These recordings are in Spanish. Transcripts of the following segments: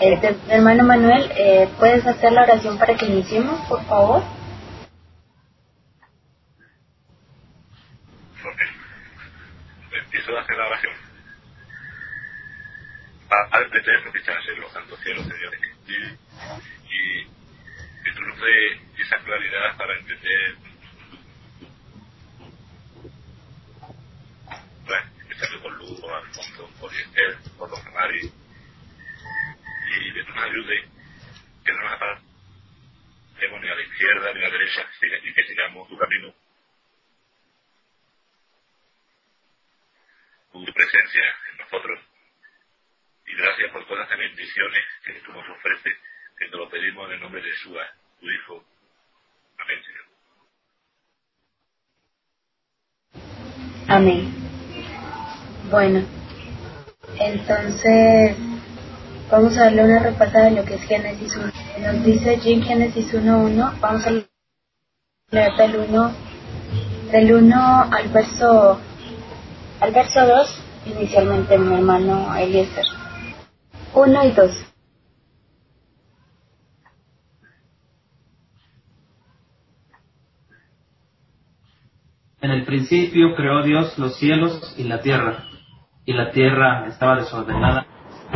Este, hermano Manuel, eh, ¿puedes hacer la oración para que iniciemos, por favor? Ok. Empiezo a hacer la oración. Padre eterno que estás en los santos cielos, Señor, y, que tú nos dé esa claridad para entender bueno, empezando con Lugo, Alfonso, por Esther, por Don Mari, y que nos ayude, que no nos apartemos ni a la izquierda ni a la derecha, y que sigamos tu camino. Tu presencia en nosotros. Y gracias por todas las bendiciones que tú nos ofreces, que te lo pedimos en el nombre de Jesús, tu Hijo. Amén, Señor. Amén. Bueno, entonces vamos a darle una repasada de lo que es Génesis 1. Nos dice allí en Génesis 1.1, vamos a leer del 1, del 1 al verso, al verso 2, inicialmente mi hermano Eliezer. 1 y 2. En el principio creó Dios los cielos y la tierra, y la tierra estaba desordenada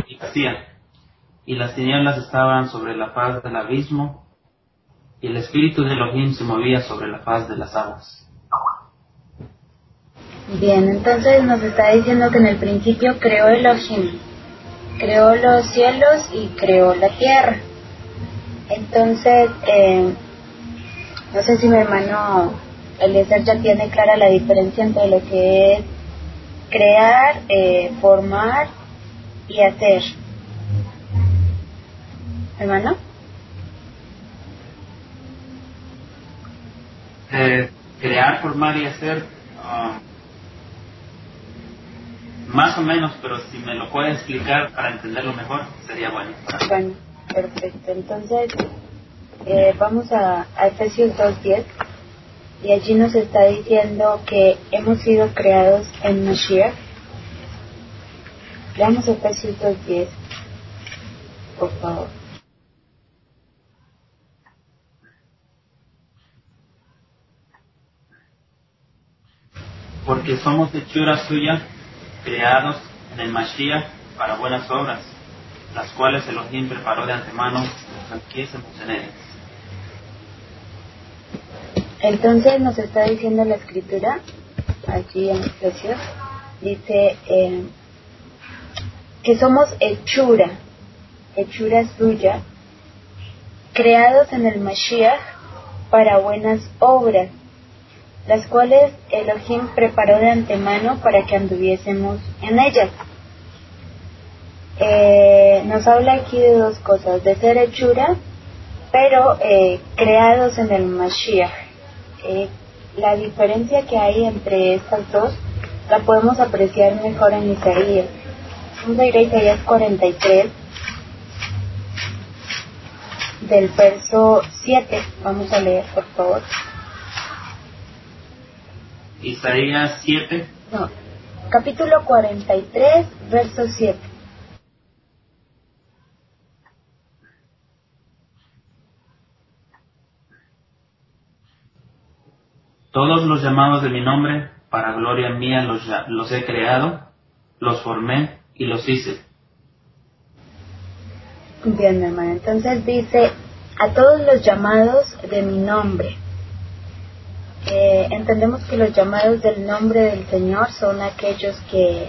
y vacía, y las tinieblas estaban sobre la faz del abismo, y el espíritu de Elohim se movía sobre la faz de las aguas. Bien, entonces nos está diciendo que en el principio creó Elohim, creó los cielos y creó la tierra. Entonces, eh, no sé si mi hermano Eliezer ya tiene clara la diferencia entre lo que es crear, eh, formar y hacer. ¿Hermano? Eh, crear, formar y hacer, ah, más o menos, pero si me lo puede explicar para entenderlo mejor, sería bueno. Bueno, perfecto. Entonces, eh, vamos a, a Efesios 2.10 y allí nos está diciendo que hemos sido creados en Mashiach. Veamos Efesios 2.10, por favor. Porque somos hechura suya, creados en el Mashiach para buenas obras, las cuales Elohim preparó de antemano que en ellas. Entonces nos está diciendo la escritura, allí en Efesios, dice eh, que somos hechura, hechura suya, creados en el Mashiach para buenas obras, las cuales Elohim preparó de antemano para que anduviésemos en ellas. Eh, nos habla aquí de dos cosas, de ser hechura, pero eh, creados en el Mashiach. Eh, la diferencia que hay entre estas dos la podemos apreciar mejor en Isaías. Vamos a ir a Isaías 43, del verso 7. Vamos a leer, por favor. Isaías 7. No, capítulo 43, verso 7. Todos los llamados de mi nombre, para gloria mía, los, los he creado, los formé y los hice. Bien, hermano. Entonces dice, a todos los llamados de mi nombre. Eh, entendemos que los llamados del nombre del Señor son aquellos que,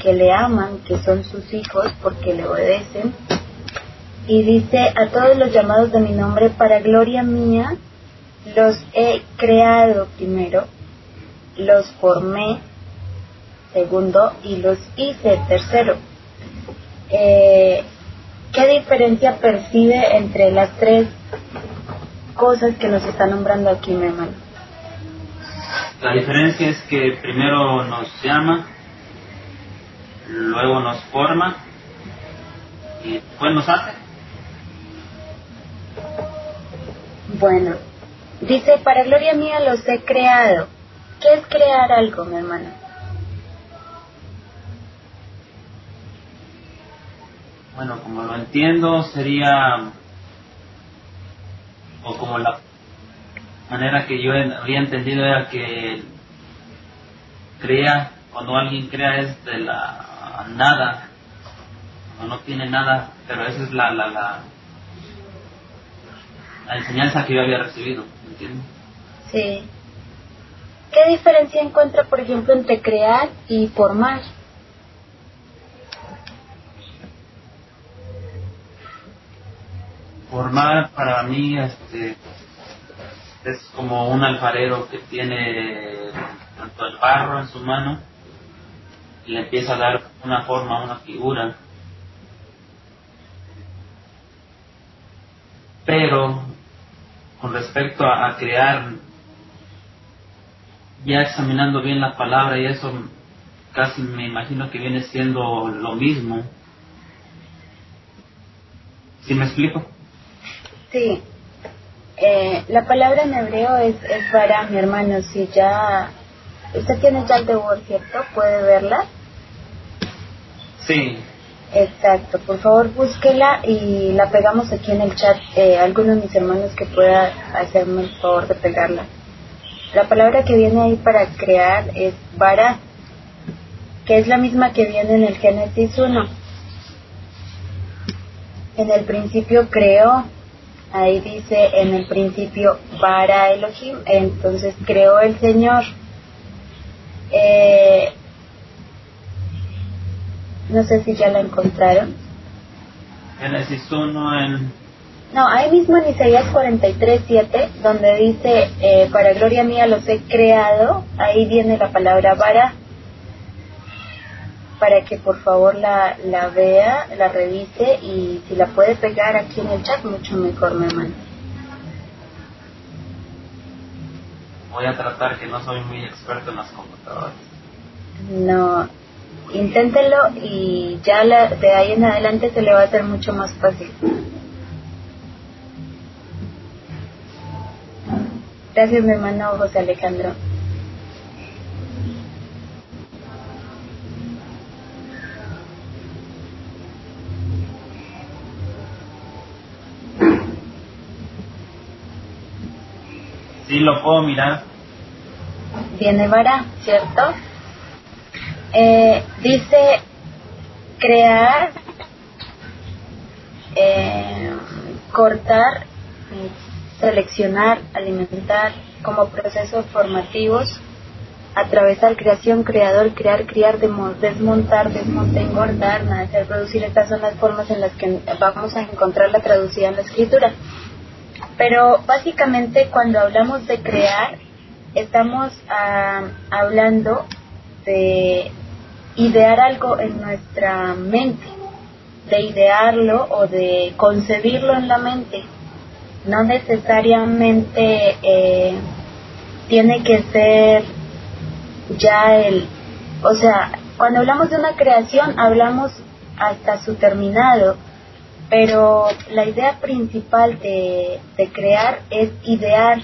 que le aman, que son sus hijos porque le obedecen. Y dice, a todos los llamados de mi nombre, para gloria mía, los he creado primero, los formé segundo y los hice tercero. Eh, ¿Qué diferencia percibe entre las tres cosas que nos está nombrando aquí, mi hermano? La diferencia es que primero nos llama, luego nos forma y después nos hace. Bueno, Dice, para gloria mía los he creado. ¿Qué es crear algo, mi hermano? Bueno, como lo entiendo, sería, o como la manera que yo había entendido era que crea, cuando alguien crea es de la nada, o no tiene nada, pero esa es la, la, la, la enseñanza que yo había recibido. Sí. ¿Qué diferencia encuentra, por ejemplo, entre crear y formar? Formar para mí este, es como un alfarero que tiene tanto el barro en su mano y le empieza a dar una forma, una figura. Pero con respecto a, crear, ya examinando bien la palabra y eso casi me imagino que viene siendo lo mismo. ¿Sí me explico? Sí. Eh, la palabra en hebreo es, es para mi hermano. Si ya. Usted tiene ya el de Word, ¿cierto? ¿Puede verla? Sí. Exacto. Por favor, búsquela y la pegamos aquí en el chat. Eh, alguno de mis hermanos que pueda hacerme el favor de pegarla. La palabra que viene ahí para crear es para, que es la misma que viene en el Génesis 1. En el principio creó Ahí dice en el principio para Elohim, entonces creó el Señor. Eh, no sé si ya la encontraron. Génesis 1 en... No, ahí mismo en Isaías 43, 7, donde dice, eh, para gloria mía los he creado, ahí viene la palabra para para que por favor la, la vea, la revise y si la puede pegar aquí en el chat, mucho mejor, me manda. Voy a tratar que no soy muy experto en las computadoras. No, inténtelo y ya la, de ahí en adelante se le va a hacer mucho más fácil. Gracias, mi hermano José Alejandro. Sí, lo puedo mirar. Viene vara, ¿cierto? Eh, dice crear, eh, cortar, seleccionar, alimentar como procesos formativos, atravesar creación, creador, crear, criar, desmontar, desmontar, engordar, nacer, producir. Estas son las formas en las que vamos a encontrar la traducida en la escritura. Pero básicamente cuando hablamos de crear, estamos ah, hablando de idear algo en nuestra mente, de idearlo o de concebirlo en la mente. No necesariamente eh, tiene que ser ya el, o sea, cuando hablamos de una creación hablamos hasta su terminado, pero la idea principal de, crear es idear.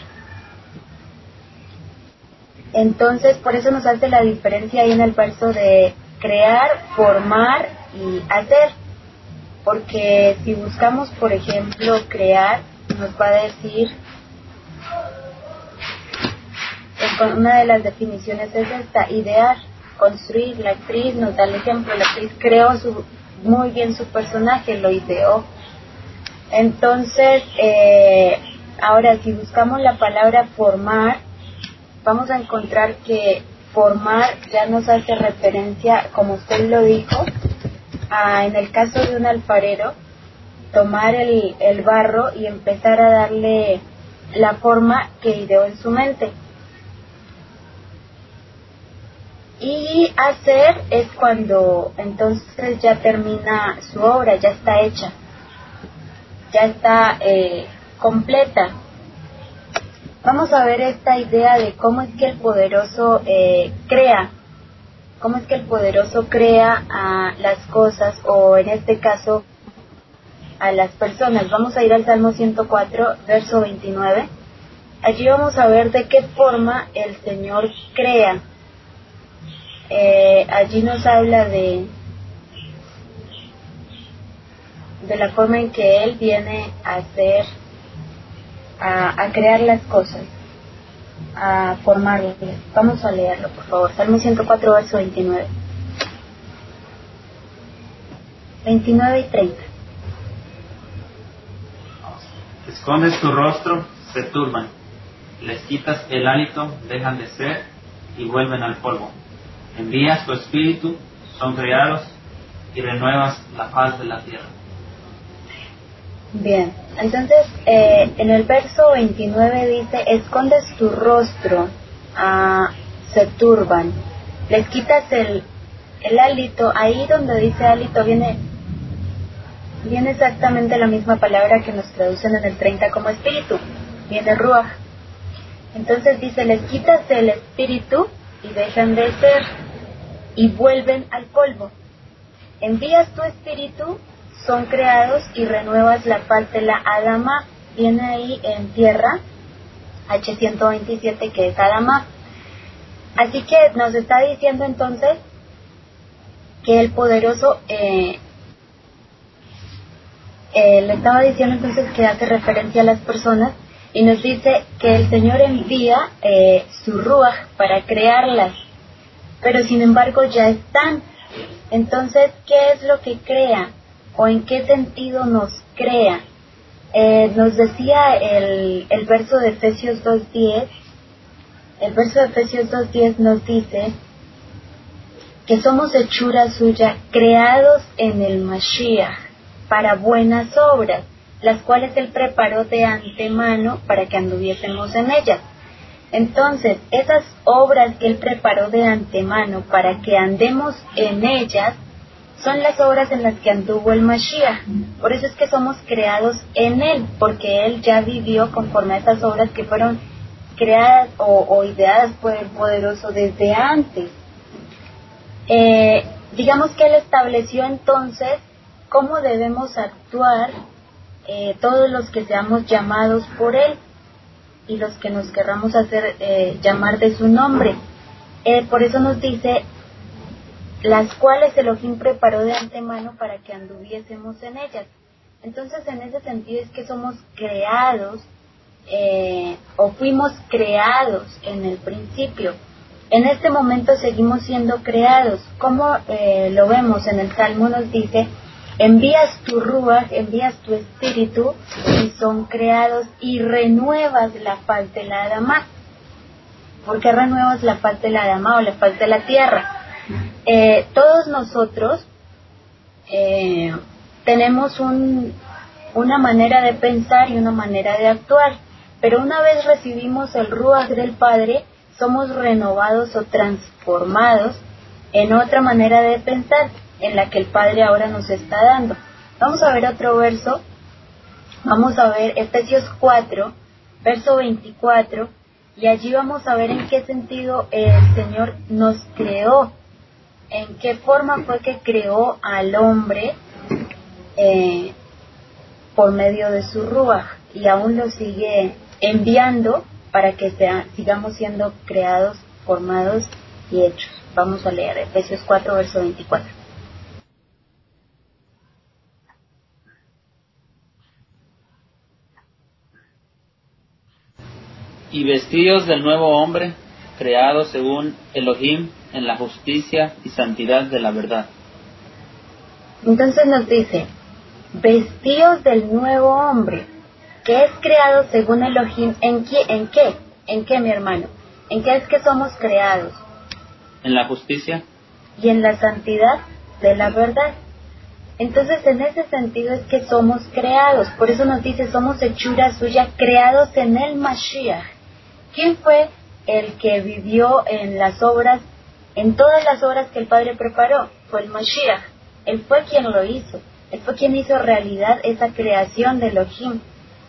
Entonces, por eso nos hace la diferencia ahí en el verso de crear, formar y hacer. Porque si buscamos, por ejemplo, crear, nos va a decir, una de las definiciones es esta, idear, construir. La actriz nos da el ejemplo, la actriz creó su, muy bien su personaje, lo ideó. Entonces, eh, ahora si buscamos la palabra formar, vamos a encontrar que formar ya nos hace referencia, como usted lo dijo, a, en el caso de un alfarero, tomar el, el barro y empezar a darle la forma que ideó en su mente. Y hacer es cuando entonces ya termina su obra, ya está hecha, ya está eh, completa. Vamos a ver esta idea de cómo es que el poderoso eh, crea, cómo es que el poderoso crea a las cosas o en este caso a las personas. Vamos a ir al Salmo 104, verso 29. Allí vamos a ver de qué forma el Señor crea eh, allí nos habla de de la forma en que Él viene a hacer, a, crear las cosas, a formarlas. Vamos a leerlo, por favor. Salmo 104, verso 29. 29 y 30. Escondes tu rostro, se turban. Les quitas el hálito, dejan de ser y vuelven al polvo. Envías tu espíritu, son creados y renuevas la paz de la tierra. Bien, entonces eh, en el verso 29 dice, escondes tu rostro, ah, se turban, les quitas el, el hálito, ahí donde dice hálito viene, viene exactamente la misma palabra que nos traducen en el 30 como espíritu, viene ruach. Entonces dice, les quitas el espíritu y dejan de ser y vuelven al polvo. Envías tu espíritu son creados y renuevas la paz de la Adama. Viene ahí en tierra, H127, que es Adama. Así que nos está diciendo entonces que el poderoso eh, eh, le estaba diciendo entonces que hace referencia a las personas y nos dice que el Señor envía eh, su ruach para crearlas, pero sin embargo ya están. Entonces, ¿qué es lo que crea? o en qué sentido nos crea. Eh, nos decía el, el verso de Efesios 2.10, el verso de Efesios 2.10 nos dice que somos hechura suya, creados en el Mashiach para buenas obras, las cuales Él preparó de antemano para que anduviésemos en ellas. Entonces, esas obras que Él preparó de antemano para que andemos en ellas, son las obras en las que anduvo el Mashiach. Por eso es que somos creados en Él, porque Él ya vivió conforme a esas obras que fueron creadas o, ideadas por el poderoso desde antes. Eh, digamos que Él estableció entonces cómo debemos actuar eh, todos los que seamos llamados por Él y los que nos querramos hacer eh, llamar de su nombre. por eso nos dice las cuales Elohim preparó de antemano para que anduviésemos en ellas. Entonces, en ese sentido es que somos creados eh, o fuimos creados en el principio. En este momento seguimos siendo creados. Como eh, lo vemos en el Salmo nos dice, envías tu rúa, envías tu espíritu y son creados y renuevas la paz de la Adama. ¿Por qué renuevas la paz de la Adama o la paz de la tierra? Eh, todos nosotros eh, tenemos una manera de pensar y una manera de actuar, pero una vez recibimos el Ruach del Padre, somos renovados o transformados en otra manera de pensar, en la que el Padre ahora nos está dando. Vamos a ver otro verso, vamos a ver Efesios 4, verso 24, y allí vamos a ver en qué sentido el Señor nos creó en qué forma fue que creó al hombre eh, por medio de su ruaj y aún lo sigue enviando para que sea, sigamos siendo creados, formados y hechos. Vamos a leer Efesios 4, verso 24. Y vestidos del nuevo hombre, creado según Elohim en la justicia y santidad de la verdad. Entonces nos dice, vestidos del nuevo hombre, que es creado según Elohim, ¿en qué? ¿En qué? ¿En qué, mi hermano? ¿En qué es que somos creados? En la justicia. Y en la santidad de la verdad. Entonces, en ese sentido es que somos creados. Por eso nos dice, somos hechura suya, creados en el Mashiach. ¿Quién fue el que vivió en las obras en todas las obras que el Padre preparó fue el Mashiach. Él fue quien lo hizo. Él fue quien hizo realidad esa creación de Elohim.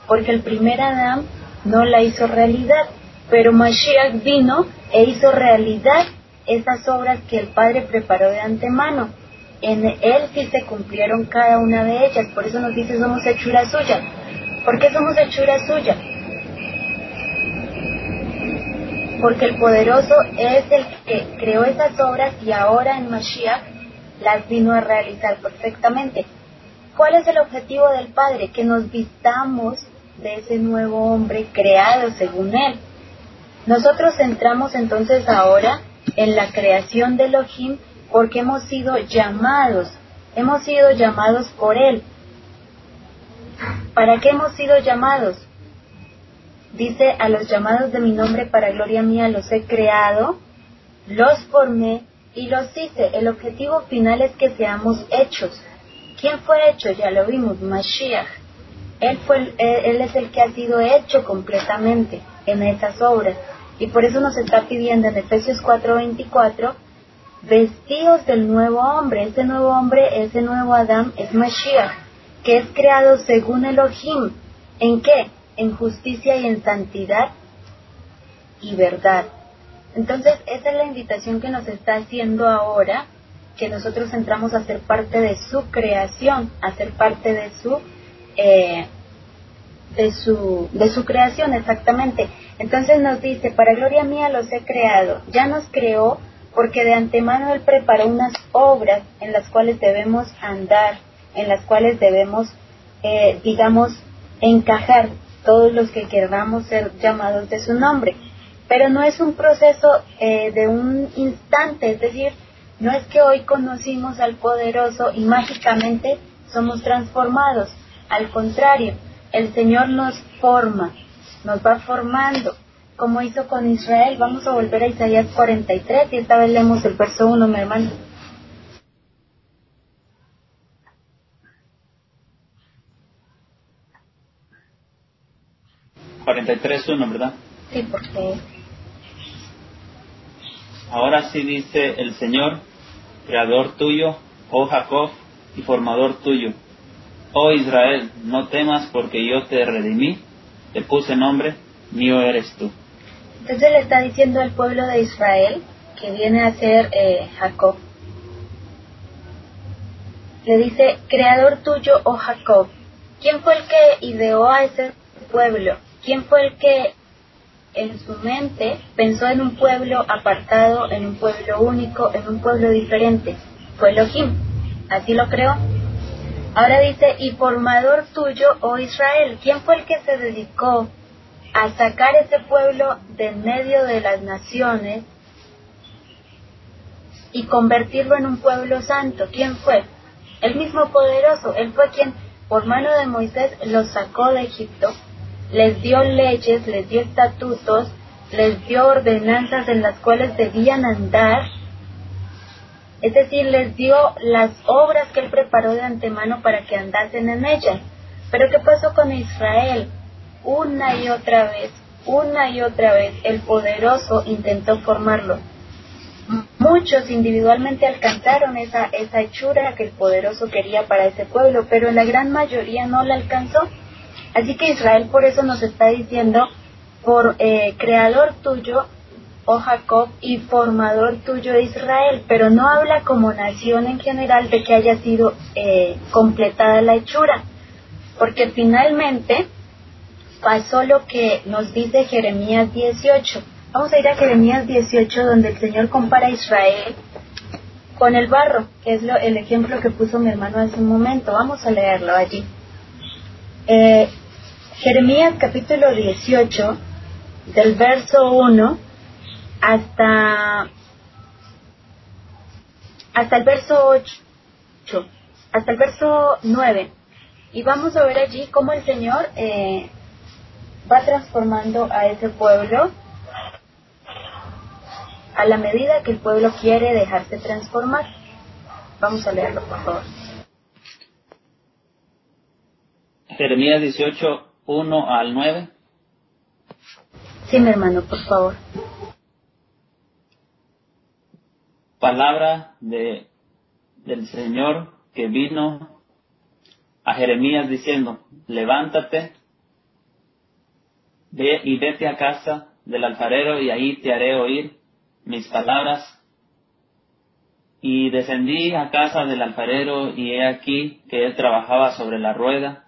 Porque el primer Adán no la hizo realidad. Pero Mashiach vino e hizo realidad esas obras que el Padre preparó de antemano. En Él sí se cumplieron cada una de ellas. Por eso nos dice somos hechura suya. ¿Por qué somos hechura suya? Porque el poderoso es el que creó esas obras y ahora en Mashiach las vino a realizar perfectamente. ¿cuál es el objetivo del Padre? Que nos vistamos de ese nuevo hombre creado según Él. Nosotros entramos entonces ahora en la creación de Elohim porque hemos sido llamados, hemos sido llamados por Él. ¿Para qué hemos sido llamados? Dice, a los llamados de mi nombre para gloria mía los he creado, los formé y los hice. El objetivo final es que seamos hechos. ¿Quién fue hecho? Ya lo vimos, Mashiach. Él, fue, él es el que ha sido hecho completamente en esas obras. Y por eso nos está pidiendo en Efesios 4:24, vestidos del nuevo hombre. Ese nuevo hombre, ese nuevo Adán es Mashiach, que es creado según Elohim. ¿En qué? En justicia y en santidad y verdad. Entonces, esa es la invitación que nos está haciendo ahora, que nosotros entramos a ser parte de su creación, a ser parte de su eh, de su, de su creación, exactamente. Entonces nos dice, para gloria mía los he creado. Ya nos creó porque de antemano Él preparó unas obras en las cuales debemos andar, en las cuales debemos, eh, digamos, encajar todos los que queramos ser llamados de su nombre. Pero no es un proceso eh, de un instante, es decir, no es que hoy conocimos al poderoso y mágicamente somos transformados. Al contrario, el Señor nos forma, nos va formando, como hizo con Israel. Vamos a volver a Isaías 43 y esta vez leemos el verso 1, mi hermano. ¿43.1, ¿verdad? Sí, porque... Ahora sí dice el Señor, creador tuyo, oh Jacob, y formador tuyo, Oh Israel, no temas porque yo te redimí, te puse nombre, mío eres tú. Entonces le está diciendo al pueblo de Israel, que viene a ser eh, Jacob, le dice, creador tuyo, oh Jacob, ¿quién fue el que ideó a ese pueblo? ¿Quién fue el que en su mente pensó en un pueblo apartado, en un pueblo único, en un pueblo diferente? Fue Elohim, así lo creó. Ahora dice, y formador tuyo, oh Israel, ¿quién fue el que se dedicó a sacar ese pueblo de medio de las naciones y convertirlo en un pueblo santo? ¿Quién fue? El mismo poderoso, él fue quien por mano de Moisés los sacó de Egipto, les dio leyes, les dio estatutos, les dio ordenanzas en las cuales debían andar es decir, les dio las obras que él preparó de antemano para que andasen en ellas. Pero ¿qué pasó con Israel? Una y otra vez, una y otra vez, el poderoso intentó formarlo. Muchos individualmente alcanzaron esa, esa hechura que el poderoso quería para ese pueblo, pero la gran mayoría no la alcanzó. Así que Israel por eso nos está diciendo, por eh, creador tuyo oh Jacob, y formador tuyo Israel, pero no habla como nación en general de que haya sido eh, completada la hechura, porque finalmente pasó lo que nos dice Jeremías 18. Vamos a ir a Jeremías 18, donde el Señor compara a Israel con el barro, que es lo, el ejemplo que puso mi hermano hace un momento. Vamos a leerlo allí. Eh, Jeremías capítulo 18, del verso 1 hasta, hasta el verso 8, hasta el verso 9. Y vamos a ver allí cómo el Señor eh, va transformando a ese pueblo a la medida que el pueblo quiere dejarse transformar. Vamos a leerlo, por favor. Jeremías 18, 1 al 9. Sí, mi hermano, por favor. palabra de, del Señor que vino a Jeremías diciendo, levántate ve y vete a casa del alfarero y ahí te haré oír mis palabras. Y descendí a casa del alfarero y he aquí que él trabajaba sobre la rueda.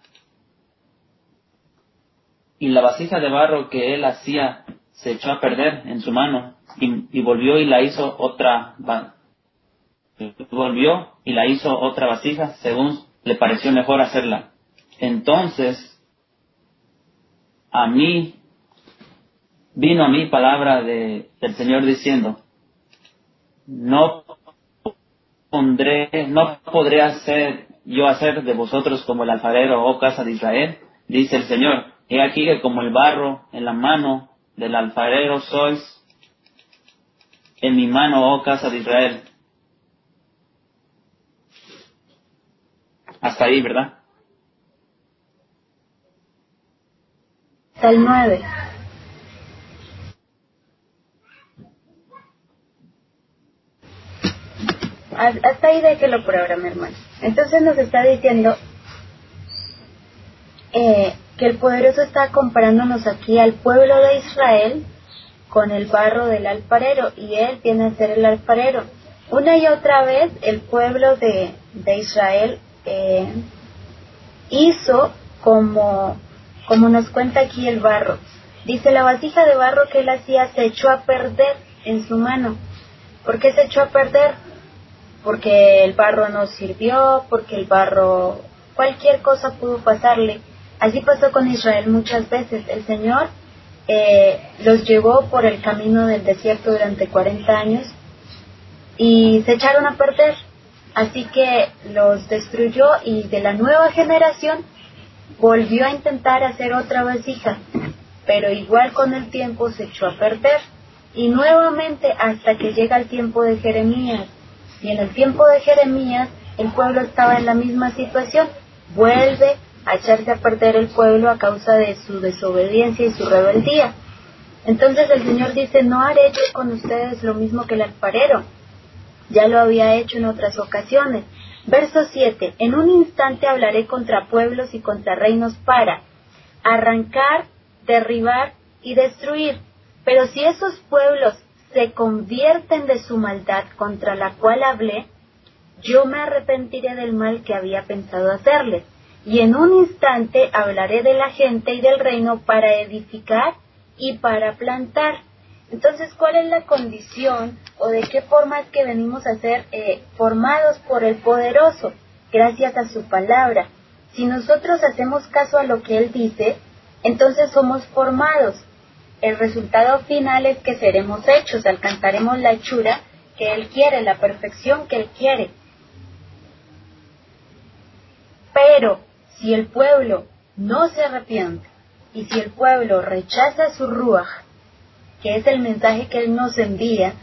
Y la vasija de barro que él hacía se echó a perder en su mano y, volvió y la hizo otra volvió y la hizo otra vasija según le pareció mejor hacerla. Entonces, a mí, vino a mí palabra de, del Señor diciendo, no pondré, no podré hacer yo hacer de vosotros como el alfarero, oh casa de Israel, dice el Señor. He aquí que como el barro en la mano del alfarero sois en mi mano, oh casa de Israel. Hasta ahí, ¿verdad? Hasta el 9. Hasta ahí de que lo programa, hermano. Entonces nos está diciendo eh, que el poderoso está comparándonos aquí al pueblo de Israel con el barro del alfarero y él viene a ser el alfarero. Una y otra vez el pueblo de, de Israel eh, hizo como, como nos cuenta aquí el barro. Dice, la vasija de barro que él hacía se echó a perder en su mano. ¿Por qué se echó a perder? Porque el barro no sirvió, porque el barro, cualquier cosa pudo pasarle. Así pasó con Israel muchas veces. El Señor eh, los llevó por el camino del desierto durante 40 años y se echaron a perder. Así que los destruyó y de la nueva generación volvió a intentar hacer otra vasija, pero igual con el tiempo se echó a perder. Y nuevamente hasta que llega el tiempo de Jeremías. Y en el tiempo de Jeremías el pueblo estaba en la misma situación. Vuelve a echarse a perder el pueblo a causa de su desobediencia y su rebeldía. Entonces el Señor dice, no haré yo con ustedes lo mismo que el alfarero. Ya lo había hecho en otras ocasiones. Verso 7. En un instante hablaré contra pueblos y contra reinos para arrancar, derribar y destruir. Pero si esos pueblos se convierten de su maldad contra la cual hablé, yo me arrepentiré del mal que había pensado hacerles y en un instante hablaré de la gente y del reino para edificar y para plantar. Entonces, ¿cuál es la condición o de qué forma es que venimos a ser eh, formados por el poderoso? Gracias a su palabra. Si nosotros hacemos caso a lo que Él dice, entonces somos formados. El resultado final es que seremos hechos, alcanzaremos la hechura que Él quiere, la perfección que Él quiere. Pero si el pueblo no se arrepiente y si el pueblo rechaza su ruaj, que es el mensaje que Él nos envía,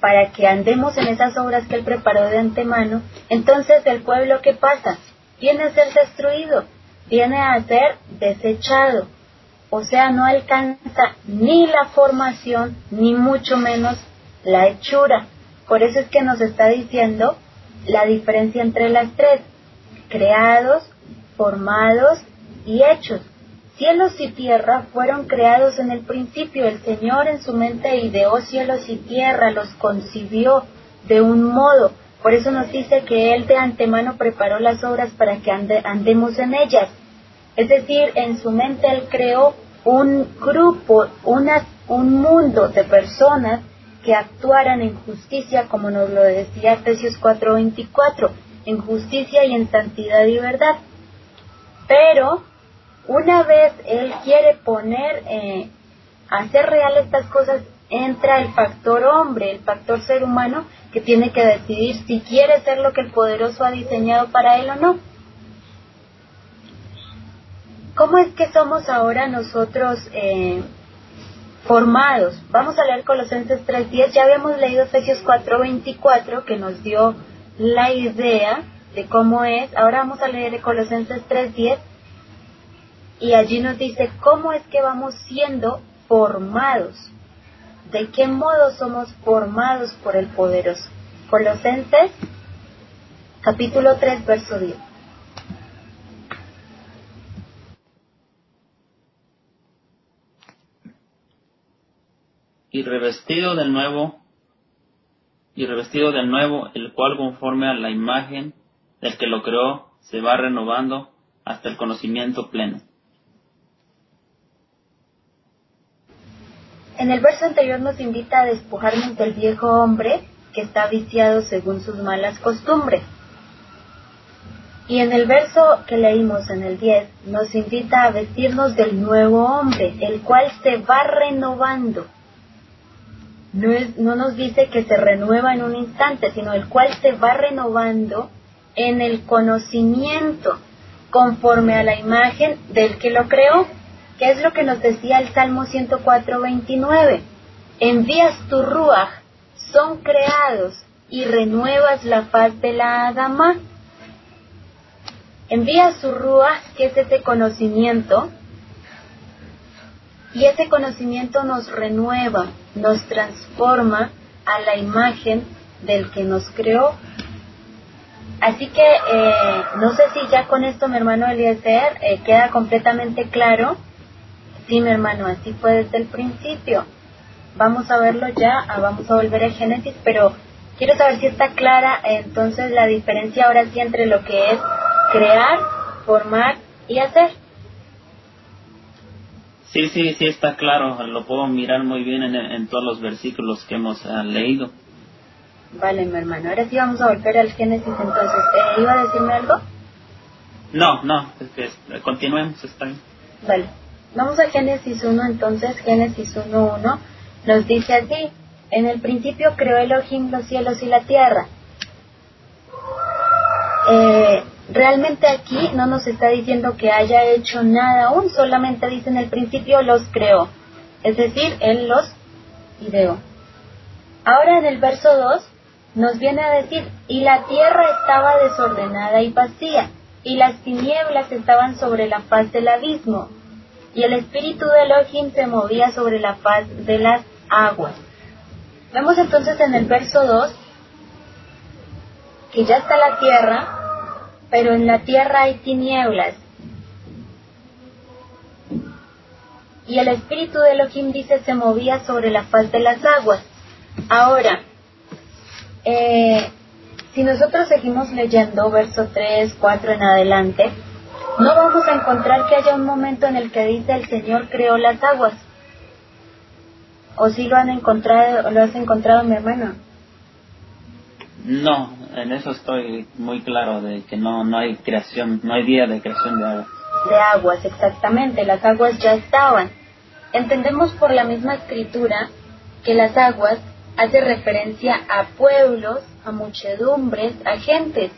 para que andemos en esas obras que Él preparó de antemano, entonces el pueblo ¿qué pasa? Viene a ser destruido, viene a ser desechado, o sea, no alcanza ni la formación, ni mucho menos la hechura. Por eso es que nos está diciendo la diferencia entre las tres creados, formados y hechos. Cielos y tierra fueron creados en el principio. El Señor en su mente ideó cielos y tierra, los concibió de un modo. Por eso nos dice que Él de antemano preparó las obras para que andemos en ellas. Es decir, en su mente Él creó un grupo, una, un mundo de personas que actuaran en justicia, como nos lo decía Efesios 4:24 en justicia y en santidad y verdad. Pero una vez Él quiere poner, eh, hacer real estas cosas, entra el factor hombre, el factor ser humano, que tiene que decidir si quiere ser lo que el poderoso ha diseñado para él o no. ¿Cómo es que somos ahora nosotros eh, formados? Vamos a leer Colosenses 3.10, ya habíamos leído Efesios 4.24 que nos dio la idea de cómo es. Ahora vamos a leer Colosenses 3.10 y allí nos dice cómo es que vamos siendo formados. ¿De qué modo somos formados por el poderoso? Colosenses capítulo 3, verso 10. Y revestido del nuevo y revestido de nuevo, el cual conforme a la imagen del que lo creó, se va renovando hasta el conocimiento pleno. En el verso anterior nos invita a despojarnos del viejo hombre que está viciado según sus malas costumbres. Y en el verso que leímos en el 10 nos invita a vestirnos del nuevo hombre, el cual se va renovando. No, es, no nos dice que se renueva en un instante, sino el cual se va renovando en el conocimiento conforme a la imagen del que lo creó, que es lo que nos decía el Salmo 104, 29. Envías tu ruaj, son creados y renuevas la paz de la Adama. Envía su ruaj, que es ese conocimiento, y ese conocimiento nos renueva, nos transforma a la imagen del que nos creó. Así que eh, no sé si ya con esto mi hermano Eliezer eh, queda completamente claro. Sí, mi hermano, así fue desde el principio. Vamos a verlo ya, ah, vamos a volver a Génesis, pero quiero saber si está clara entonces la diferencia ahora sí entre lo que es crear, formar y hacer. Sí, sí, sí está claro, lo puedo mirar muy bien en, todos los versículos que hemos ah, leído. Vale, mi hermano. Ahora sí vamos a volver al Génesis entonces. ¿Eh, ¿Iba a decirme algo? No, no, es que continuemos, está bien. Vale. Vamos a Génesis 1 entonces. Génesis 1.1 nos dice así. En el principio creó Elohim los cielos y la tierra. Eh, realmente aquí no nos está diciendo que haya hecho nada aún, solamente dice en el principio los creó. Es decir, Él los ideó. Ahora en el verso 2 nos viene a decir, y la tierra estaba desordenada y vacía, y las tinieblas estaban sobre la faz del abismo, y el espíritu de Elohim se movía sobre la faz de las aguas. Vemos entonces en el verso 2 que ya está la tierra, pero en la tierra hay tinieblas. Y el espíritu de Elohim dice se movía sobre la faz de las aguas. Ahora, eh, si nosotros seguimos leyendo verso 3, 4 en adelante, no vamos a encontrar que haya un momento en el que dice el Señor creó las aguas. ¿O si lo han encontrado, lo has encontrado mi hermano? No, en eso estoy muy claro de que no, no hay creación, no hay día de creación de aguas. De aguas, exactamente, las aguas ya estaban. Entendemos por la misma escritura que las aguas hace referencia a pueblos, a muchedumbres, a gentes.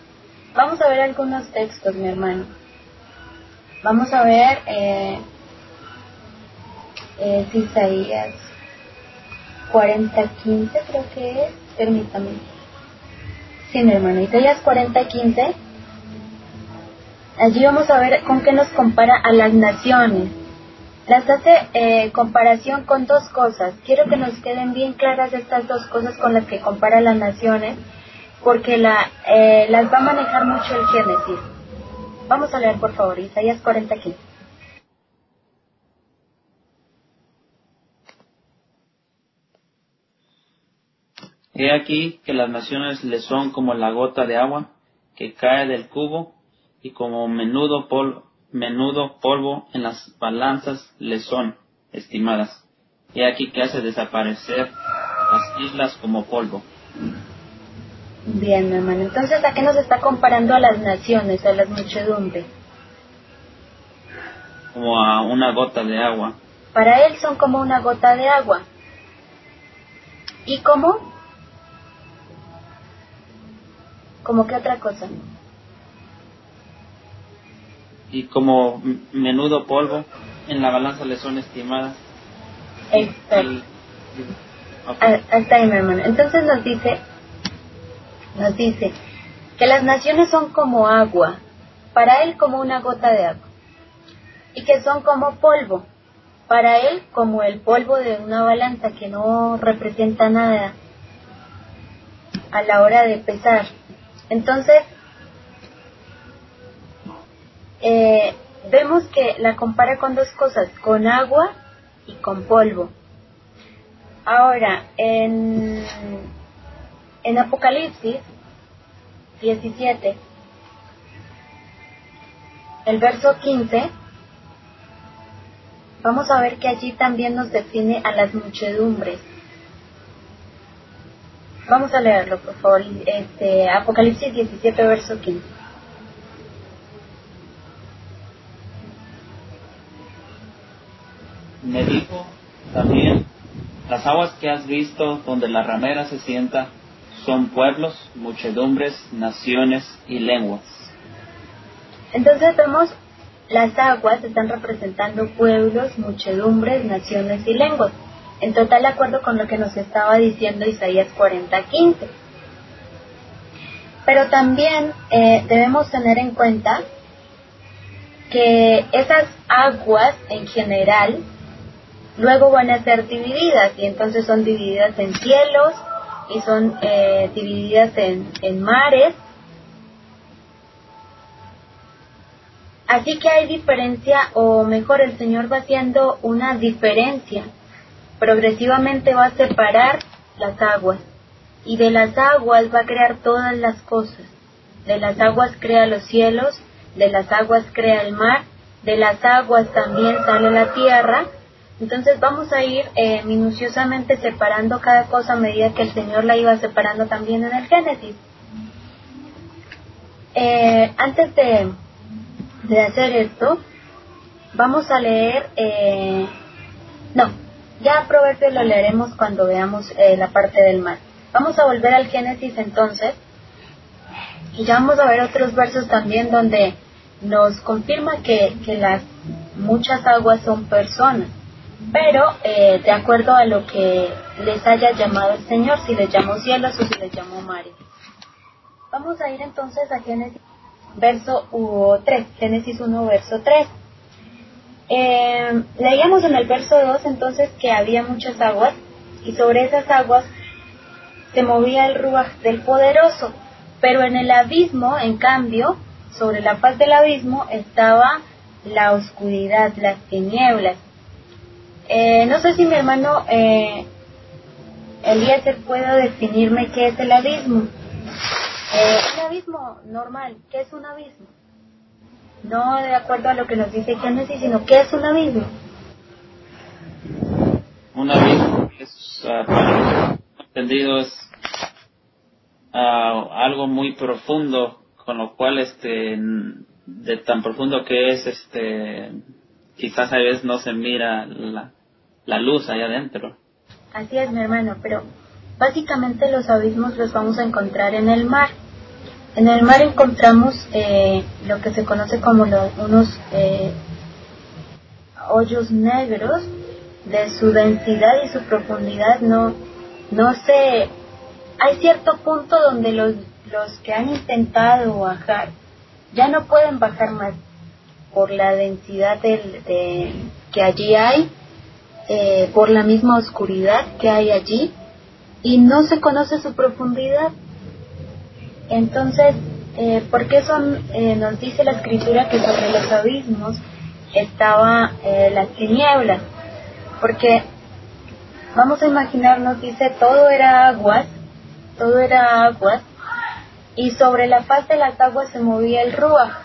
Vamos a ver algunos textos, mi hermano. Vamos a ver eh, eh, Isaías 40.15 creo que es. Permítame. Sí, mi hermano. Isaías 40.15. Allí vamos a ver con qué nos compara a las naciones las hace eh, comparación con dos cosas. Quiero que nos queden bien claras estas dos cosas con las que compara las naciones, porque eh, las va a manejar mucho el Génesis. Vamos a leer, por favor, Isaías 40, He aquí que las naciones le son como la gota de agua que cae del cubo y como menudo polvo menudo polvo en las balanzas le son estimadas. Y aquí que hace desaparecer las islas como polvo. Bien, hermano. Entonces, ¿a qué nos está comparando a las naciones, a las muchedumbres? Como a una gota de agua. Para él son como una gota de agua. ¿Y cómo? ¿Como qué otra cosa? y como menudo polvo en la balanza le son estimadas. Exacto. Hasta ahí, mi hermano. Entonces nos dice, nos dice que las naciones son como agua, para él como una gota de agua, y que son como polvo, para él como el polvo de una balanza que no representa nada a la hora de pesar. Entonces, eh, vemos que la compara con dos cosas, con agua y con polvo. Ahora, en, en Apocalipsis 17, el verso 15, vamos a ver que allí también nos define a las muchedumbres. Vamos a leerlo, por favor. Este, Apocalipsis 17, verso 15. Me dijo también, las aguas que has visto donde la ramera se sienta son pueblos, muchedumbres, naciones y lenguas. Entonces vemos, las aguas están representando pueblos, muchedumbres, naciones y lenguas. En total acuerdo con lo que nos estaba diciendo Isaías 40:15. Pero también eh, debemos tener en cuenta que esas aguas en general luego van a ser divididas y entonces son divididas en cielos y son eh, divididas en, en mares. Así que hay diferencia, o mejor el Señor va haciendo una diferencia. Progresivamente va a separar las aguas y de las aguas va a crear todas las cosas. De las aguas crea los cielos, de las aguas crea el mar, de las aguas también sale la tierra entonces vamos a ir eh, minuciosamente separando cada cosa a medida que el Señor la iba separando también en el Génesis. Eh, antes de, hacer esto, vamos a leer, eh, no, ya Proverbios lo leeremos cuando veamos la parte del mar. Vamos a volver al Génesis entonces y ya vamos a ver otros versos también donde nos confirma que, que las muchas aguas son personas pero eh, de acuerdo a lo que les haya llamado el Señor, si les llamó cielos o si les llamó mares. Vamos a ir entonces a Génesis verso 3, Génesis 1 verso 3. Eh, leíamos en el verso 2 entonces que había muchas aguas y sobre esas aguas se movía el ruaj del poderoso, pero en el abismo, en cambio, sobre la faz del abismo estaba la oscuridad, las tinieblas. Eh, no sé si mi hermano eh, Eliezer puede definirme qué es el abismo. Eh, un abismo normal, ¿qué es un abismo? No de acuerdo a lo que nos dice Génesis, sino ¿qué es un abismo? Un abismo es, uh, entendido, es uh, algo muy profundo, con lo cual, este, de tan profundo que es, este, quizás a veces no se mira la, la luz allá adentro. Así es, mi hermano, pero básicamente los abismos los vamos a encontrar en el mar. En el mar encontramos eh, lo que se conoce como unos eh, hoyos negros de su densidad y su profundidad no no sé hay cierto punto donde los los que han intentado bajar ya no pueden bajar más por la densidad del, de, que allí hay eh, por la misma oscuridad que hay allí y no se conoce su profundidad. Entonces, eh, ¿por qué son, eh, nos dice la escritura que sobre los abismos estaba eh, las tinieblas? Porque vamos a imaginarnos, dice, todo era aguas, todo era aguas, y sobre la faz de las aguas se movía el rúa.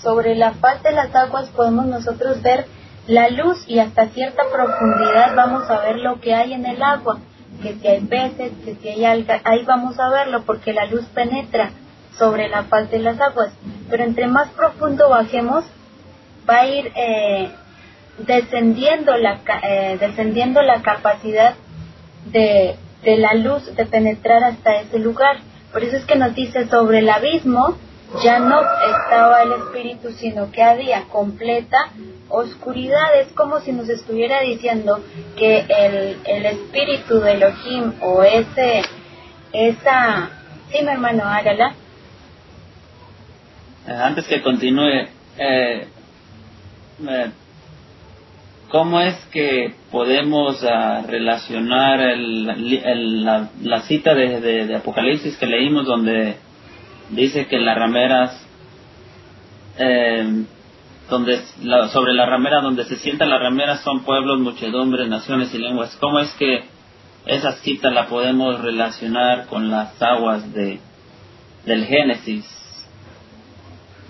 Sobre la faz de las aguas podemos nosotros ver la luz y hasta cierta profundidad vamos a ver lo que hay en el agua, que si hay peces, que si hay alga, ahí vamos a verlo porque la luz penetra sobre la faz de las aguas. Pero entre más profundo bajemos, va a ir eh, descendiendo, la, eh, descendiendo la capacidad de, de la luz de penetrar hasta ese lugar. Por eso es que nos dice sobre el abismo ya no estaba el espíritu, sino que había completa oscuridad. Es como si nos estuviera diciendo que el, el espíritu de Elohim o ese, esa... Sí, mi hermano, hágala. Eh, antes que continúe, eh, eh, ¿cómo es que podemos uh, relacionar el, el, la, la, cita de, de, Apocalipsis que leímos donde dice que las rameras eh, donde sobre la ramera donde se sientan las rameras son pueblos, muchedumbres, naciones y lenguas. ¿Cómo es que esa cita la podemos relacionar con las aguas de del Génesis?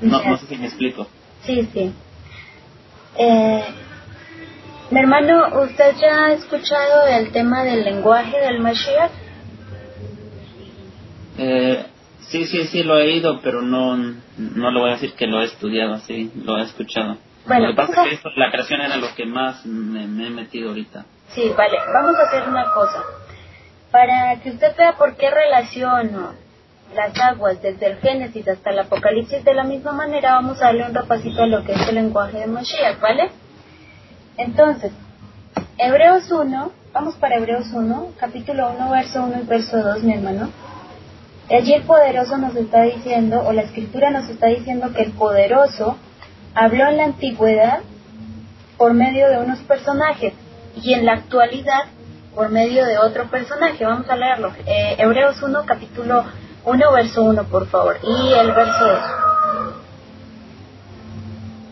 No, no sé si me explico. Sí, sí. Eh, mi hermano, ¿usted ya ha escuchado el tema del lenguaje del Mashiach? Eh, Sí, sí, sí, lo he ido, pero no, no le voy a decir que lo he estudiado, sí, lo he escuchado. Bueno, lo que pasa es que la creación era lo que más me, he metido ahorita. Sí, vale, vamos a hacer una cosa. Para que usted vea por qué relaciono las aguas desde el Génesis hasta el Apocalipsis de la misma manera, vamos a darle un repasito a lo que es el lenguaje de Mashiach, ¿vale? Entonces, Hebreos 1, vamos para Hebreos 1, capítulo 1, verso 1 y verso 2, mi hermano. Allí el poderoso nos está diciendo, o la escritura nos está diciendo que el poderoso habló en la antigüedad por medio de unos personajes y en la actualidad por medio de otro personaje. Vamos a leerlo. Eh, Hebreos 1, capítulo 1, verso 1, por favor. Y el verso 2.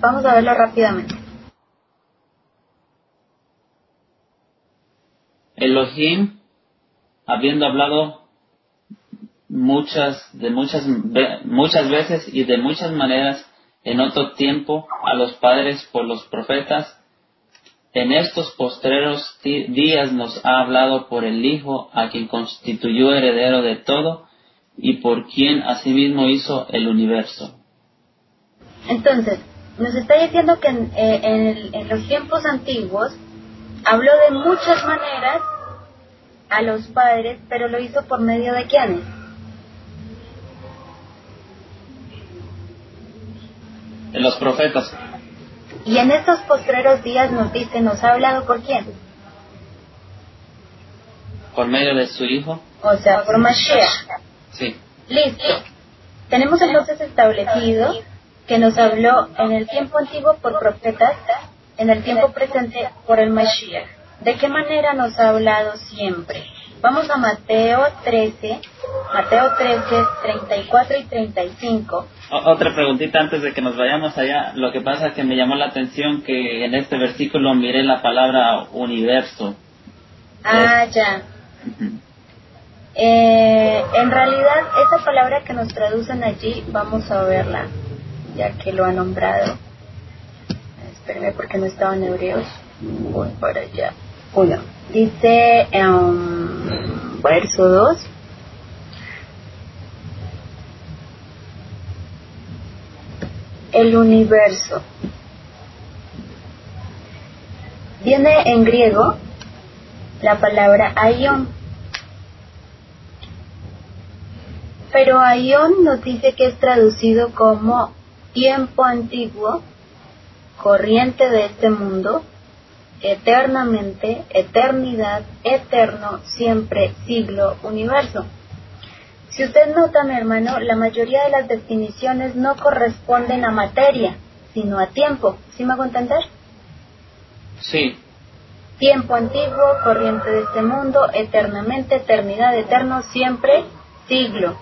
Vamos a verlo rápidamente. Elohim, habiendo hablado muchas, de muchas, muchas veces y de muchas maneras en otro tiempo a los padres por los profetas, en estos postreros días nos ha hablado por el Hijo, a quien constituyó heredero de todo y por quien asimismo hizo el universo. Entonces, nos está diciendo que en, eh, en los tiempos antiguos habló de muchas maneras a los padres, pero lo hizo por medio de quiénes? De los profetas. Y en estos postreros días nos dice, ¿nos ha hablado por quién? Por medio de su Hijo. O sea, por Mashiach. Sí. Listo. Tenemos entonces establecido que nos habló en el tiempo antiguo por profetas, en el tiempo presente por el Mashiach. ¿De qué manera nos ha hablado siempre? Vamos a Mateo 13, Mateo 13, 34 y 35. otra preguntita antes de que nos vayamos allá. Lo que pasa es que me llamó la atención que en este versículo miré la palabra universo. Ah, ya. Eh, en realidad, esa palabra que nos traducen allí, vamos a verla, ya que lo ha nombrado. Espérenme porque no estaba en hebreos. Voy para allá. Uno. Dice um, verso 2. El universo. Viene en griego la palabra aion. Pero aion nos dice que es traducido como tiempo antiguo, corriente de este mundo, eternamente, eternidad, eterno, siempre, siglo, universo. Si usted nota, mi hermano, la mayoría de las definiciones no corresponden a materia, sino a tiempo. ¿Sí me hago entender? Sí. Tiempo antiguo, corriente de este mundo, eternamente, eternidad, eterno, siempre, siglo.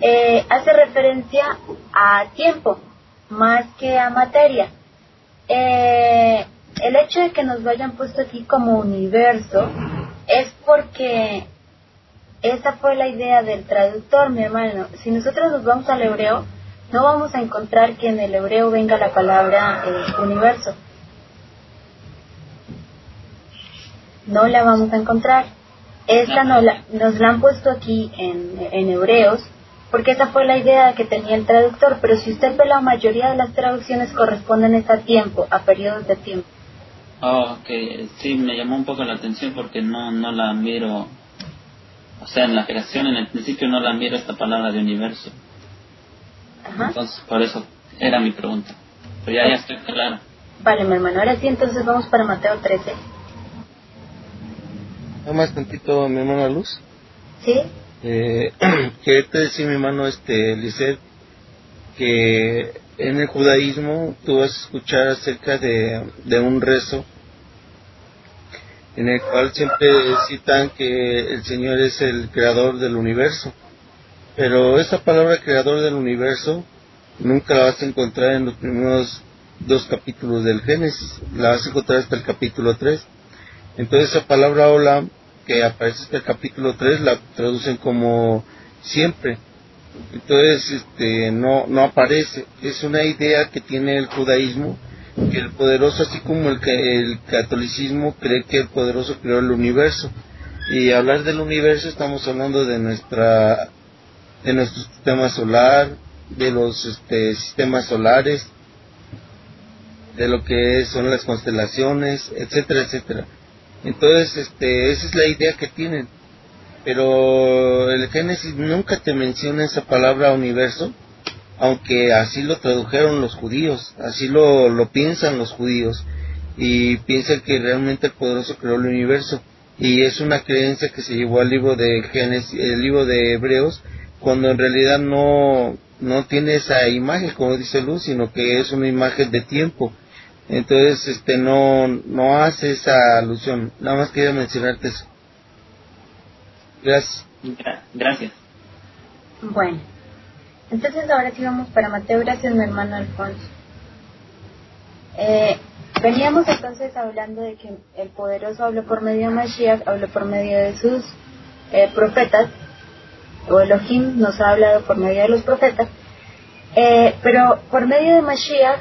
Eh, hace referencia a tiempo más que a materia. Eh, el hecho de que nos lo hayan puesto aquí como universo es porque esa fue la idea del traductor, mi hermano. Si nosotros nos vamos al hebreo, no vamos a encontrar que en el hebreo venga la palabra eh, universo. No la vamos a encontrar. Esta no la, nos la han puesto aquí en, en hebreos porque esa fue la idea que tenía el traductor, pero si usted ve la mayoría de las traducciones corresponden a tiempo, a periodos de tiempo. Oh, ok, sí, me llamó un poco la atención porque no, no la miro, o sea, en la creación, en el principio no la miro esta palabra de universo. Ajá. Entonces, por eso era mi pregunta. Pero ya, ya estoy claro. Vale, mi hermano, ahora sí, entonces vamos para Mateo 13. Nada más tantito, mi hermana Luz. Sí. Eh, que te decía mi hermano este, Lisset, que en el judaísmo tú vas a escuchar acerca de, un rezo en el cual siempre citan que el Señor es el creador del universo. Pero esa palabra creador del universo nunca la vas a encontrar en los primeros dos capítulos del Génesis, la vas a encontrar hasta el capítulo 3. Entonces esa palabra hola que aparece hasta el capítulo 3 la traducen como siempre entonces este no no aparece es una idea que tiene el judaísmo que el poderoso así como el el catolicismo cree que el poderoso creó el universo y hablar del universo estamos hablando de nuestra de nuestro sistema solar de los este, sistemas solares de lo que son las constelaciones, etcétera, etcétera. Entonces, este, esa es la idea que tienen. Pero el Génesis nunca te menciona esa palabra universo, aunque así lo tradujeron los judíos, así lo, lo piensan los judíos, y piensan que realmente el poderoso creó el universo. Y es una creencia que se llevó al libro de Génesis, el libro de Hebreos, cuando en realidad no, no tiene esa imagen, como dice Luz, sino que es una imagen de tiempo entonces, este, no, no hace esa alusión. Nada más quería mencionarte eso. Gracias. gracias. Bueno, entonces ahora sí vamos para Mateo. Gracias, mi hermano Alfonso. Eh, veníamos entonces hablando de que el poderoso habló por medio de Mashiach, habló por medio de sus eh, profetas, o Elohim nos ha hablado por medio de los profetas, eh, pero por medio de Mashiach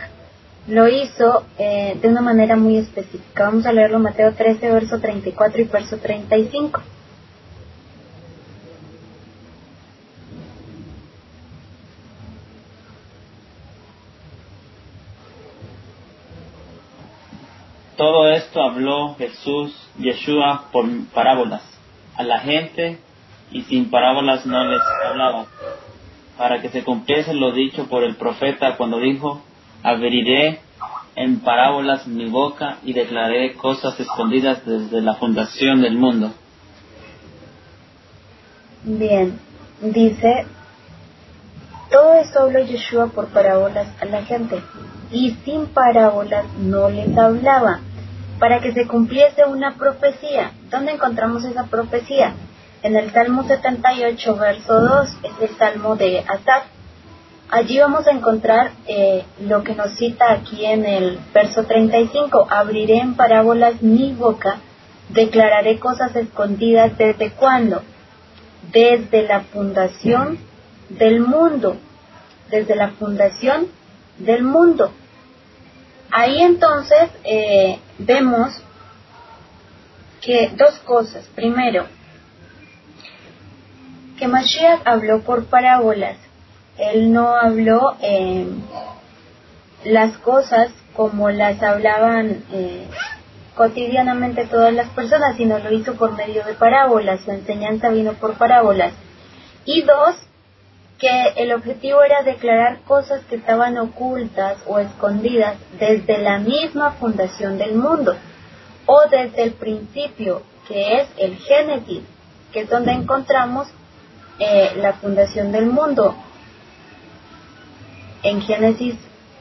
lo hizo eh, de una manera muy específica. Vamos a leerlo Mateo 13, verso 34 y verso 35. Todo esto habló Jesús, Yeshua, por parábolas. A la gente y sin parábolas no les hablaba, para que se cumpliese lo dicho por el profeta cuando dijo, abriré en parábolas mi boca y declararé cosas escondidas desde la fundación del mundo. Bien, dice, todo esto habló Yeshua por parábolas a la gente, y sin parábolas no les hablaba, para que se cumpliese una profecía. ¿Dónde encontramos esa profecía? En el Salmo 78, verso 2, es el Salmo de Asaf. Allí vamos a encontrar eh, lo que nos cita aquí en el verso 35. Abriré en parábolas mi boca, declararé cosas escondidas desde cuándo? Desde la fundación del mundo. Desde la fundación del mundo. Ahí entonces eh, vemos que dos cosas. Primero, que Mashiach habló por parábolas él no habló eh, las cosas como las hablaban eh, cotidianamente todas las personas, sino lo hizo por medio de parábolas, su enseñanza vino por parábolas. Y dos, que el objetivo era declarar cosas que estaban ocultas o escondidas desde la misma fundación del mundo o desde el principio, que es el Génesis, que es donde encontramos eh, la fundación del mundo en Génesis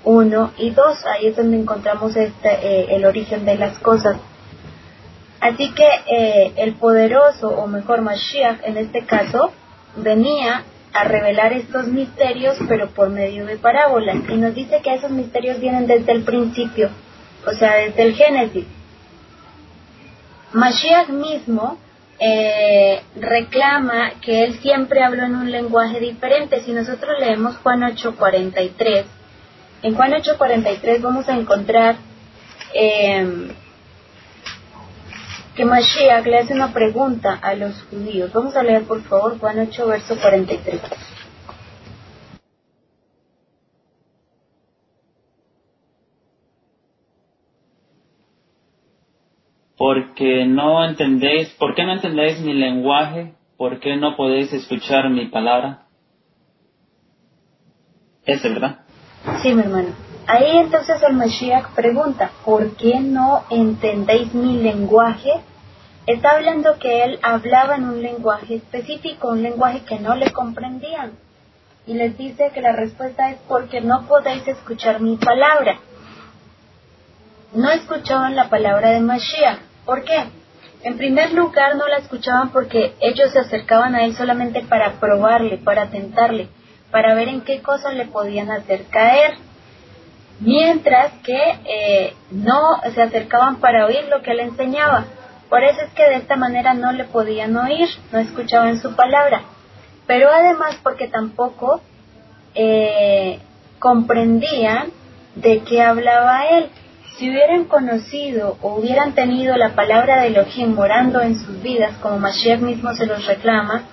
1 y 2, ahí es donde encontramos este, eh, el origen de las cosas. Así que eh, el poderoso, o mejor Mashiach en este caso, venía a revelar estos misterios, pero por medio de parábolas. Y nos dice que esos misterios vienen desde el principio, o sea, desde el Génesis. Mashiach mismo eh, reclama que él siempre habló en un lenguaje diferente. Si nosotros leemos Juan 8:43, en Juan 8:43 vamos a encontrar eh, que Mashiach le hace una pregunta a los judíos. Vamos a leer por favor Juan 8, verso 43. porque no entendéis, ¿por qué no entendéis mi lenguaje? ¿Por qué no podéis escuchar mi palabra? Ese, ¿verdad? Sí, mi hermano. Ahí entonces el Mashiach pregunta, ¿por qué no entendéis mi lenguaje? Está hablando que él hablaba en un lenguaje específico, un lenguaje que no le comprendían. Y les dice que la respuesta es porque no podéis escuchar mi palabra no escuchaban la palabra de Mashiach. ¿Por qué? En primer lugar, no la escuchaban porque ellos se acercaban a él solamente para probarle, para tentarle, para ver en qué cosas le podían hacer caer. Mientras que eh, no se acercaban para oír lo que él enseñaba. Por eso es que de esta manera no le podían oír, no escuchaban su palabra. Pero además porque tampoco eh, comprendían de qué hablaba él si hubieran conocido o hubieran tenido la palabra de Elohim morando en sus vidas, como Mashiach mismo se los reclama,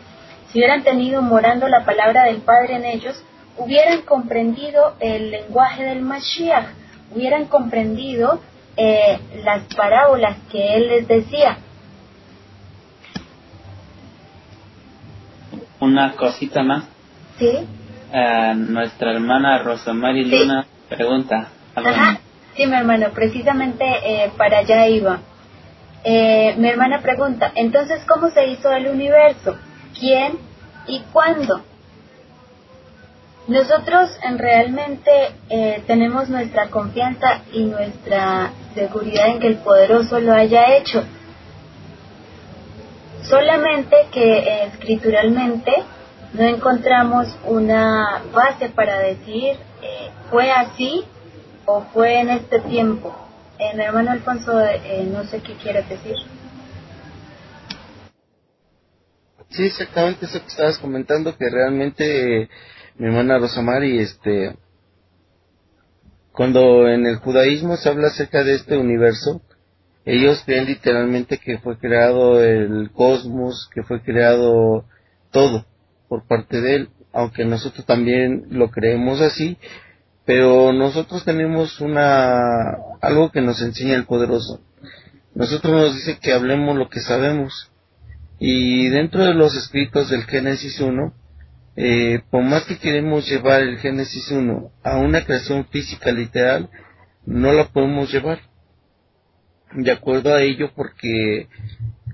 si hubieran tenido morando la palabra del Padre en ellos, hubieran comprendido el lenguaje del Mashiach, hubieran comprendido eh, las parábolas que él les decía. Una cosita más. Sí. Eh, nuestra hermana Rosamari Luna pregunta. Ajá. Sí, mi hermano, precisamente eh, para allá iba. Eh, mi hermana pregunta, entonces, ¿cómo se hizo el universo? ¿Quién y cuándo? Nosotros en realmente eh, tenemos nuestra confianza y nuestra seguridad en que el poderoso lo haya hecho. Solamente que eh, escrituralmente no encontramos una base para decir eh, fue así o fue en este tiempo. mi hermano Alfonso, no sé qué quiere decir. Sí, exactamente eso que estabas comentando, que realmente mi hermana Rosamari, este, cuando en el judaísmo se habla acerca de este universo, ellos creen literalmente que fue creado el cosmos, que fue creado todo por parte de él, aunque nosotros también lo creemos así, pero nosotros tenemos una algo que nos enseña el poderoso. Nosotros nos dice que hablemos lo que sabemos. Y dentro de los escritos del Génesis 1, eh, por más que queremos llevar el Génesis 1 a una creación física literal, no la podemos llevar. De acuerdo a ello, porque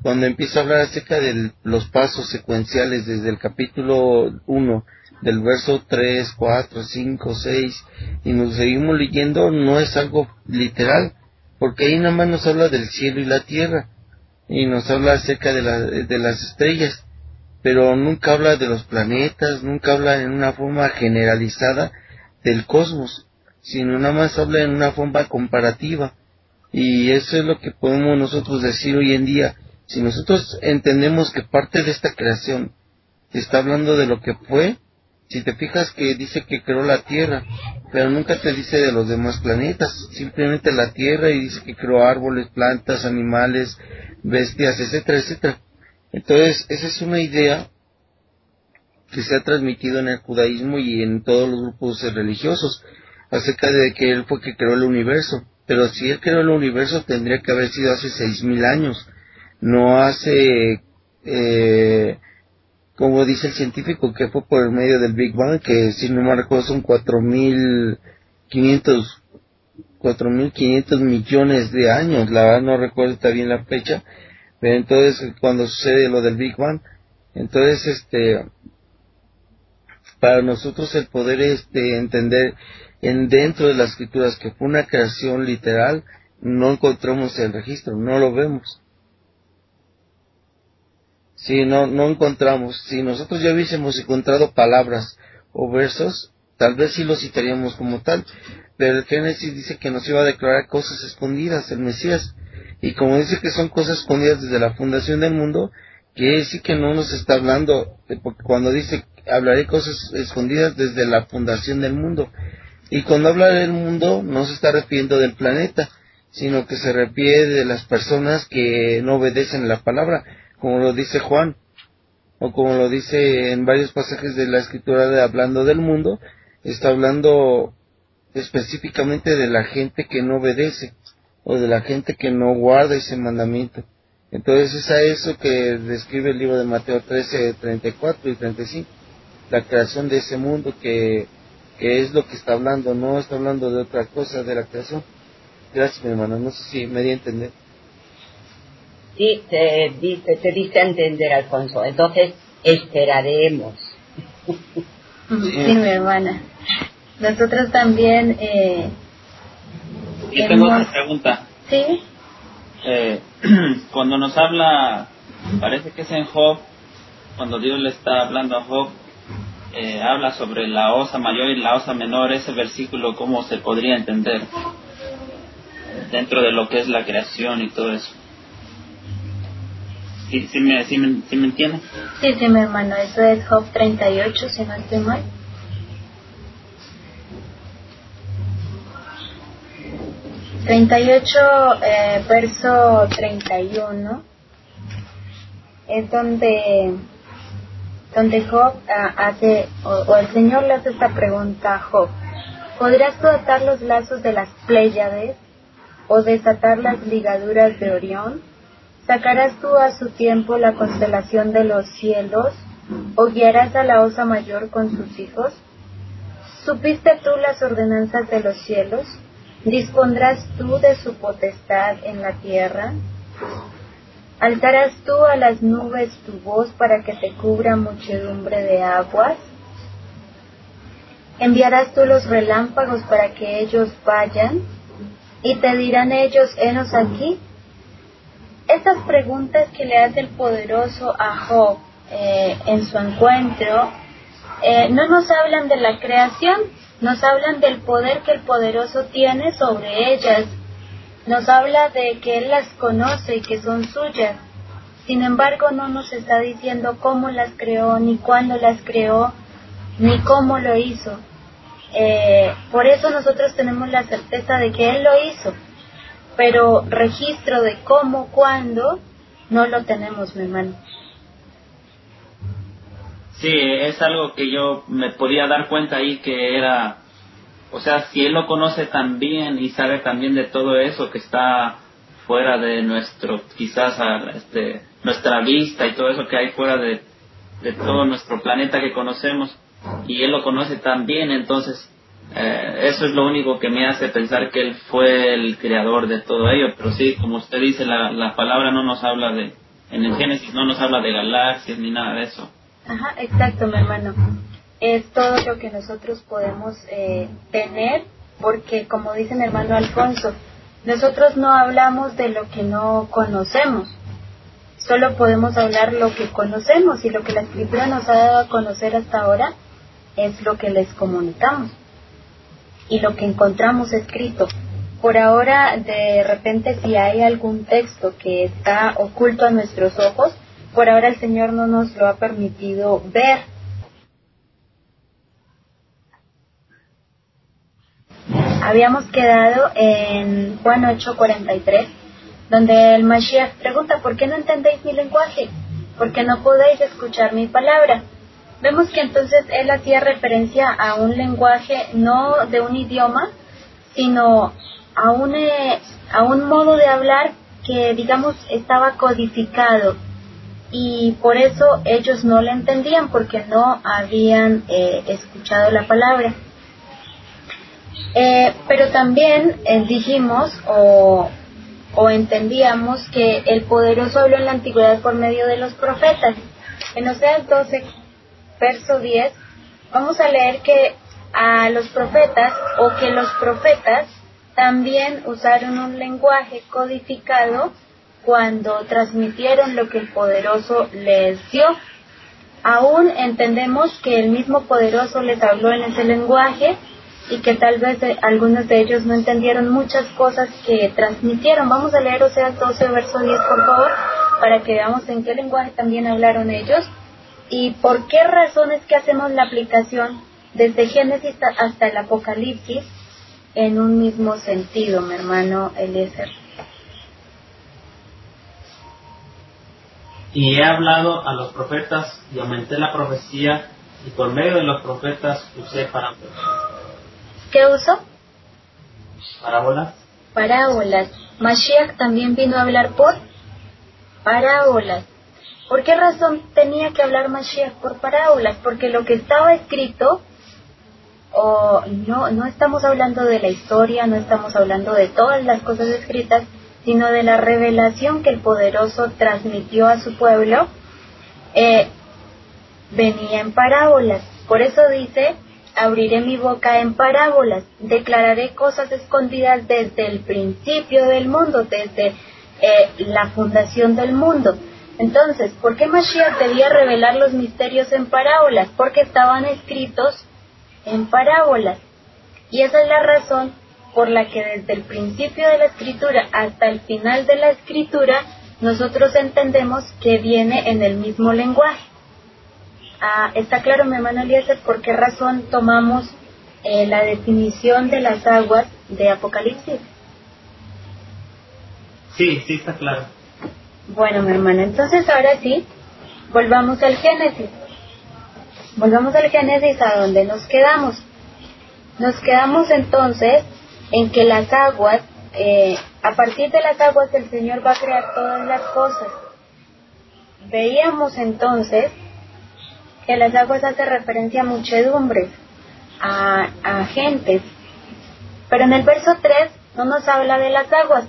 cuando empieza a hablar acerca de los pasos secuenciales desde el capítulo 1, del verso 3, 4, 5, 6, y nos seguimos leyendo, no es algo literal, porque ahí nada más nos habla del cielo y la tierra, y nos habla acerca de, de las estrellas pero nunca habla de los planetas, nunca habla en una forma generalizada del cosmos, sino nada más habla en una forma comparativa. Y eso es lo que podemos nosotros decir hoy en día. Si nosotros entendemos que parte de esta creación está hablando de lo que fue, si te fijas que dice que creó la Tierra, pero nunca te dice de los demás planetas, simplemente la Tierra y dice que creó árboles, plantas, animales, bestias, etcétera, etcétera. Entonces, esa es una idea que se ha transmitido en el judaísmo y en todos los grupos religiosos acerca de que él fue que creó el universo. Pero si él creó el universo tendría que haber sido hace seis mil años, no hace, eh, como dice el científico, que fue por el medio del Big Bang, que si no me recuerdo son cuatro mil quinientos, cuatro mil quinientos millones de años, la verdad no recuerdo bien la fecha, entonces, cuando sucede lo del Big Bang, entonces, este, para nosotros el poder este, entender en dentro de las escrituras que fue una creación literal, no encontramos el registro, no lo vemos. Si no, no encontramos, si nosotros ya hubiésemos encontrado palabras o versos, tal vez sí lo citaríamos como tal, pero el Génesis dice que nos iba a declarar cosas escondidas, el Mesías, y como dice que son cosas escondidas desde la fundación del mundo, que sí que no nos está hablando, porque cuando dice hablaré cosas escondidas desde la fundación del mundo. Y cuando habla del mundo no se está refiriendo del planeta, sino que se refiere de las personas que no obedecen la palabra, como lo dice Juan, o como lo dice en varios pasajes de la escritura de hablando del mundo, está hablando específicamente de la gente que no obedece o de la gente que no guarda ese mandamiento. Entonces es a eso que describe el libro de Mateo 13, 34 y 35, la creación de ese mundo que, que es lo que está hablando, no está hablando de otra cosa de la creación. Gracias mi hermano, no sé si me di a entender. Sí, te, te, te diste a entender, Alfonso. Entonces, esperaremos. Sí, mi hermana. Nosotros también eh, yo tengo otra pregunta. Sí. Eh, cuando nos habla, parece que es en Job, cuando Dios le está hablando a Job, eh, habla sobre la osa mayor y la osa menor, ese versículo, ¿cómo se podría entender? Dentro de lo que es la creación y todo eso. ¿Sí, sí me, sí me, sí me entiende? Sí, sí, mi hermano, eso es Job 38, si no estoy mal. 38, eh, verso 31, es donde, donde Job ah, hace, o, el Señor le hace esta pregunta a Job. ¿Podrás tú atar los lazos de las Pléyades o desatar las ligaduras de Orión? ¿Sacarás tú a su tiempo la constelación de los cielos o guiarás a la osa mayor con sus hijos? ¿Supiste tú las ordenanzas de los cielos? ¿Dispondrás tú de su potestad en la tierra? ¿Alzarás tú a las nubes tu voz para que te cubra muchedumbre de aguas? ¿Enviarás tú los relámpagos para que ellos vayan? ¿Y te dirán ellos, henos aquí? Estas preguntas que le hace el poderoso a Job eh, en su encuentro eh, no nos hablan de la creación, nos hablan del poder que el poderoso tiene sobre ellas, nos habla de que Él las conoce y que son suyas. Sin embargo, no nos está diciendo cómo las creó, ni cuándo las creó, ni cómo lo hizo. Eh, por eso nosotros tenemos la certeza de que Él lo hizo, pero registro de cómo, cuándo, no lo tenemos, mi hermano. Sí, es algo que yo me podía dar cuenta ahí que era, o sea, si Él lo conoce tan bien y sabe también de todo eso que está fuera de nuestro, quizás, este, nuestra vista y todo eso que hay fuera de, de todo nuestro planeta que conocemos, y él lo conoce tan bien, entonces eh, eso es lo único que me hace pensar que él fue el creador de todo ello. Pero sí, como usted dice, la, la palabra no nos habla de, en el Génesis no nos habla de galaxias ni nada de eso. Ajá, exacto, mi hermano. Es todo lo que nosotros podemos eh, tener, porque como dice mi hermano Alfonso, nosotros no hablamos de lo que no conocemos, solo podemos hablar lo que conocemos y lo que la escritura nos ha dado a conocer hasta ahora es lo que les comunicamos y lo que encontramos escrito. Por ahora, de repente, si hay algún texto que está oculto a nuestros ojos, por ahora el Señor no nos lo ha permitido ver. Habíamos quedado en Juan 8:43, donde el Mashiach pregunta, ¿por qué no entendéis mi lenguaje? ¿Por qué no podéis escuchar mi palabra? Vemos que entonces él hacía referencia a un lenguaje no de un idioma, sino a un, eh, a un modo de hablar que, digamos, estaba codificado y por eso ellos no le entendían porque no habían eh, escuchado la palabra. Eh, pero también dijimos o, o entendíamos que el poderoso habló en la antigüedad por medio de los profetas. En Oseas 12 verso 10, vamos a leer que a los profetas o que los profetas también usaron un lenguaje codificado cuando transmitieron lo que el poderoso les dio. Aún entendemos que el mismo poderoso les habló en ese lenguaje y que tal vez algunos de ellos no entendieron muchas cosas que transmitieron. Vamos a leer Oseas 12, verso 10, por favor, para que veamos en qué lenguaje también hablaron ellos y por qué razones que hacemos la aplicación desde Génesis hasta el Apocalipsis en un mismo sentido, mi hermano Eliezer. Y he hablado a los profetas y aumenté la profecía y por medio de los profetas usé parábolas. ¿Qué uso? Parábolas. Parábolas. Mashiach también vino a hablar por parábolas. ¿Por qué razón tenía que hablar Mashiach por parábolas? Porque lo que estaba escrito, o no, no estamos hablando de la historia, no estamos hablando de todas las cosas escritas, sino de la revelación que el poderoso transmitió a su pueblo, eh, venía en parábolas. Por eso dice, abriré mi boca en parábolas, declararé cosas escondidas desde el principio del mundo, desde eh, la fundación del mundo. Entonces, ¿por qué Mashiach debía revelar los misterios en parábolas? Porque estaban escritos en parábolas. Y esa es la razón por la que desde el principio de la escritura hasta el final de la escritura nosotros entendemos que viene en el mismo lenguaje. Ah, ¿Está claro, mi hermano Eliezer, por qué razón tomamos eh, la definición de las aguas de Apocalipsis? Sí, sí está claro. Bueno, mi hermano, entonces ahora sí, volvamos al Génesis. Volvamos al Génesis a donde nos quedamos. Nos quedamos entonces en que las aguas, eh, a partir de las aguas el Señor va a crear todas las cosas. Veíamos entonces que las aguas hace referencia a muchedumbres, a, a gentes, pero en el verso 3 no nos habla de las aguas,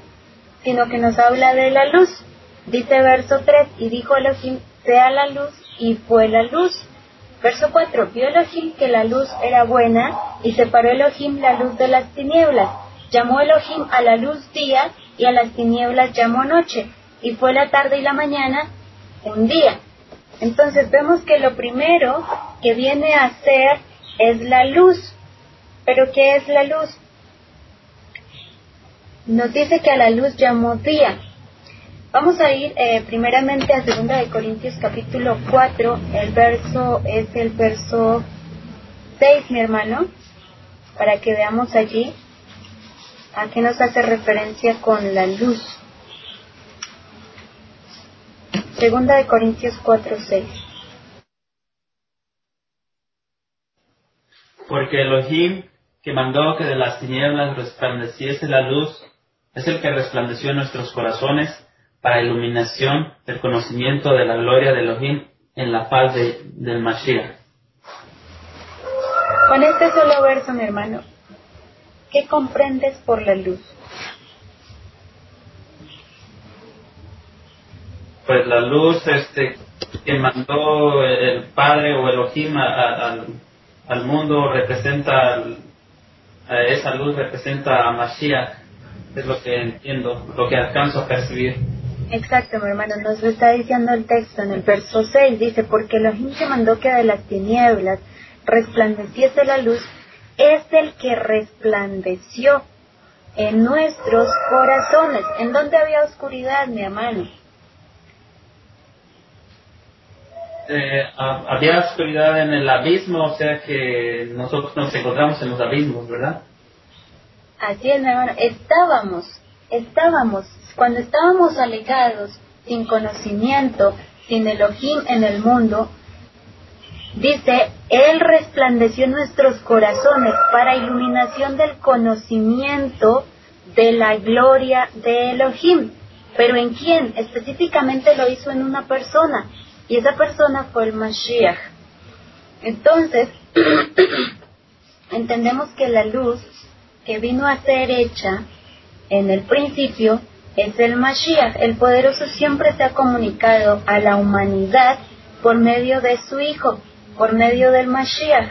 sino que nos habla de la luz. Dice verso 3, y dijo Elohim, sea la luz, y fue la luz. Verso 4, vio Elohim que la luz era buena, y separó Elohim la luz de las tinieblas. Llamó Elohim a la luz día, y a las tinieblas llamó noche, y fue la tarde y la mañana un día. Entonces vemos que lo primero que viene a ser es la luz. ¿Pero qué es la luz? Nos dice que a la luz llamó día. Vamos a ir eh, primeramente a 2 de Corintios capítulo 4, el verso es el verso 6, mi hermano, para que veamos allí a qué nos hace referencia con la luz. Segunda de Corintios 4, 6. Porque Elohim, que mandó que de las tinieblas resplandeciese la luz, es el que resplandeció en nuestros corazones para iluminación del conocimiento de la gloria de Elohim en la paz de, del Mashiach. Con este solo verso, mi hermano, ¿qué comprendes por la luz? Pues la luz este, que mandó el Padre o Elohim al, al mundo representa, a esa luz representa a Mashiach, es lo que entiendo, lo que alcanzo a percibir. Exacto, mi hermano, nos lo está diciendo el texto en el verso 6, dice, porque Elohim que mandó que de las tinieblas resplandeciese la luz, es el que resplandeció en nuestros corazones. ¿En dónde había oscuridad, mi hermano? Eh, había oscuridad en el abismo, o sea que nosotros nos encontramos en los abismos, ¿verdad? Así es, mi hermano. Estábamos, estábamos cuando estábamos alejados, sin conocimiento, sin Elohim en el mundo, dice, Él resplandeció nuestros corazones para iluminación del conocimiento de la gloria de Elohim. Pero ¿en quién? Específicamente lo hizo en una persona, y esa persona fue el Mashiach. Entonces, entendemos que la luz que vino a ser hecha en el principio es el Mashiach. El poderoso siempre se ha comunicado a la humanidad por medio de su Hijo, por medio del Mashiach.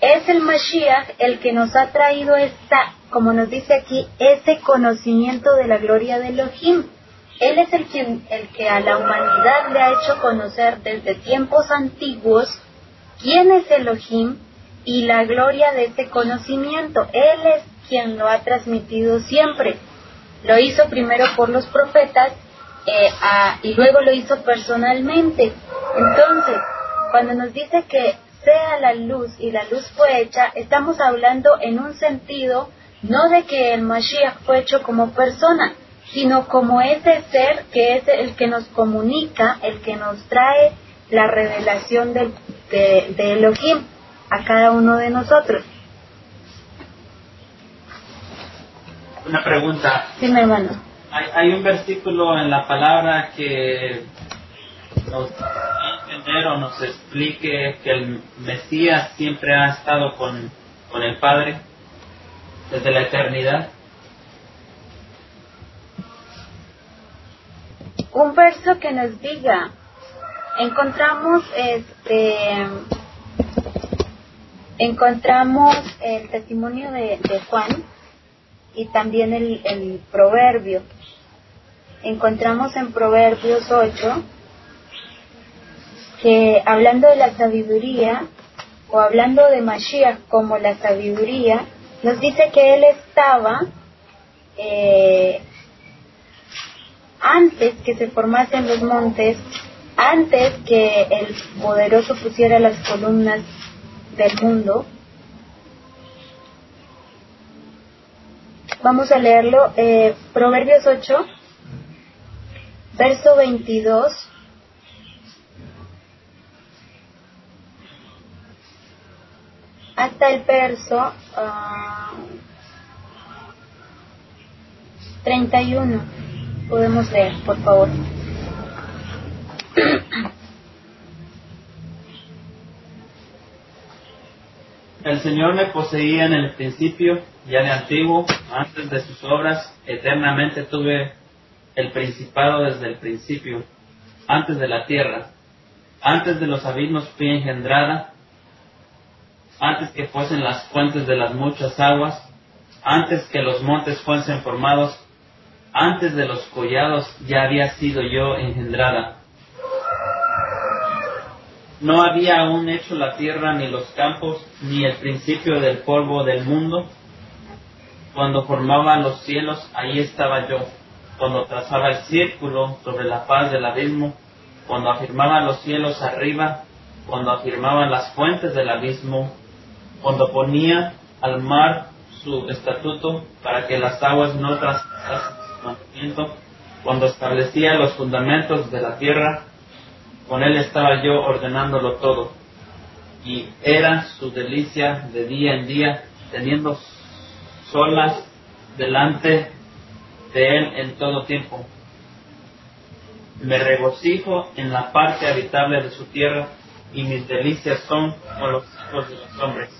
Es el Mashiach el que nos ha traído esta, como nos dice aquí, ese conocimiento de la gloria de Elohim. Él es el, quien, el que a la humanidad le ha hecho conocer desde tiempos antiguos quién es Elohim y la gloria de ese conocimiento. Él es quien lo ha transmitido siempre. Lo hizo primero por los profetas eh, y luego lo hizo personalmente. Entonces, cuando nos dice que sea la luz y la luz fue hecha, estamos hablando en un sentido no de que el Mashiach fue hecho como persona, sino como ese ser que es el que nos comunica, el que nos trae la revelación de, de Elohim a cada uno de nosotros. Una pregunta. Sí, mi hermano. Hay, hay un versículo en la palabra que nos entender o nos explique que el Mesías siempre ha estado con, con el Padre desde la eternidad. Un verso que nos diga, encontramos este encontramos el testimonio de, de Juan y también el, el proverbio. Encontramos en Proverbios 8 que hablando de la sabiduría o hablando de Mashiach como la sabiduría, nos dice que él estaba eh, antes que se formasen los montes, antes que el poderoso pusiera las columnas del mundo, Vamos a leerlo. Eh, Proverbios 8, verso 22. hasta el verso ah, 31. Podemos leer, por favor. El Señor me poseía en el principio, ya de antiguo, antes de sus obras, eternamente tuve el principado desde el principio, antes de la tierra, antes de los abismos fui engendrada, antes que fuesen las fuentes de las muchas aguas, antes que los montes fuesen formados, antes de los collados ya había sido yo engendrada no había aún hecho la tierra ni los campos, ni el principio del polvo del mundo. Cuando formaba los cielos, ahí estaba yo. Cuando trazaba el círculo sobre la faz del abismo, cuando afirmaba los cielos arriba, cuando afirmaba las fuentes del abismo, cuando ponía al mar su estatuto para que las aguas no traspasasen su cuando establecía los fundamentos de la tierra, con él estaba yo ordenándolo todo. Y era su delicia de día en día, teniendo solas delante de él en todo tiempo. Me regocijo en la parte habitable de su tierra y mis delicias son con los hijos de los hombres.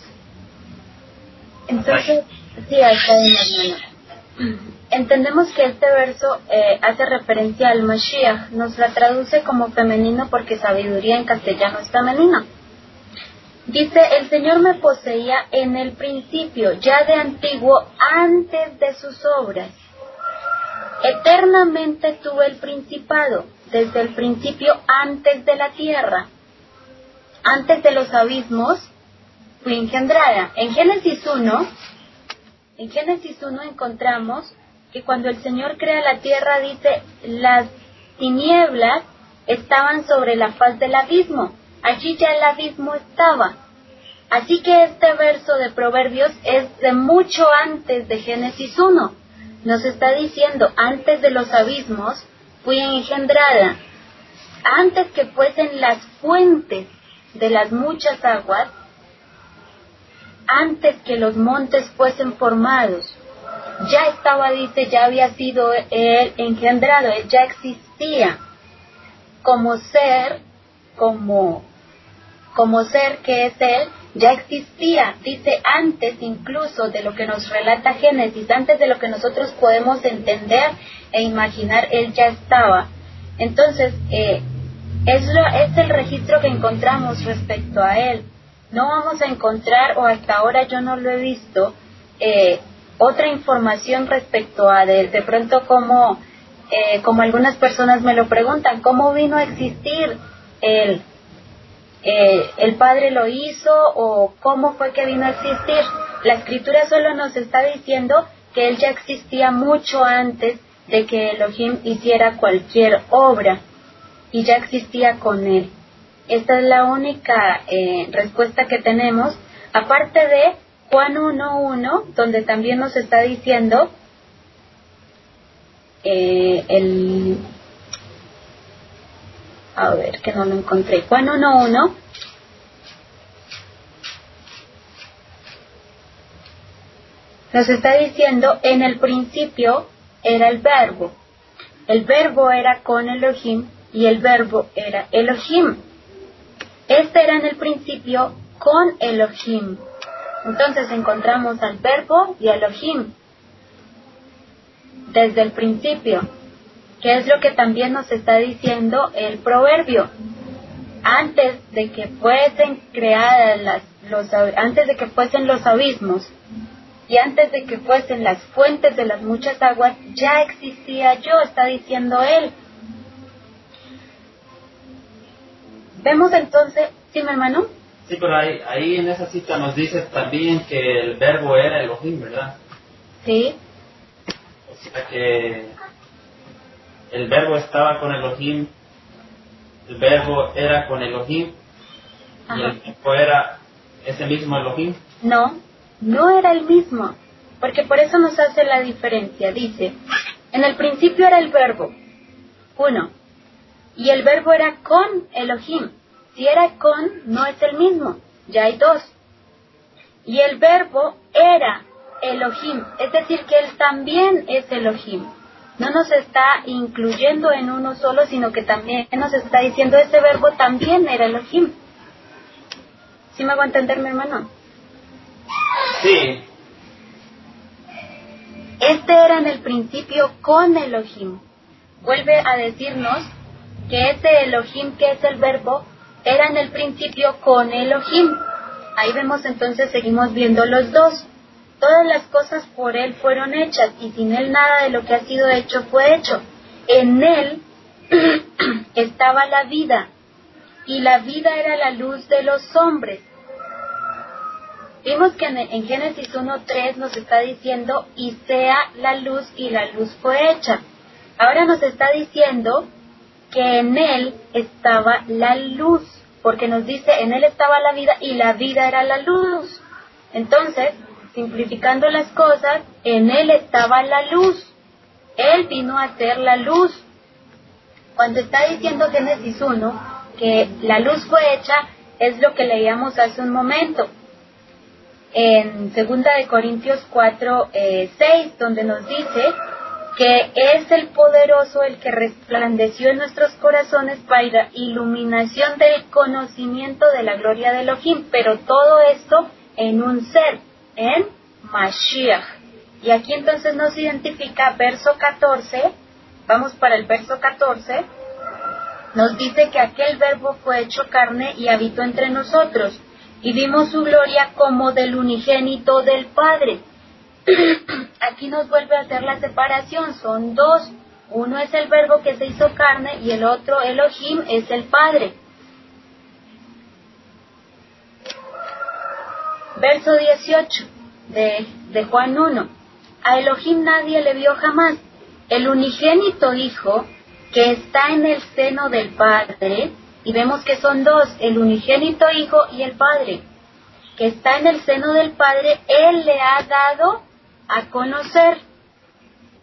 Entonces, sí, está bien, hermano entendemos que este verso eh, hace referencia al Mashiach, nos la traduce como femenino porque sabiduría en castellano es femenino. Dice, el Señor me poseía en el principio, ya de antiguo, antes de sus obras. Eternamente tuve el principado, desde el principio antes de la tierra, antes de los abismos, fui engendrada. En Génesis 1, en Génesis 1 encontramos que cuando el Señor crea la tierra dice, las tinieblas estaban sobre la faz del abismo. Allí ya el abismo estaba. Así que este verso de Proverbios es de mucho antes de Génesis 1. Nos está diciendo, antes de los abismos fui engendrada. Antes que fuesen las fuentes de las muchas aguas, antes que los montes fuesen formados, ya estaba, dice, ya había sido él engendrado, él ya existía como ser, como, como ser que es él, ya existía, dice, antes incluso de lo que nos relata Génesis, antes de lo que nosotros podemos entender e imaginar, él ya estaba. Entonces, eh, es, lo, es el registro que encontramos respecto a él. No vamos a encontrar, o hasta ahora yo no lo he visto, eh, otra información respecto a de, de pronto como, eh, como algunas personas me lo preguntan, ¿cómo vino a existir él? Eh, ¿El Padre lo hizo o cómo fue que vino a existir? La escritura solo nos está diciendo que él ya existía mucho antes de que Elohim hiciera cualquier obra y ya existía con él. Esta es la única eh, respuesta que tenemos, aparte de Juan 1.1, donde también nos está diciendo eh, el... A ver, que no lo encontré. Juan 1.1. Nos está diciendo, en el principio era el verbo. El verbo era con Elohim y el verbo era Elohim. Este era en el principio con Elohim. Entonces encontramos al verbo y Elohim desde el principio, que es lo que también nos está diciendo el proverbio. Antes de que fuesen creadas las, los, antes de que fuesen los abismos y antes de que fuesen las fuentes de las muchas aguas, ya existía yo, está diciendo él. Vemos entonces, ¿sí, mi hermano? Sí, pero ahí, ahí en esa cita nos dice también que el verbo era Elohim, ¿verdad? Sí. O sea que el verbo estaba con Elohim, el verbo era con Elohim y el verbo era ese mismo Elohim. No, no era el mismo, porque por eso nos hace la diferencia. Dice, en el principio era el verbo, uno, y el verbo era con Elohim. Si era con, no es el mismo, ya hay dos. Y el verbo era Elohim, es decir, que Él también es Elohim. No nos está incluyendo en uno solo, sino que también nos está diciendo ese verbo también era Elohim. ¿Sí me hago entender, mi hermano? Sí. Este era en el principio con Elohim. Vuelve a decirnos que ese Elohim, que es el verbo, era en el principio con Elohim. Ahí vemos entonces, seguimos viendo los dos. Todas las cosas por Él fueron hechas y sin Él nada de lo que ha sido hecho fue hecho. En Él estaba la vida y la vida era la luz de los hombres. Vimos que en, Génesis 1.3 nos está diciendo y sea la luz y la luz fue hecha. Ahora nos está diciendo que en Él estaba la luz, porque nos dice en Él estaba la vida y la vida era la luz. Entonces, simplificando las cosas, en Él estaba la luz. Él vino a ser la luz. Cuando está diciendo Génesis 1 que la luz fue hecha, es lo que leíamos hace un momento. En 2 de Corintios 4, 6, eh, donde nos dice que es el poderoso el que resplandeció en nuestros corazones para iluminación del conocimiento de la gloria de Elohim, pero todo esto en un ser, en Mashiach. Y aquí entonces nos identifica verso 14, vamos para el verso 14, nos dice que aquel verbo fue hecho carne y habitó entre nosotros, y vimos su gloria como del unigénito del Padre. aquí nos vuelve a hacer la separación, son dos, uno es el verbo que se hizo carne y el otro, Elohim, es el Padre. Verso 18 de, de Juan 1. A Elohim nadie le vio jamás. El unigénito Hijo que está en el seno del Padre, y vemos que son dos, el unigénito Hijo y el Padre, que está en el seno del Padre, Él le ha dado a conocer.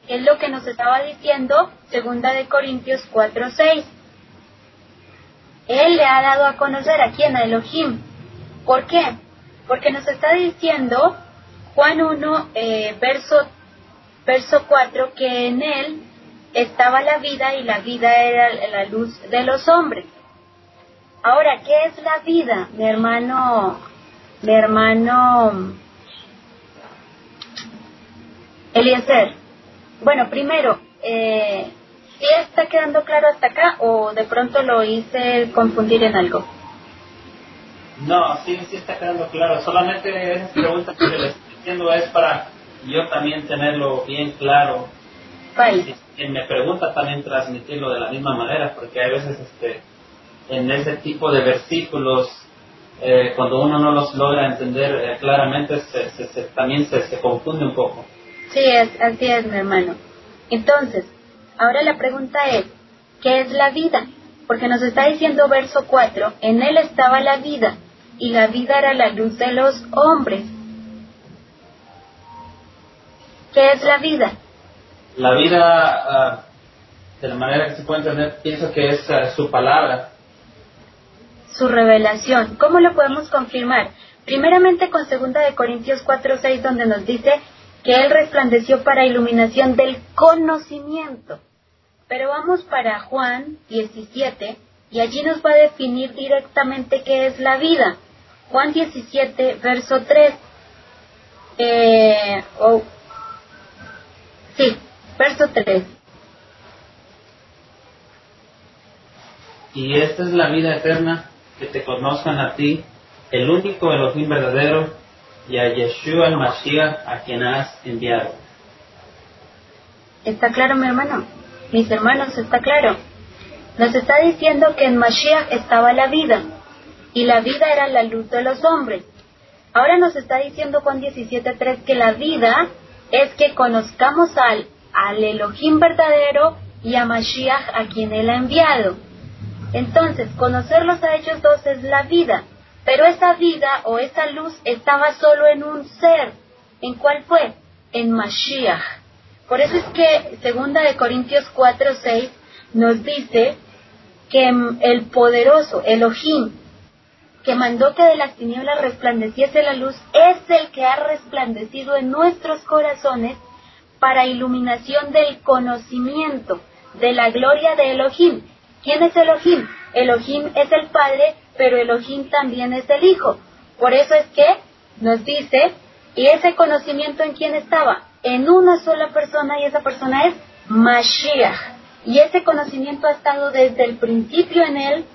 Es lo que nos estaba diciendo segunda de Corintios 4:6. Él le ha dado a conocer a quién, a Elohim. ¿Por qué? Porque nos está diciendo Juan 1, eh, verso, verso 4, que en él estaba la vida y la vida era la luz de los hombres. Ahora, ¿qué es la vida, mi hermano, mi hermano Eliezer? Bueno, primero, eh, ¿sí está quedando claro hasta acá o de pronto lo hice confundir en algo? No, sí, sí está quedando claro. Solamente esas preguntas que le estoy haciendo es para yo también tenerlo bien claro. ¿Cuál? Si me pregunta también transmitirlo de la misma manera, porque hay veces este, en ese tipo de versículos, eh, cuando uno no los logra entender eh, claramente, se, también se, confunde un poco. Sí, es, así es, mi hermano. Entonces, ahora la pregunta es, ¿qué es la vida? Porque nos está diciendo verso 4, en él estaba la vida, y la vida era la luz de los hombres. ¿Qué es la vida? La vida, ah, de la manera que se puede entender, pienso que es ah, su palabra. Su revelación. ¿Cómo lo podemos confirmar? Primeramente con 2 de Corintios 4, 6, donde nos dice que Él resplandeció para iluminación del conocimiento. Pero vamos para Juan 17 y allí nos va a definir directamente qué es la vida. Juan 17, verso 3. Eh, sí, verso 3. Y esta es la vida eterna, que te conozcan a ti, el único Elohim verdadero, y a Yeshua el Mashiach, a quien has enviado. ¿Está claro, mi hermano? Mis hermanos, está claro. Nos está diciendo que en Mashiach estaba la vida y la vida era la luz de los hombres. Ahora nos está diciendo Juan 17.3 que la vida es que conozcamos al, al Elohim verdadero y a Mashiach a quien él ha enviado. Entonces, conocerlos a ellos dos es la vida, pero esa vida o esa luz estaba solo en un ser. ¿En cuál fue? En Mashiach. Por eso es que segunda de Corintios 4.6 nos dice que el poderoso Elohim que mandó que de las tinieblas resplandeciese la luz, es el que ha resplandecido en nuestros corazones para iluminación del conocimiento de la gloria de Elohim. ¿Quién es Elohim? Elohim es el Padre, pero Elohim también es el Hijo. Por eso es que nos dice, ¿y ese conocimiento en quién estaba? En una sola persona y esa persona es Mashiach. Y ese conocimiento ha estado desde el principio en él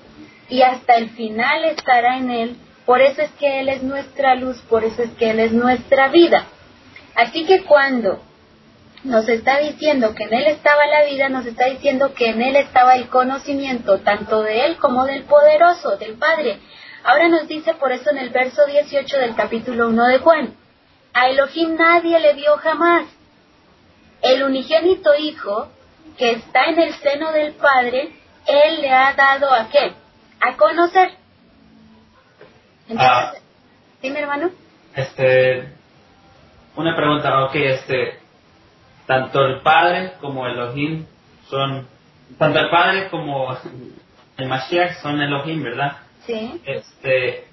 y hasta el final estará en él. Por eso es que Él es nuestra luz, por eso es que Él es nuestra vida. Así que cuando nos está diciendo que en Él estaba la vida, nos está diciendo que en Él estaba el conocimiento, tanto de Él como del poderoso, del Padre. Ahora nos dice por eso en el verso 18 del capítulo 1 de Juan, a Elohim nadie le vio jamás. El unigénito Hijo, que está en el seno del Padre, Él le ha dado a qué? A conocer. Entonces, Ah. dime hermano. Este, una pregunta, ok, este, tanto el Padre como Elohim son, tanto el Padre como el Mashiach son Elohim, ¿verdad? Sí. Este,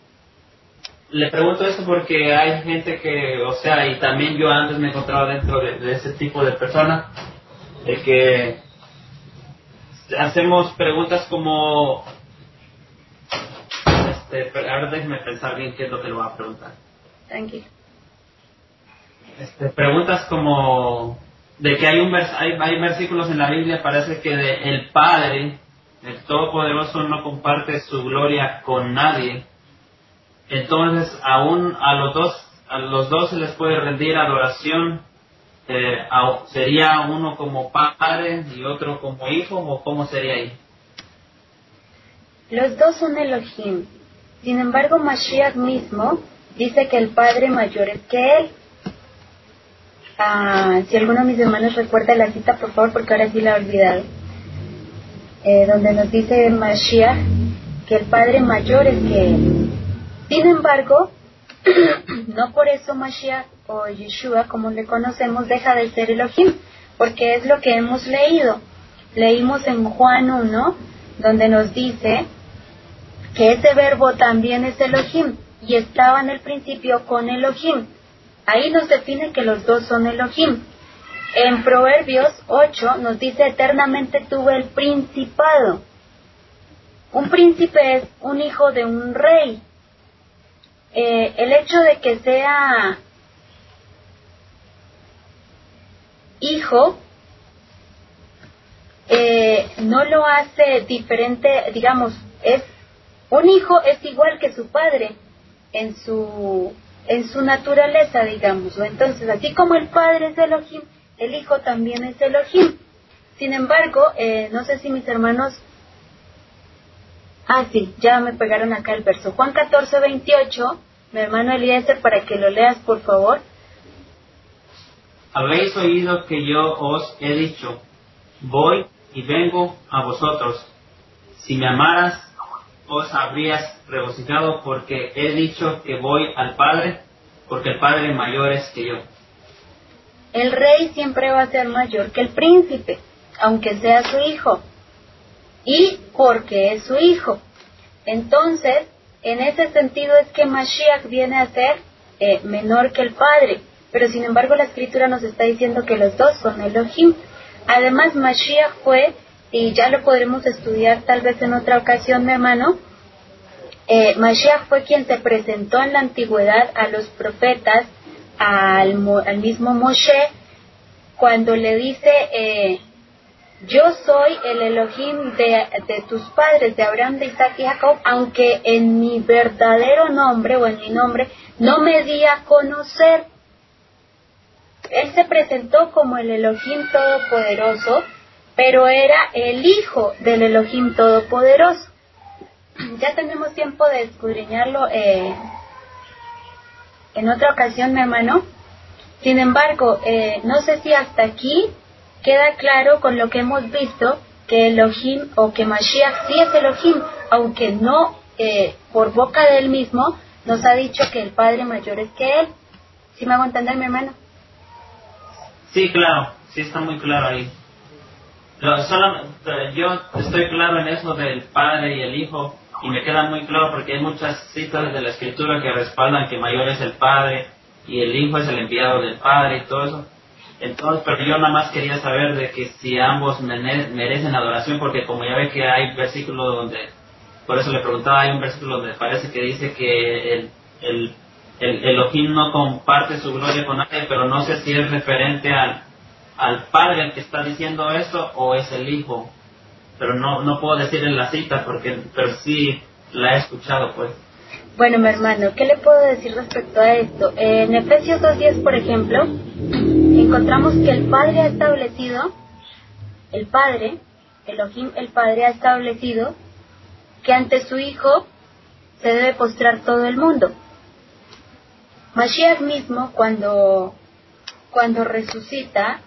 le pregunto esto porque hay gente que, o sea, y también yo antes me encontraba dentro de, de ese tipo de personas, de que hacemos preguntas como, este, ahora déjeme pensar bien qué es lo que le voy a preguntar. Tranquilo. Este, preguntas como de que hay un vers- hay, hay versículos en la Biblia parece que de el Padre el Todopoderoso no comparte su gloria con nadie entonces aún a los dos a los dos se les puede rendir adoración eh, sería uno como padre y otro como hijo o cómo sería ahí Los dos son Elohim. Sin embargo, Mashiach mismo dice que el Padre mayor es que Él. Ah, si alguno de mis hermanos recuerda la cita, por favor, porque ahora sí la he olvidado. Eh, donde nos dice Mashiach que el Padre mayor es que Él. Sin embargo, no por eso Mashiach o Yeshua, como le conocemos, deja de ser Elohim, porque es lo que hemos leído. Leímos en Juan 1, donde nos dice que ese verbo también es Elohim y estaba en el principio con Elohim. Ahí nos define que los dos son Elohim. En Proverbios 8 nos dice eternamente tuve el principado. Un príncipe es un hijo de un rey. Eh, el hecho de que sea hijo eh, no lo hace diferente, digamos, es un hijo es igual que su padre en su en su naturaleza, digamos. ¿no? Entonces, así como el padre es Elohim, el hijo también es Elohim. Sin embargo, eh, no sé si mis hermanos Ah, sí, ya me pegaron acá el verso. Juan 14, 28, mi hermano Eliezer, para que lo leas, por favor. Habéis oído que yo os he dicho, voy y vengo a vosotros. Si me amaras, os habrías regocijado porque he dicho que voy al Padre, porque el Padre mayor es que yo. El rey siempre va a ser mayor que el príncipe, aunque sea su hijo. Y porque es su hijo. Entonces, en ese sentido es que Mashiach viene a ser eh, menor que el padre. Pero sin embargo la escritura nos está diciendo que los dos son Elohim. Además, Mashiach fue, y ya lo podremos estudiar tal vez en otra ocasión, mi hermano, eh, Mashiach fue quien se presentó en la antigüedad a los profetas, al, al mismo Moshe, cuando le dice, eh, yo soy el Elohim de, de tus padres, de Abraham, de Isaac y Jacob, aunque en mi verdadero nombre o en mi nombre no me di a conocer. Él se presentó como el Elohim Todopoderoso, pero era el hijo del Elohim Todopoderoso. Ya tenemos tiempo de escudriñarlo eh, en otra ocasión, mi hermano. Sin embargo, eh, no sé si hasta aquí queda claro con lo que hemos visto que Elohim o que Mashiach sí es Elohim, aunque no eh, por boca de él mismo nos ha dicho que el Padre mayor es que él. ¿Sí me hago entender, mi hermano? Sí, claro, sí está muy claro ahí. Lo- solo- yo estoy claro en eso del Padre y el Hijo, y me queda muy claro porque hay muchas citas de la escritura que respaldan que mayor es el Padre y el Hijo es el enviado del Padre y todo eso. Entonces, pero yo nada más quería saber de que si ambos merecen adoración, porque como ya ve que hay versículos donde, por eso le preguntaba, hay un versículo donde parece que dice que el, el, el Elohim no comparte su gloria con nadie, pero no sé si es referente al, al Padre el que está diciendo esto o es el Hijo pero no, no puedo decir en la cita porque pero sí la he escuchado pues. Bueno, mi hermano, ¿qué le puedo decir respecto a esto? En Efesios 2.10, por ejemplo, encontramos que el Padre ha establecido, el Padre, Elohim, el Padre ha establecido que ante su Hijo se debe postrar todo el mundo. Mashiach mismo, cuando, cuando resucita,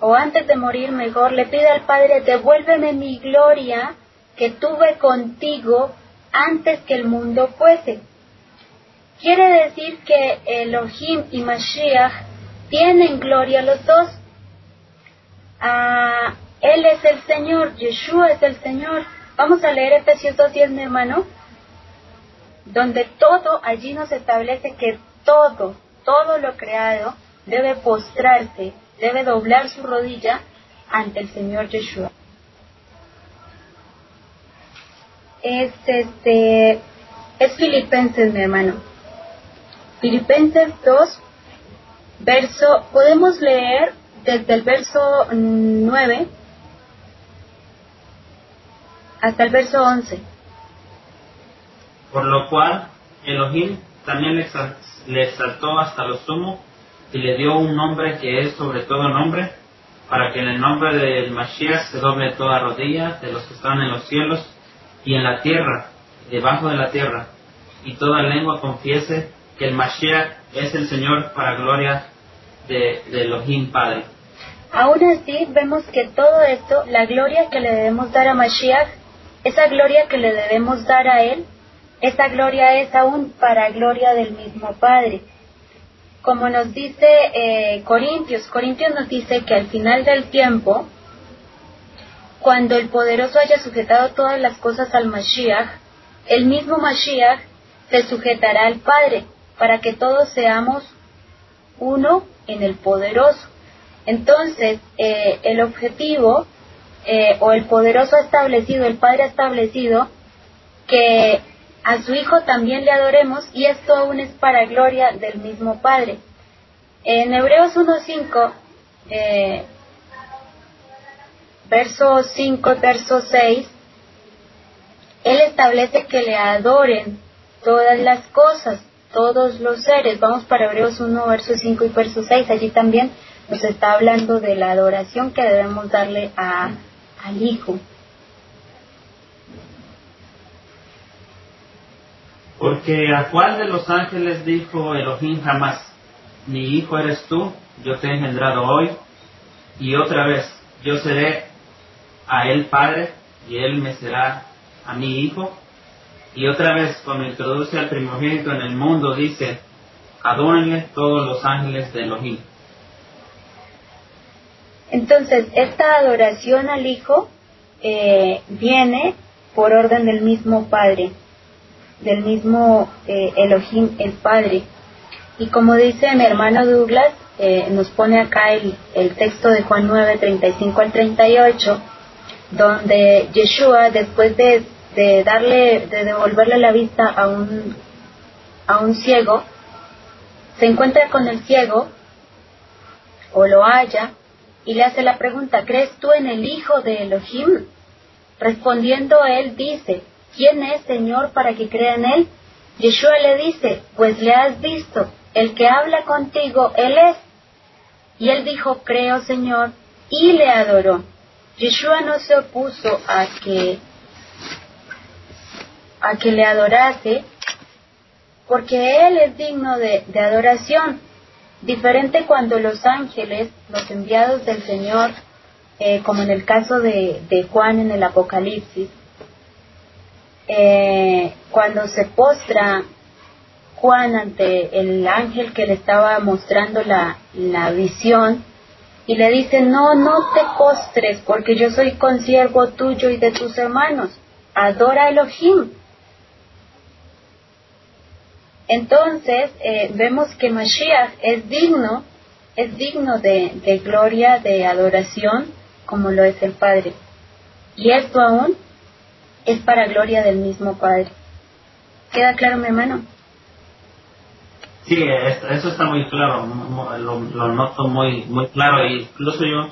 o antes de morir mejor, le pide al Padre, devuélveme mi gloria que tuve contigo antes que el mundo fuese. Quiere decir que Elohim y Mashiach tienen gloria los dos. Ah, él es el Señor, Yeshua es el Señor. Vamos a leer Efesios 2.10, mi hermano, donde todo, allí nos establece que todo, todo lo creado debe postrarse debe doblar su rodilla ante el Señor Yeshua. Es este es Filipenses, mi hermano. Filipenses 2, verso, podemos leer desde el verso 9 hasta el verso 11. Por lo cual, Elohim también le exaltó hasta lo sumo y le dio un nombre que es sobre todo nombre, para que en el nombre del Mashiach se doble toda rodilla de los que están en los cielos y en la tierra, debajo de la tierra, y toda lengua confiese que el Mashiach es el Señor para gloria de, de Elohim Padre. Aún así, vemos que todo esto, la gloria que le debemos dar a Mashiach, esa gloria que le debemos dar a Él, esa gloria es aún para gloria del mismo Padre como nos dice eh, Corintios, Corintios nos dice que al final del tiempo, cuando el poderoso haya sujetado todas las cosas al Mashiach, el mismo Mashiach se sujetará al Padre, para que todos seamos uno en el poderoso. Entonces, eh, el objetivo eh, o el poderoso ha establecido, el Padre ha establecido que a su Hijo también le adoremos y esto aún es para gloria del mismo Padre. En Hebreos 1.5, eh, verso 5, verso 6, Él establece que le adoren todas las cosas, todos los seres. Vamos para Hebreos 1, verso 5 y verso 6. Allí también nos está hablando de la adoración que debemos darle a, al Hijo. Porque a cuál de los ángeles dijo Elohim jamás, mi hijo eres tú, yo te he engendrado hoy, y otra vez, yo seré a él padre, y él me será a mi hijo. Y otra vez, cuando introduce al primogénito en el mundo, dice, adórenle todos los ángeles de Elohim. Entonces, esta adoración al Hijo eh, viene por orden del mismo Padre del mismo eh, Elohim, el Padre. Y como dice mi hermano Douglas, eh, nos pone acá el, el, texto de Juan 9, 35 al 38, donde Yeshua, después de, de darle, de devolverle la vista a un, a un ciego, se encuentra con el ciego, o lo halla, y le hace la pregunta, ¿crees tú en el Hijo de Elohim? Respondiendo él dice, ¿quién es Señor para que crea en Él? Yeshua le dice, pues le has visto, el que habla contigo, Él es. Y él dijo, creo Señor, y le adoró. Yeshua no se opuso a que, a que le adorase, porque Él es digno de, adoración. Diferente cuando los ángeles, los enviados del Señor, eh, como en el caso de Juan en el Apocalipsis, eh, cuando se postra Juan ante el ángel que le estaba mostrando la, la visión y le dice, no, no te postres porque yo soy consiervo tuyo y de tus hermanos, adora a Elohim. Entonces eh, vemos que Mashiach es digno, es digno de, de gloria, de adoración, como lo es el Padre. Y esto aún es para gloria del mismo Padre. ¿Queda claro, mi hermano? Sí, eso está muy claro, lo, noto muy muy claro e incluso yo,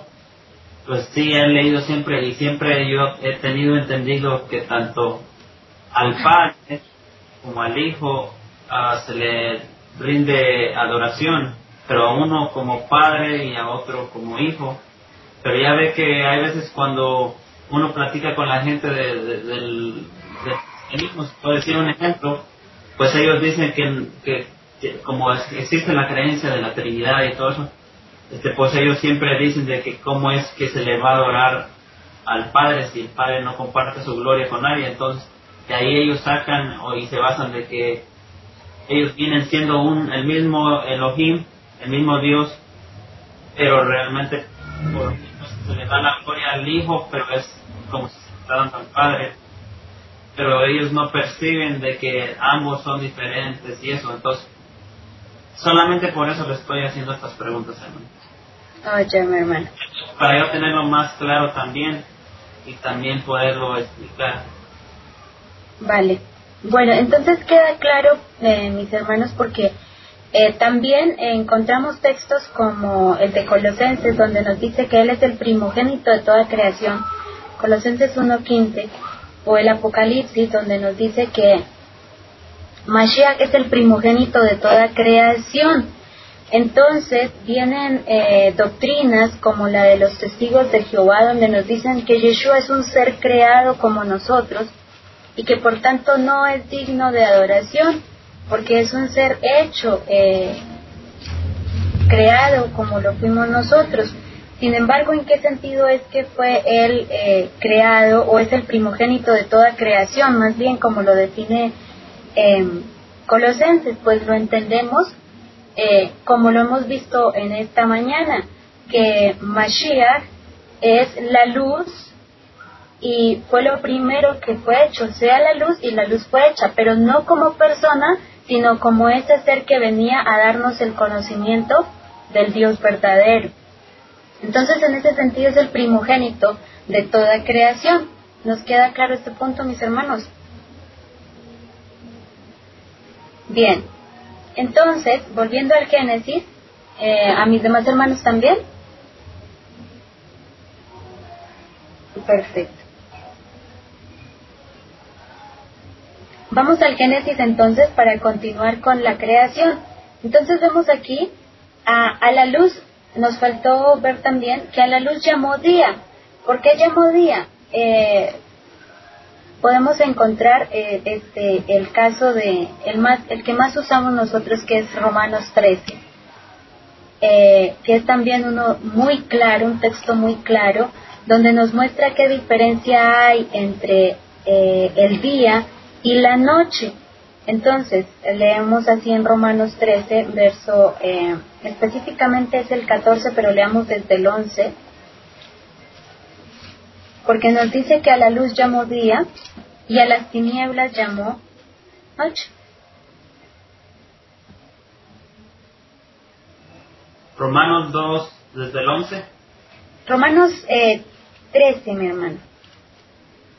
pues sí he leído siempre y siempre yo he tenido entendido que tanto al Padre como al Hijo ah, se le rinde adoración, pero a uno como Padre y a otro como Hijo. Pero ya ve que hay veces cuando uno platica con la gente de, de, del, mismo, puedo decir un ejemplo, pues ellos dicen que, que como existe la creencia de la Trinidad y todo eso, este, pues ellos siempre dicen de que cómo es que se le va a adorar al Padre si el Padre no comparte su gloria con nadie. Entonces, de ahí ellos sacan o, y se basan de que ellos vienen siendo un, el mismo Elohim, el mismo Dios, pero realmente por, se le da la gloria al Hijo, pero es como si se dando al Padre. Pero ellos no perciben de que ambos son diferentes y eso. Entonces, Solamente por eso le estoy haciendo estas preguntas, hermano. Oye, mi hermano. Para yo tenerlo más claro también y también poderlo explicar. Vale. Bueno, entonces queda claro, eh, mis hermanos, porque eh, también encontramos textos como el de Colosenses, donde nos dice que Él es el primogénito de toda creación, Colosenses 1.15, o el Apocalipsis, donde nos dice que Mashiach es el primogénito de toda creación. Entonces vienen eh, doctrinas como la de los testigos de Jehová, donde nos dicen que Yeshua es un ser creado como nosotros y que por tanto no es digno de adoración, porque es un ser hecho, eh, creado como lo fuimos nosotros. Sin embargo, ¿en qué sentido es que fue él eh, creado o es el primogénito de toda creación? Más bien como lo define eh, Colosenses, pues lo entendemos eh, como lo hemos visto en esta mañana, que Mashiach es la luz y fue lo primero que fue hecho, sea la luz y la luz fue hecha, pero no como persona, sino como ese ser que venía a darnos el conocimiento del Dios verdadero. Entonces, en ese sentido es el primogénito de toda creación. ¿Nos queda claro este punto, mis hermanos? Bien, entonces, volviendo al Génesis, eh, a mis demás hermanos también. Perfecto. Vamos al Génesis entonces para continuar con la creación. Entonces vemos aquí a, a, la luz, nos faltó ver también que a la luz llamó día. ¿Por qué llamó día? Eh, podemos encontrar eh, este el caso de el más el que más usamos nosotros que es Romanos 13 eh, que es también uno muy claro un texto muy claro donde nos muestra qué diferencia hay entre eh, el día y la noche entonces leemos así en Romanos 13 verso específicamente es el 14 pero leamos desde el 11 porque nos dice que a la luz llamó día y a las tinieblas llamó noche. Romanos 2, desde el 11. Romanos eh, 13, mi hermano.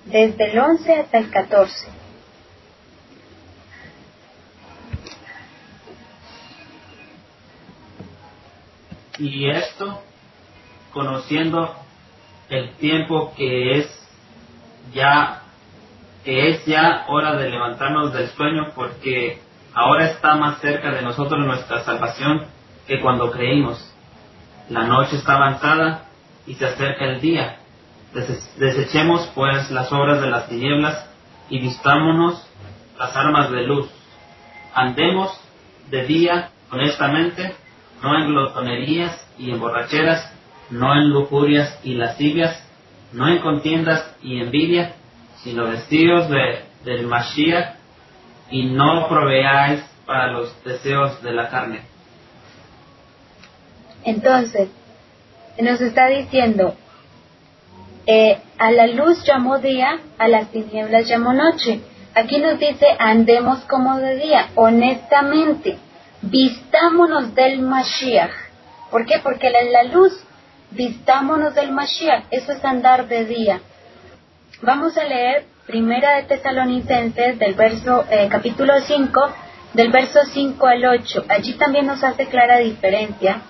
Desde el 11 hasta el 14. Y esto, conociendo el tiempo que es ya que es ya hora de levantarnos del sueño porque ahora está más cerca de nosotros nuestra salvación que cuando creímos. La noche está avanzada y se acerca el día. Desechemos pues las obras de las tinieblas y vistámonos las armas de luz. Andemos de día honestamente, no en glotonerías y en borracheras, no en lujurias y lascivias, no en contiendas y envidia, sino vestidos de, del Mashiach y no proveáis para los deseos de la carne. Entonces, nos está diciendo, eh, a la luz llamó día, a las tinieblas llamó noche. Aquí nos dice, andemos como de día, honestamente, vistámonos del Mashiach. ¿Por qué? Porque la, la luz, vistámonos del Mashiach, eso es andar de día. Vamos a leer Primera de Tesalonicenses del verso eh, capítulo 5 del verso 5 al 8. Allí también nos hace clara diferencia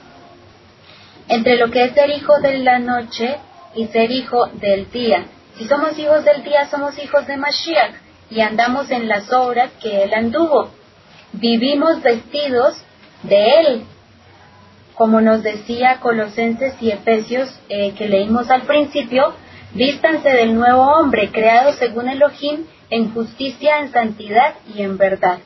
entre lo que es ser hijo de la noche y ser hijo del día. Si somos hijos del día, somos hijos de Mashiach y andamos en las obras que él anduvo. Vivimos vestidos de él, como nos decía Colosenses y Efesios eh, que leímos al principio, vístanse del nuevo hombre, creado según Elohim, en justicia, en santidad y en verdad.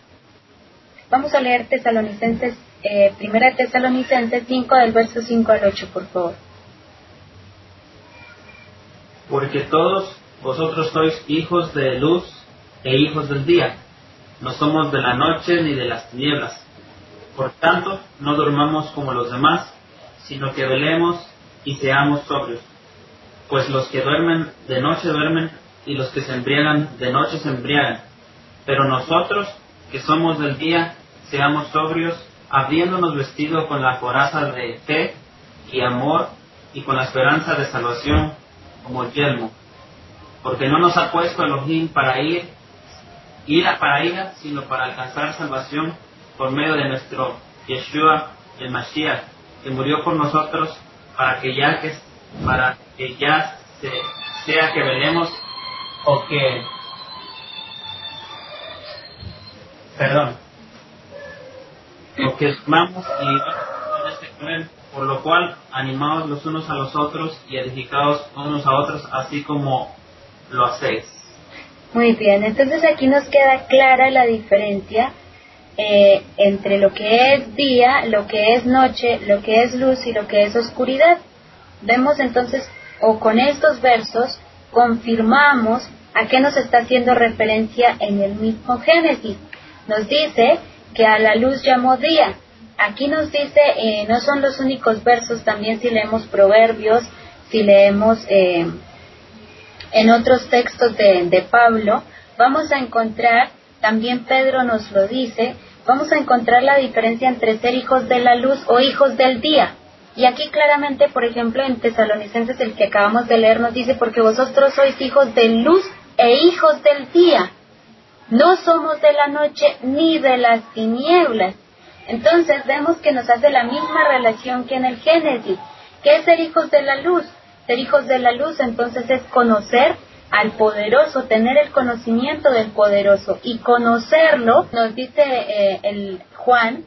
Vamos a leer Tesalonicenses, eh, primera Tesalonicenses 5 del verso 5 al 8, por favor. Porque todos vosotros sois hijos de luz e hijos del día. No somos de la noche ni de las tinieblas. Por tanto, no durmamos como los demás, sino que velemos y seamos sobrios. Pues los que duermen de noche duermen y los que se embriagan de noche se embriagan. Pero nosotros, que somos del día, seamos sobrios, habiéndonos vestido con la coraza de fe y amor y con la esperanza de salvación como el yelmo. Porque no nos ha puesto Elohim para ir, ira para ira, sino para alcanzar salvación por medio de nuestro Yeshua, el Mashiach, que murió por nosotros para que ya que para que ya sea que velemos o que perdón o que vamos y este por lo cual animados los unos a los otros y edificados unos a otros así como lo hacéis muy bien entonces aquí nos queda clara la diferencia eh, entre lo que es día, lo que es noche, lo que es luz y lo que es oscuridad. Vemos entonces, o con estos versos, confirmamos a qué nos está haciendo referencia en el mismo Génesis. Nos dice que a la luz llamó día. Aquí nos dice, eh, no son los únicos versos, también si leemos proverbios, si leemos eh, en otros textos de, de Pablo, vamos a encontrar, también Pedro nos lo dice, vamos a encontrar la diferencia entre ser hijos de la luz o hijos del día. Y aquí claramente, por ejemplo, en Tesalonicenses, el que acabamos de leer, nos dice, porque vosotros sois hijos de luz e hijos del día. No somos de la noche ni de las tinieblas. Entonces vemos que nos hace la misma relación que en el Génesis. ¿Qué es ser hijos de la luz? Ser hijos de la luz entonces es conocer al poderoso, tener el conocimiento del poderoso y conocerlo, nos dice eh, el Juan,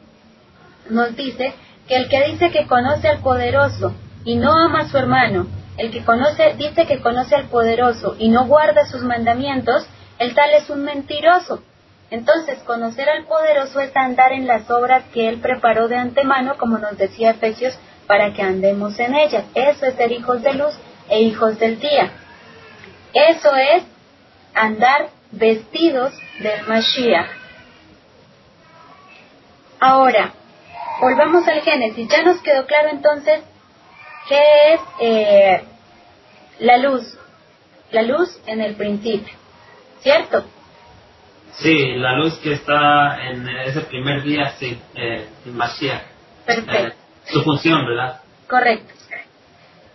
nos dice que el que dice que conoce al poderoso y no ama a su hermano, el que conoce, dice que conoce al poderoso y no guarda sus mandamientos, el tal es un mentiroso. Entonces, conocer al poderoso es andar en las obras que él preparó de antemano, como nos decía Efesios, para que andemos en ellas. Eso es ser hijos de luz e hijos del día. Eso es andar vestidos del Mashiach. Ahora, volvamos al Génesis. Ya nos quedó claro entonces qué es eh, la luz. La luz en el principio, ¿cierto? Sí, la luz que está en ese primer día, sí, eh, en Mashiach. Perfecto. Eh, su función, ¿verdad? Correcto.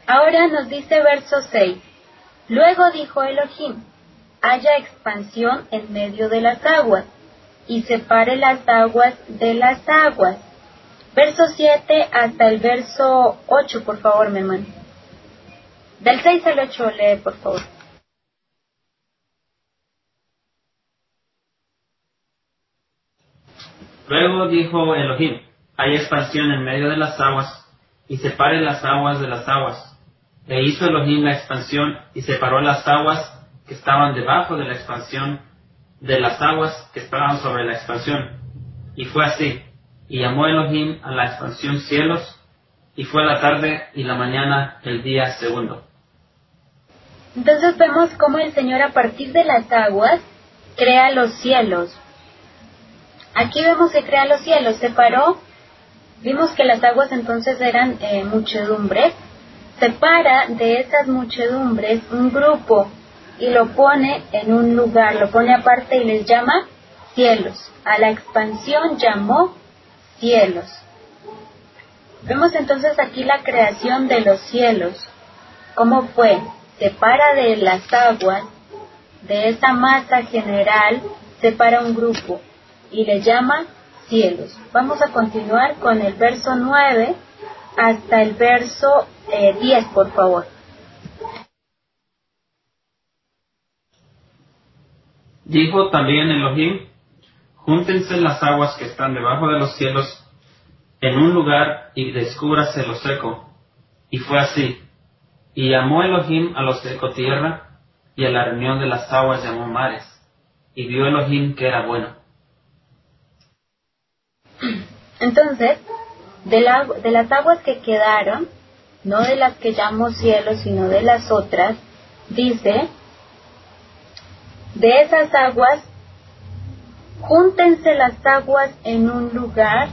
Ahora nos dice verso 6. Luego dijo Elohim, haya expansión en medio de las aguas, y separe las aguas de las aguas. Verso 7 hasta el verso 8, por favor, mi hermano. Del 6 al 8 lee, por favor. Luego dijo Elohim, hay expansión en medio de las aguas, y separe las aguas de las aguas. E hizo Elohim la expansión y separó las aguas que estaban debajo de la expansión de las aguas que estaban sobre la expansión. Y fue así. Y llamó Elohim a la expansión cielos, y fue la tarde y la mañana el día segundo. Entonces vemos cómo el Señor a partir de las aguas crea los cielos. Aquí vemos que crea los cielos, separó, vimos que las aguas entonces eran eh, muchedumbres, separa de esas muchedumbres un grupo y lo pone en un lugar, lo pone aparte y les llama cielos. A la expansión llamó cielos. Vemos entonces aquí la creación de los cielos. ¿Cómo fue? Separa de las aguas, de esa masa general, separa un grupo y le llama cielos. Vamos a continuar con el verso 9 hasta el verso 10, eh, por favor. Dijo también Elohim, júntense las aguas que están debajo de los cielos en un lugar y descúbrase lo seco. Y fue así. Y llamó Elohim a lo seco tierra, y a la reunión de las aguas llamó mares. Y vio Elohim que era bueno. Entonces, de, de las aguas que quedaron, no de las que llamó cielo, sino de las otras, dice de esas aguas, júntense las aguas en un lugar,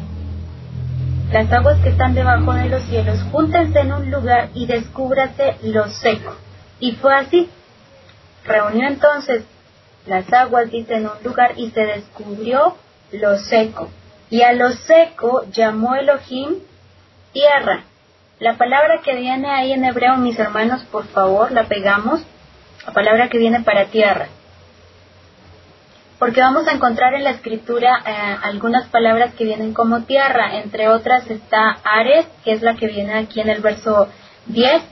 las aguas que están debajo de los cielos, júntense en un lugar y descúbrase lo seco. Y fue así. Reunió entonces las aguas, dice, en un lugar y se descubrió lo seco. Y a lo seco llamó Elohim tierra. La palabra que viene ahí en hebreo, mis hermanos, por favor, la pegamos. La palabra que viene para tierra porque vamos a encontrar en la escritura eh, algunas palabras que vienen como tierra, entre otras está Ares, que es la que viene aquí en el verso 10,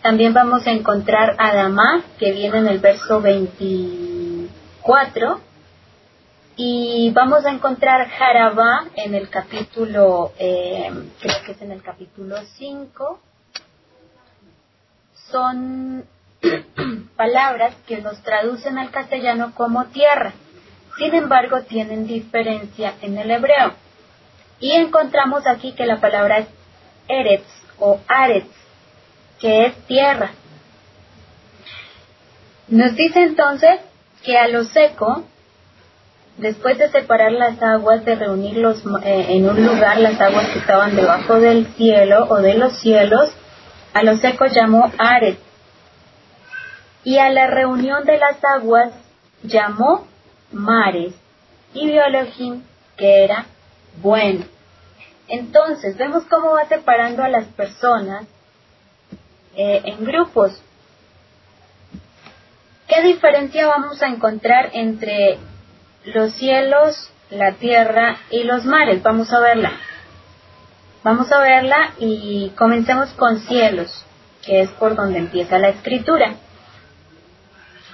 también vamos a encontrar Adamá, que viene en el verso 24, y vamos a encontrar Jarabá en el capítulo, eh, creo que es en el capítulo 5, son palabras que nos traducen al castellano como tierra. Sin embargo, tienen diferencia en el hebreo. Y encontramos aquí que la palabra es eretz o aretz, que es tierra. Nos dice entonces que a lo seco, después de separar las aguas, de reunirlos eh, en un lugar, las aguas que estaban debajo del cielo o de los cielos, a lo seco llamó aretz. Y a la reunión de las aguas llamó mares y vio que era bueno. Entonces, vemos cómo va separando a las personas eh, en grupos. ¿Qué diferencia vamos a encontrar entre los cielos, la tierra y los mares? Vamos a verla. Vamos a verla y comencemos con cielos, que es por donde empieza la escritura.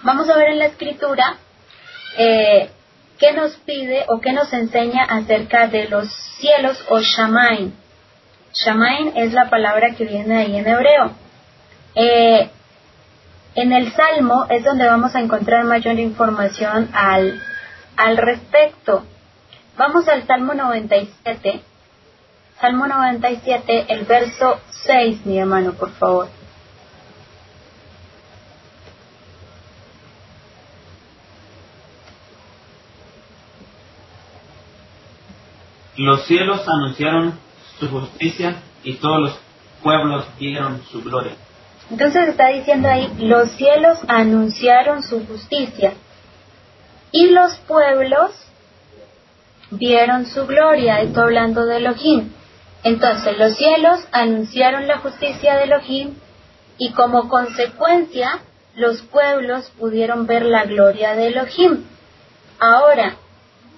Vamos a ver en la escritura eh, ¿qué nos pide o qué nos enseña acerca de los cielos o Shamain? Shamain es la palabra que viene ahí en hebreo. Eh, en el Salmo es donde vamos a encontrar mayor información al, al respecto. Vamos al Salmo 97. Salmo 97, el verso 6, mi hermano, por favor. Los cielos anunciaron su justicia y todos los pueblos vieron su gloria. Entonces está diciendo ahí, los cielos anunciaron su justicia y los pueblos vieron su gloria. Estoy hablando de Elohim. Entonces los cielos anunciaron la justicia de Elohim y como consecuencia los pueblos pudieron ver la gloria de Elohim. Ahora,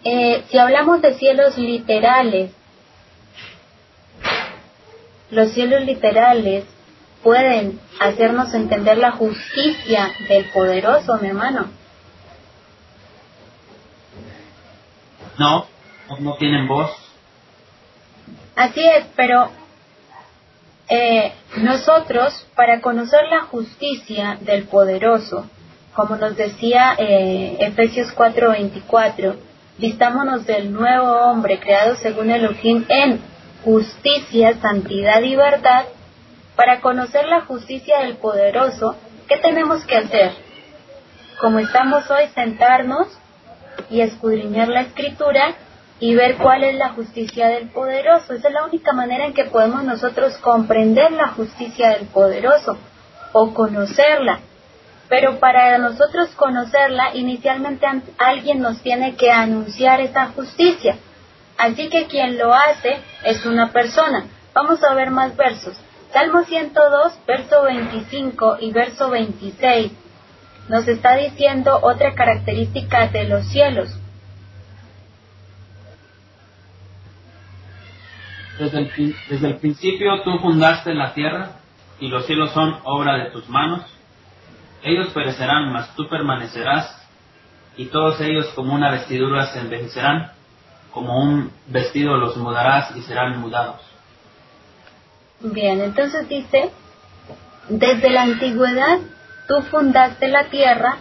eh, si hablamos de cielos literales, los cielos literales pueden hacernos entender la justicia del poderoso, mi hermano. No, no tienen voz. Así es, pero eh, nosotros, para conocer la justicia del poderoso, como nos decía eh, Efesios 4:24, vistámonos del nuevo hombre creado según Elohim en justicia, santidad y verdad, para conocer la justicia del poderoso, ¿qué tenemos que hacer? Como estamos hoy, sentarnos y escudriñar la escritura y ver cuál es la justicia del poderoso. Esa es la única manera en que podemos nosotros comprender la justicia del poderoso o conocerla. Pero para nosotros conocerla, inicialmente alguien nos tiene que anunciar esa justicia. Así que quien lo hace es una persona. Vamos a ver más versos. Salmo 102, verso 25 y verso 26 nos está diciendo otra característica de los cielos. Desde el, desde el principio tú fundaste la tierra y los cielos son obra de tus manos. Ellos perecerán, mas tú permanecerás y todos ellos como una vestidura se envejecerán, como un vestido los mudarás y serán mudados. Bien, entonces dice, desde la antigüedad tú fundaste la tierra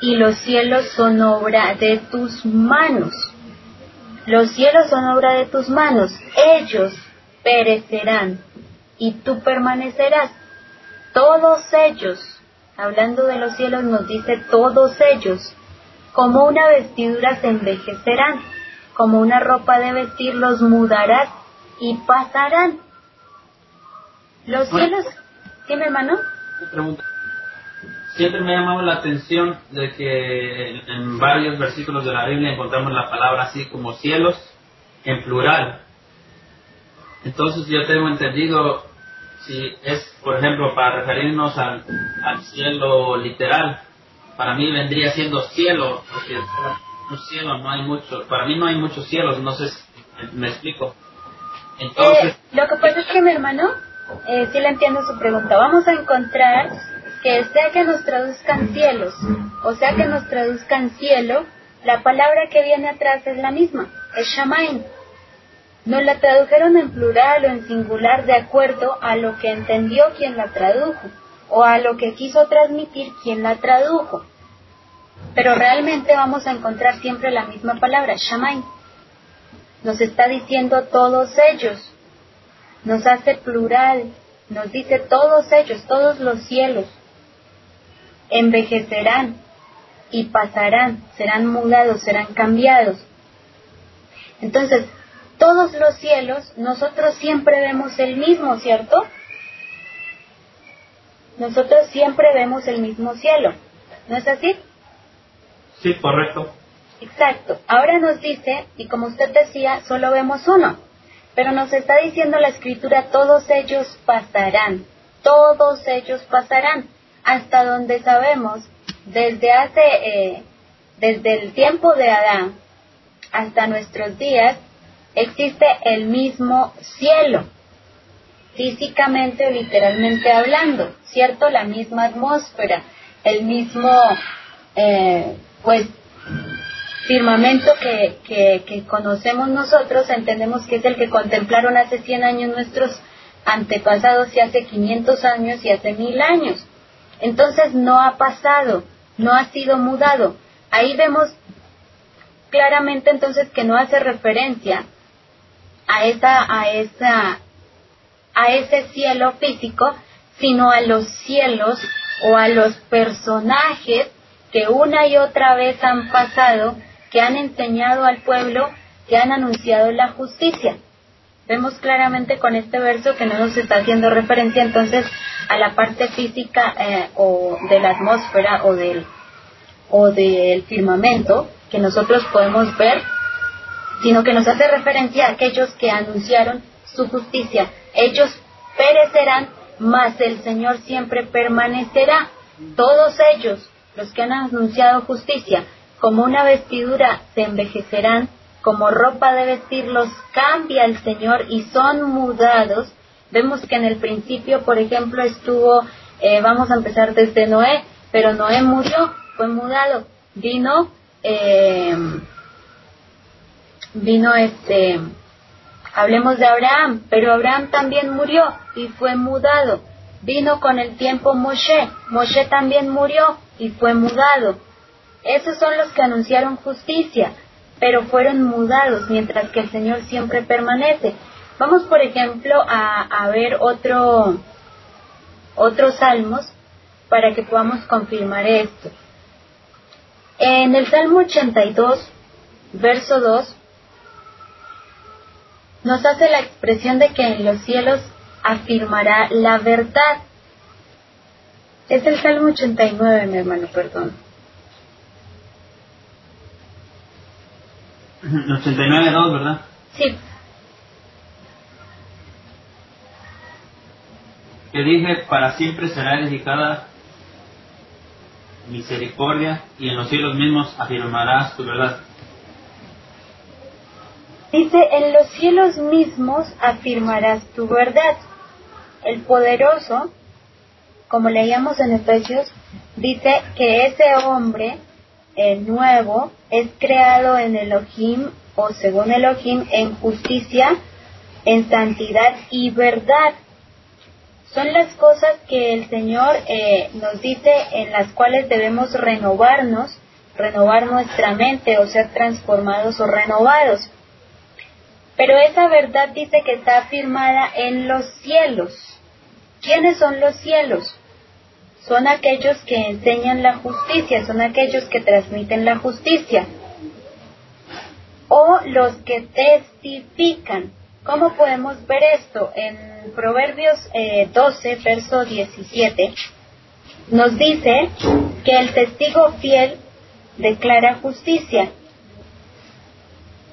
y los cielos son obra de tus manos. Los cielos son obra de tus manos, ellos perecerán y tú permanecerás. Todos ellos, hablando de los cielos, nos dice todos ellos, como una vestidura se envejecerán, como una ropa de vestir los mudarás y pasarán. Los cielos, ¿sí, mi hermano? Siempre me ha llamado la atención de que en varios versículos de la Biblia encontramos la palabra así como cielos en plural. Entonces yo tengo entendido si es, por ejemplo, para referirnos al, cielo literal, para mí vendría siendo cielo, porque un cielo no hay mucho, para mí no hay muchos cielos, no sé me explico. Entonces, eh, lo que pasa es que mi hermano, eh, sí le entiendo su pregunta, vamos a encontrar que sea que nos traduzcan cielos o sea que nos traduzcan cielo, la palabra que viene atrás es la misma, es Shamain. Nos la tradujeron en plural o en singular de acuerdo a lo que entendió quien la tradujo o a lo que quiso transmitir quien la tradujo. Pero realmente vamos a encontrar siempre la misma palabra, Shamain. Nos está diciendo todos ellos. Nos hace plural. Nos dice todos ellos, todos los cielos envejecerán y pasarán, serán mudados, serán cambiados. Entonces, todos los cielos, nosotros siempre vemos el mismo, ¿cierto? Nosotros siempre vemos el mismo cielo, ¿no es así? Sí, correcto. Exacto. Ahora nos dice, y como usted decía, solo vemos uno, pero nos está diciendo la escritura, todos ellos pasarán, todos ellos pasarán hasta donde sabemos, desde hace, eh, desde el tiempo de Adán hasta nuestros días, existe el mismo cielo, físicamente o literalmente hablando, ¿cierto? La misma atmósfera, el mismo, eh, pues, firmamento que, que, que, conocemos nosotros, entendemos que es el que contemplaron hace 100 años nuestros antepasados y hace 500 años y hace mil años. Entonces no ha pasado, no ha sido mudado. Ahí vemos claramente entonces que no hace referencia a esa, a esa, a ese cielo físico, sino a los cielos o a los personajes que una y otra vez han pasado, que han enseñado al pueblo, que han anunciado la justicia. Vemos claramente con este verso que no nos está haciendo referencia entonces a la parte física eh, o de la atmósfera o del, o del firmamento que nosotros podemos ver, sino que nos hace referencia a aquellos que anunciaron su justicia. Ellos perecerán, mas el Señor siempre permanecerá. Todos ellos, los que han anunciado justicia, como una vestidura se envejecerán como ropa de vestir los cambia el Señor y son mudados. Vemos que en el principio, por ejemplo, estuvo, eh, vamos a empezar desde Noé, pero Noé murió, fue mudado. Vino, eh, vino este, hablemos de Abraham, pero Abraham también murió y fue mudado. Vino con el tiempo Moshe, Moshe también murió y fue mudado. Esos son los que anunciaron justicia pero fueron mudados, mientras que el Señor siempre permanece. Vamos, por ejemplo, a, ver otro, otros salmos para que podamos confirmar esto. En el Salmo 82, verso 2, nos hace la expresión de que en los cielos afirmará la verdad. Es el Salmo 89, mi hermano, perdón. 89.2, ¿verdad? Sí. Que dije, para siempre será edificada misericordia y en los cielos mismos afirmarás tu verdad. Dice, en los cielos mismos afirmarás tu verdad. El poderoso, como leíamos en Efesios, dice que ese hombre el nuevo es creado en Elohim o según Elohim en justicia, en santidad y verdad. Son las cosas que el Señor eh, nos dice en las cuales debemos renovarnos, renovar nuestra mente o ser transformados o renovados. Pero esa verdad dice que está afirmada en los cielos. ¿Quiénes son los cielos? Son aquellos que enseñan la justicia, son aquellos que transmiten la justicia. O los que testifican. ¿Cómo podemos ver esto? En Proverbios 12, eh, verso 17, nos dice que el testigo fiel declara justicia.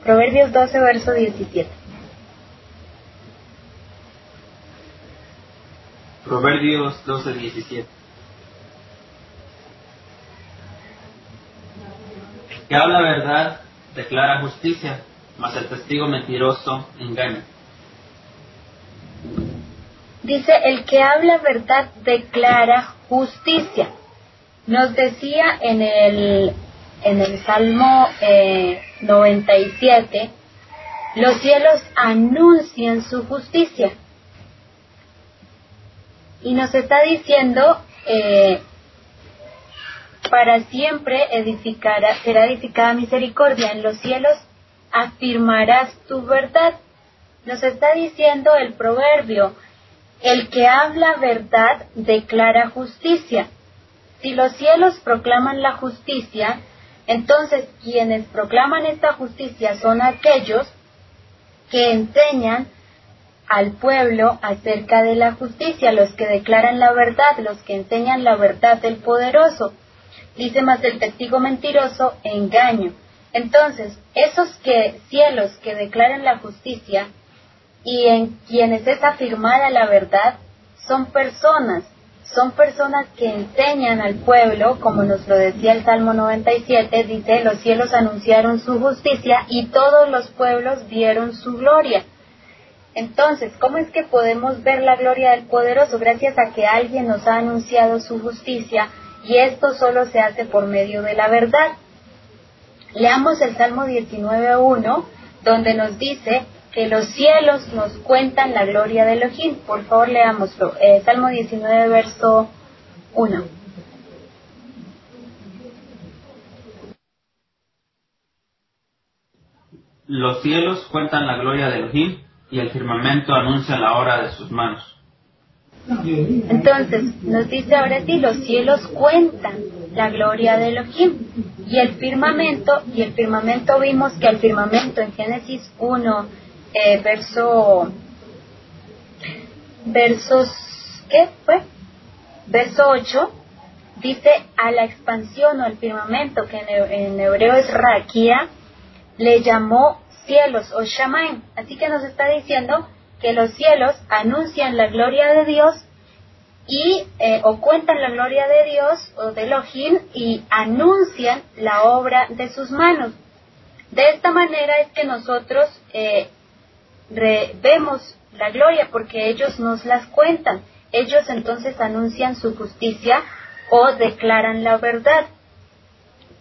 Proverbios 12, verso 17. Proverbios 12, 17. Que habla verdad declara justicia, mas el testigo mentiroso engaña. Dice, el que habla verdad declara justicia. Nos decía en el en el Salmo 97, eh, los cielos anuncian su justicia. Y nos está diciendo, eh, para siempre edificará, será edificada misericordia en los cielos, afirmarás tu verdad. Nos está diciendo el proverbio, el que habla verdad declara justicia. Si los cielos proclaman la justicia, entonces, quienes proclaman esta justicia son aquellos que enseñan al pueblo acerca de la justicia, los que declaran la verdad, los que enseñan la verdad del poderoso. Dice más el testigo mentiroso, engaño. Entonces, esos que, cielos que declaran la justicia y en quienes es afirmada la verdad, son personas son personas que enseñan al pueblo, como nos lo decía el Salmo 97, dice, los cielos anunciaron su justicia y todos los pueblos vieron su gloria. Entonces, ¿cómo es que podemos ver la gloria del poderoso? Gracias a que alguien nos ha anunciado su justicia y esto solo se hace por medio de la verdad. Leamos el Salmo 19.1, donde nos dice, que los cielos nos cuentan la gloria de Elohim. Por favor, leámoslo. Eh, Salmo 19, verso 1. Los cielos cuentan la gloria de Elohim y el firmamento anuncia la obra de sus manos. Entonces, nos dice ahora sí, los cielos cuentan la gloria de Elohim y el firmamento, y el firmamento vimos que el firmamento en Génesis 1, eh, verso, versos, ¿qué fue? Verso 8, dice a la expansión o al firmamento, que en, hebreo es raquía, le llamó cielos o shamaim. Así que nos está diciendo que los cielos anuncian la gloria de Dios y eh, o cuentan la gloria de Dios o de Elohim y anuncian la obra de sus manos. De esta manera es que nosotros eh, vemos la gloria porque ellos nos las cuentan. Ellos entonces anuncian su justicia o declaran la verdad.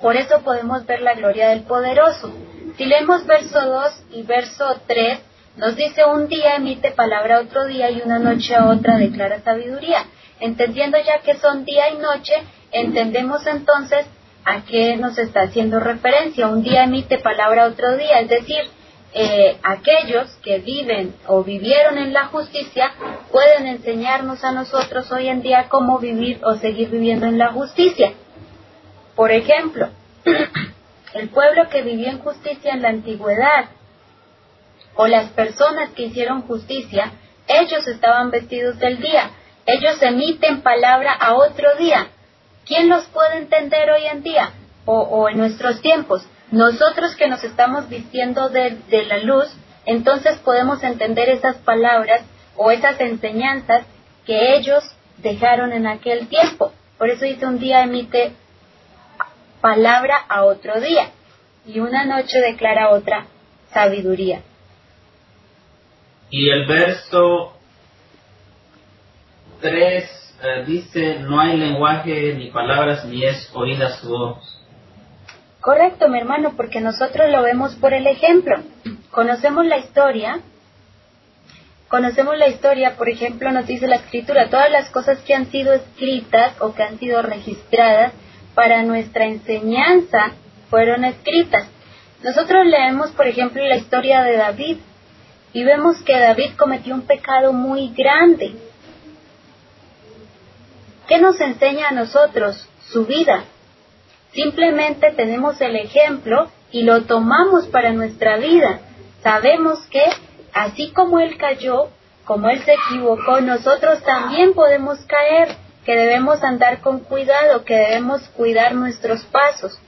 Por eso podemos ver la gloria del poderoso. Si leemos verso 2 y verso 3, nos dice un día emite palabra otro día y una noche a otra declara sabiduría. Entendiendo ya que son día y noche, entendemos entonces a qué nos está haciendo referencia. Un día emite palabra otro día, es decir, eh, aquellos que viven o vivieron en la justicia pueden enseñarnos a nosotros hoy en día cómo vivir o seguir viviendo en la justicia. Por ejemplo, el pueblo que vivió en justicia en la antigüedad o las personas que hicieron justicia, ellos estaban vestidos del día. Ellos emiten palabra a otro día. ¿Quién los puede entender hoy en día o, en nuestros tiempos? Nosotros que nos estamos vistiendo de, de la luz, entonces podemos entender esas palabras o esas enseñanzas que ellos dejaron en aquel tiempo. Por eso dice un día emite palabra a otro día y una noche declara otra sabiduría. Y el verso 3 eh, dice, no hay lenguaje ni palabras ni es oída su voz. Correcto, mi hermano, porque nosotros lo vemos por el ejemplo. Conocemos la historia, conocemos la historia, por ejemplo, nos dice la escritura, todas las cosas que han sido escritas o que han sido registradas para nuestra enseñanza fueron escritas. Nosotros leemos, por ejemplo, la historia de David y vemos que David cometió un pecado muy grande. ¿Qué nos enseña a nosotros su vida? Simplemente tenemos el ejemplo y lo tomamos para nuestra vida. Sabemos que así como él cayó, como él se equivocó, nosotros también podemos caer, que debemos andar con cuidado, que debemos cuidar nuestros pasos.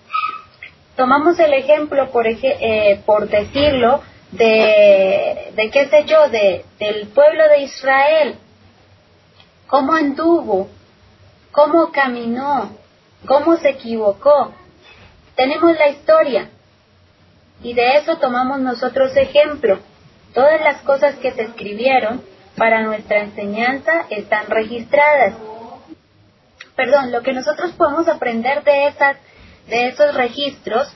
Tomamos el ejemplo, por, eh, por decirlo, de, de qué sé yo, de, del pueblo de Israel, cómo anduvo, cómo caminó, cómo se equivocó. Tenemos la historia y de eso tomamos nosotros ejemplo. Todas las cosas que se escribieron para nuestra enseñanza están registradas. Perdón, lo que nosotros podemos aprender de esas de esos registros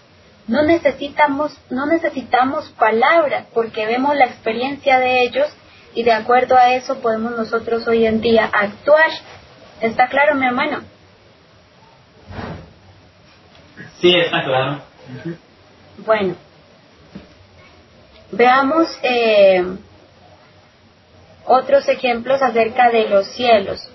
no necesitamos, no necesitamos palabras porque vemos la experiencia de ellos y de acuerdo a eso podemos nosotros hoy en día actuar. ¿Está claro, mi hermano? Sí, está claro. Bueno, veamos eh, otros ejemplos acerca de los cielos.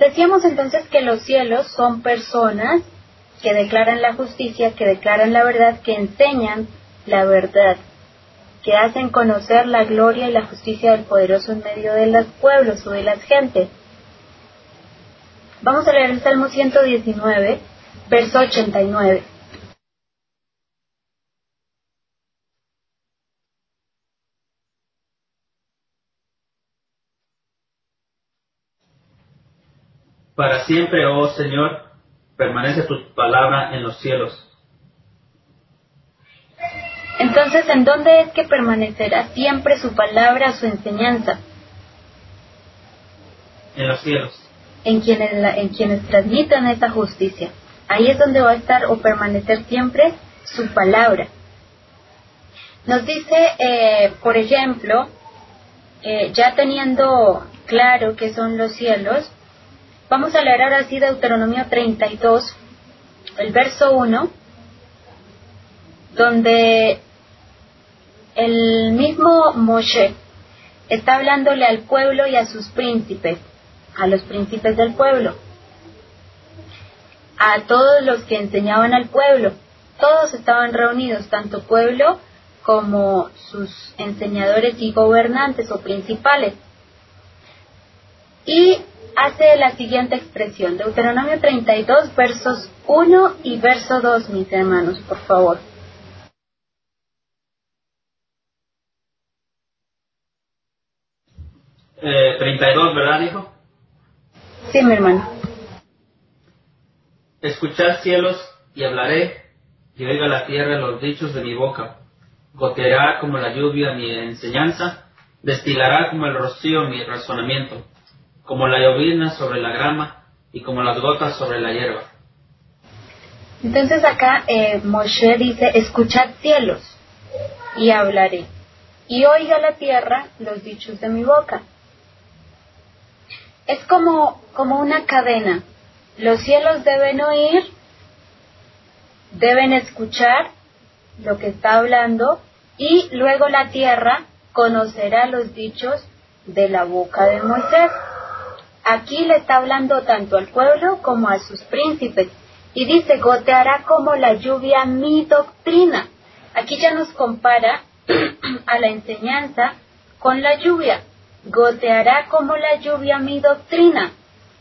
Decíamos entonces que los cielos son personas que declaran la justicia, que declaran la verdad, que enseñan la verdad, que hacen conocer la gloria y la justicia del poderoso en medio de los pueblos o de las gentes. Vamos a leer el Salmo 119, verso 89. Para siempre, oh Señor, permanece tu palabra en los cielos. Entonces, ¿en dónde es que permanecerá siempre su palabra, su enseñanza? En los cielos. En quienes, en quienes transmitan esa justicia. Ahí es donde va a estar o permanecer siempre su palabra. Nos dice, eh, por ejemplo, eh, ya teniendo claro que son los cielos, Vamos a leer ahora sí Deuteronomio 32, el verso 1, donde el mismo Moshe está hablándole al pueblo y a sus príncipes, a los príncipes del pueblo, a todos los que enseñaban al pueblo. Todos estaban reunidos, tanto pueblo como sus enseñadores y gobernantes o principales. Y hace la siguiente expresión, Deuteronomio 32, versos 1 y verso 2, mis hermanos, por favor. Eh, 32, ¿verdad, hijo? Sí, mi hermano. Escuchad cielos y hablaré, y oiga la tierra los dichos de mi boca. Goteará como la lluvia mi enseñanza, destilará como el rocío mi razonamiento como la llovizna sobre la grama y como las gotas sobre la hierba. Entonces acá eh, Moshe dice, escuchad cielos y hablaré, y oiga la tierra los dichos de mi boca. Es como, como una cadena. Los cielos deben oír, deben escuchar lo que está hablando y luego la tierra conocerá los dichos de la boca de Moisés. Aquí le está hablando tanto al pueblo como a sus príncipes. Y dice, goteará como la lluvia mi doctrina. Aquí ya nos compara a la enseñanza con la lluvia. Goteará como la lluvia mi doctrina.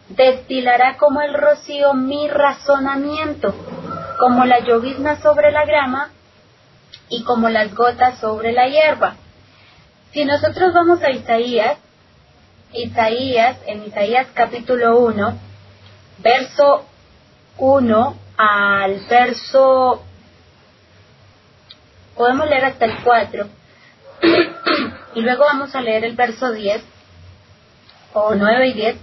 Destilará como el rocío mi razonamiento. Como la llovizna sobre la grama y como las gotas sobre la hierba. Si nosotros vamos a Isaías, Isaías, en Isaías capítulo 1, verso 1 al verso, podemos leer hasta el 4, y luego vamos a leer el verso 10, o 9 y 10,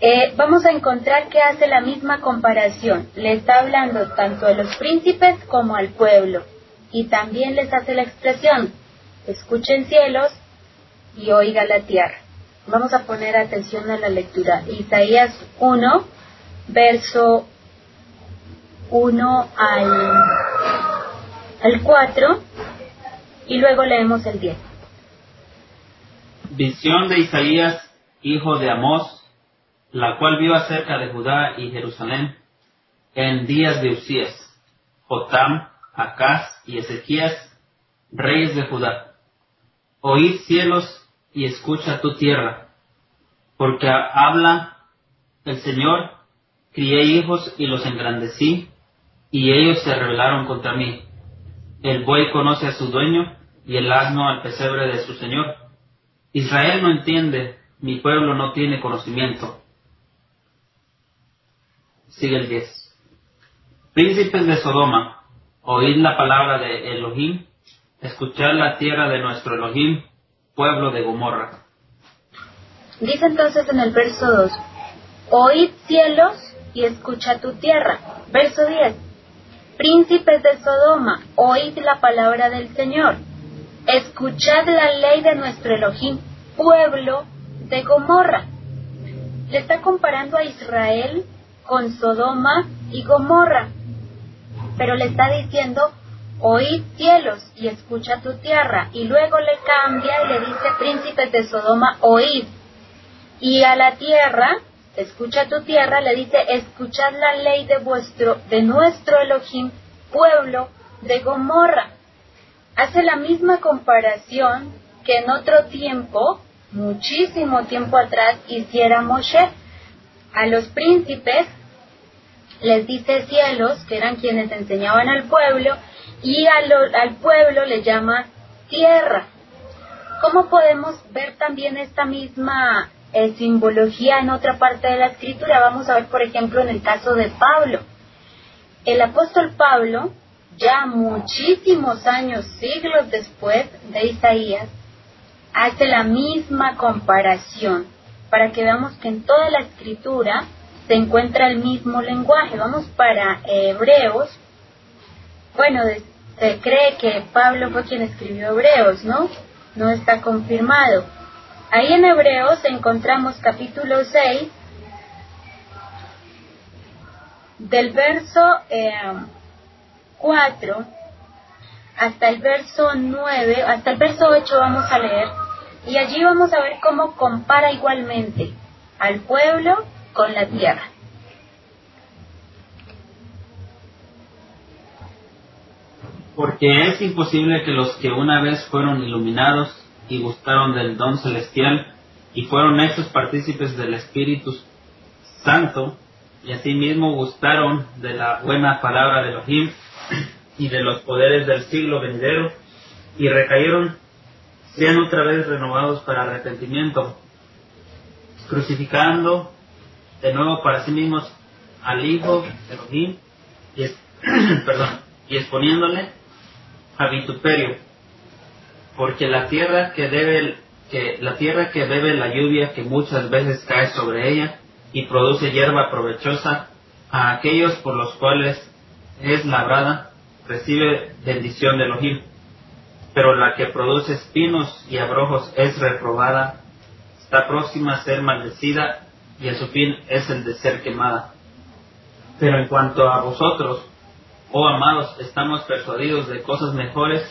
eh, vamos a encontrar que hace la misma comparación. Le está hablando tanto a los príncipes como al pueblo. Y también les hace la expresión, escuchen cielos y oiga la tierra. Vamos a poner atención a la lectura. Isaías 1, verso 1 al, al 4 y luego leemos el 10. Visión de Isaías, hijo de Amós, la cual vio acerca de Judá y Jerusalén en días de Usías, Jotam, Acaz y Ezequías, reyes de Judá. Oíd cielos y escucha tu tierra, porque habla el Señor, crié hijos y los engrandecí, y ellos se rebelaron contra mí. El buey conoce a su dueño, y el asno al pesebre de su Señor. Israel no entiende, mi pueblo no tiene conocimiento. Sigue el 10. Príncipes de Sodoma, oíd la palabra de Elohim, escuchad la tierra de nuestro Elohim, pueblo de Gomorra. Dice entonces en el verso 2, oíd cielos y escucha tu tierra. Verso 10, príncipes de Sodoma, oíd la palabra del Señor, escuchad la ley de nuestro Elohim, pueblo de Gomorra. Le está comparando a Israel con Sodoma y Gomorra. Pero le está diciendo, oíd cielos y escucha tu tierra. Y luego le cambia y le dice, príncipes de Sodoma, oíd. Y a la tierra, escucha tu tierra, le dice, escuchad la ley de vuestro, de nuestro Elohim, pueblo de Gomorra. Hace la misma comparación que en otro tiempo, muchísimo tiempo atrás, hiciera Moshe a los príncipes les dice cielos, que eran quienes enseñaban al pueblo, y al pueblo le llama tierra. ¿Cómo podemos ver también esta misma eh, simbología en otra parte de la escritura? Vamos a ver, por ejemplo, en el caso de Pablo. El apóstol Pablo, ya muchísimos años, siglos después de Isaías, hace la misma comparación para que veamos que en toda la escritura se encuentra el mismo lenguaje. Vamos para Hebreos. Bueno, se cree que Pablo fue quien escribió Hebreos, ¿no? No está confirmado. Ahí en Hebreos encontramos capítulo 6, del verso 4 eh, hasta el verso 9, hasta el verso 8 vamos a leer, y allí vamos a ver cómo compara igualmente al pueblo con la tierra. Porque es imposible que los que una vez fueron iluminados y gustaron del don celestial y fueron hechos partícipes del Espíritu Santo y asimismo gustaron de la buena palabra de Elohim y de los poderes del siglo venidero y recayeron, sean otra vez renovados para arrepentimiento, crucificando de nuevo para sí mismos al Hijo Elohim y, y exponiéndole a vituperio, porque la tierra que debe que la tierra que bebe la lluvia que muchas veces cae sobre ella y produce hierba provechosa a aquellos por los cuales es labrada recibe bendición de Elohim, pero la que produce espinos y abrojos es reprobada, está próxima a ser maldecida y a su fin es el de ser quemada. Pero en cuanto a vosotros, oh amados, estamos persuadidos de cosas mejores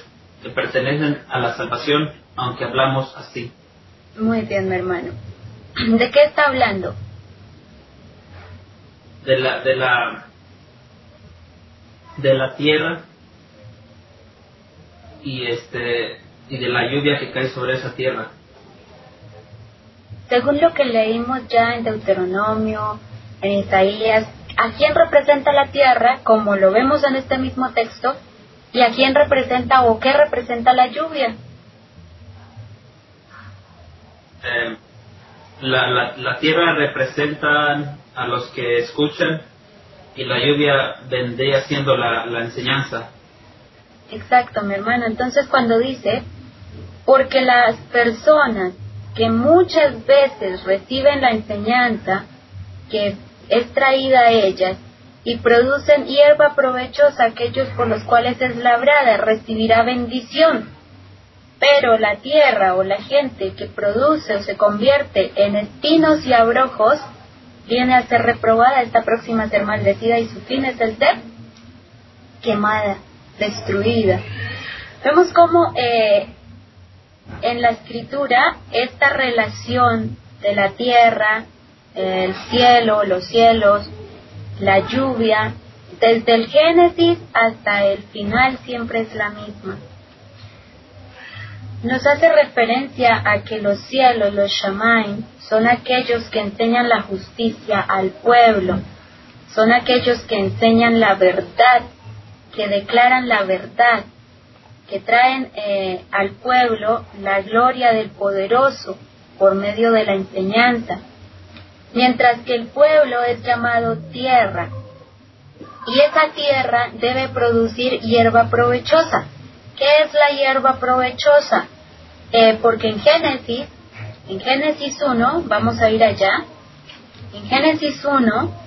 que pertenecen a la salvación, aunque hablamos así. Muy bien, mi hermano. ¿De qué está hablando? De la, de la, de la tierra y este y de la lluvia que cae sobre esa tierra. Según lo que leímos ya en Deuteronomio, en Isaías, ¿a quién representa la tierra, como lo vemos en este mismo texto? ¿Y a quién representa o qué representa la lluvia? Eh, la, la, la, tierra representa a los que escuchan y la lluvia vendría siendo la, la enseñanza. Exacto, mi hermano. Entonces cuando dice, porque las personas que muchas veces reciben la enseñanza que es traída a ellas y producen hierba provechosa aquellos por los cuales es labrada, recibirá bendición. Pero la tierra o la gente que produce o se convierte en espinos y abrojos viene a ser reprobada, esta próxima a ser maldecida y su fin es el ser quemada, destruida. Vemos cómo eh, en la escritura esta relación de la tierra, el cielo, los cielos, la lluvia, desde el Génesis hasta el final siempre es la misma. Nos hace referencia a que los cielos, los Shamaim, son aquellos que enseñan la justicia al pueblo, son aquellos que enseñan la verdad, que declaran la verdad, que traen eh, al pueblo la gloria del poderoso por medio de la enseñanza, mientras que el pueblo es llamado tierra, y esa tierra debe producir hierba provechosa. ¿Qué es la hierba provechosa? Eh, porque en Génesis, en Génesis 1, vamos a ir allá, en Génesis 1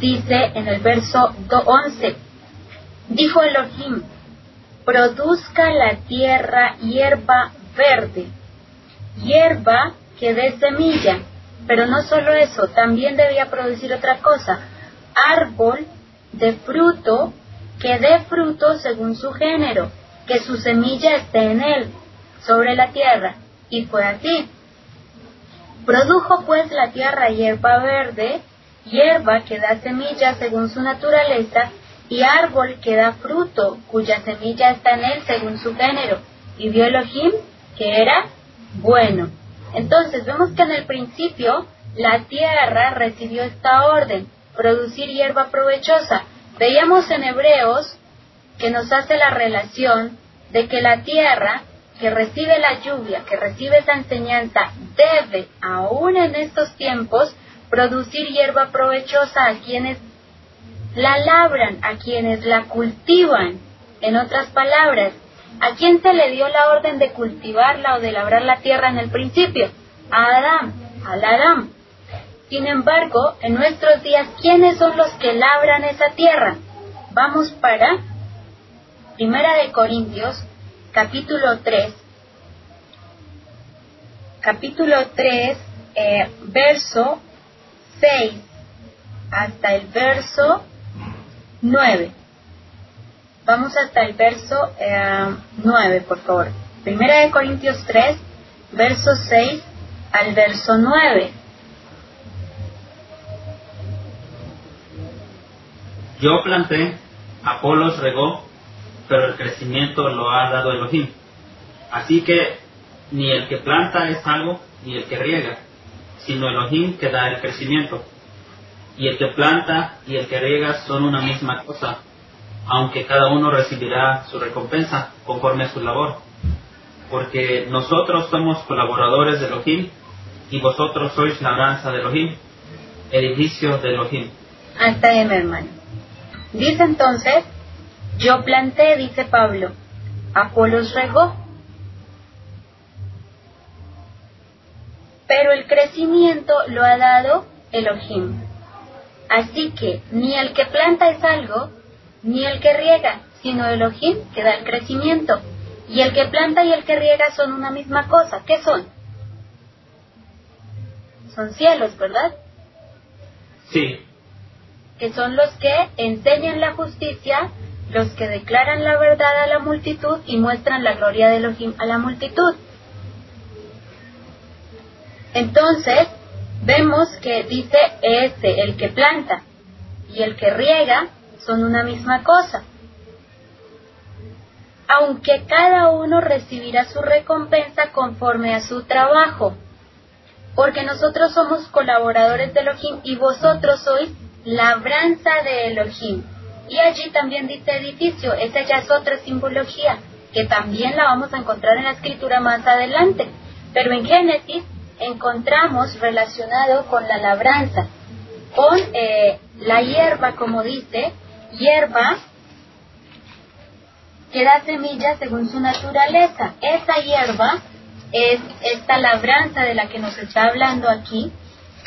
dice en el verso 11, dijo Elohim, produzca la tierra hierba verde, hierba que dé semilla, pero no solo eso, también debía producir otra cosa, árbol de fruto que dé fruto según su género, que su semilla esté en él, sobre la tierra. Y fue así. Produjo pues la tierra hierba verde, hierba que da semilla según su naturaleza, y árbol que da fruto, cuya semilla está en él según su género. Y vio Elohim que era bueno. Entonces vemos que en el principio la tierra recibió esta orden, producir hierba provechosa. Veíamos en Hebreos que nos hace la relación de que la tierra que recibe la lluvia, que recibe esa enseñanza, debe, aún en estos tiempos, producir hierba provechosa a quienes la labran, a quienes la cultivan. En otras palabras, ¿a quién se le dio la orden de cultivarla o de labrar la tierra en el principio? A Adán, al Adán. Sin embargo, en nuestros días, ¿quiénes son los que labran esa tierra? Vamos para Primera de Corintios, capítulo 3. Capítulo 3, eh, verso 6 hasta el verso 9. Vamos hasta el verso 9, eh, por favor. Primera de Corintios 3, verso 6 al verso 9. Yo planté, Apolos regó, pero el crecimiento lo ha dado Elohim. Así que ni el que planta es algo, ni el que riega, sino Elohim que da el crecimiento. Y el que planta y el que riega son una misma cosa, aunque cada uno recibirá su recompensa conforme a su labor. Porque nosotros somos colaboradores de Elohim y vosotros sois labranza de Elohim, edificio de Elohim. Hasta ahí, mi hermano. Dice entonces, yo planté, dice Pablo, Apolos regó, pero el crecimiento lo ha dado Elohim. Así que ni el que planta es algo, ni el que riega, sino Elohim que da el crecimiento. Y el que planta y el que riega son una misma cosa. ¿Qué son? Son cielos, ¿verdad? Sí. Que son los que enseñan la justicia, los que declaran la verdad a la multitud y muestran la gloria de Elohim a la multitud. Entonces, vemos que dice este, el que planta y el que riega son una misma cosa. aunque cada uno recibirá su recompensa conforme a su trabajo. Porque nosotros somos colaboradores de Elohim y vosotros sois labranza de Elohim. Y allí también dice edificio, esa ya es otra simbología, que también la vamos a encontrar en la escritura más adelante. Pero en Génesis encontramos relacionado con la labranza, con eh, la hierba, como dice, hierba que da semillas según su naturaleza. Esa hierba es esta labranza de la que nos está hablando aquí.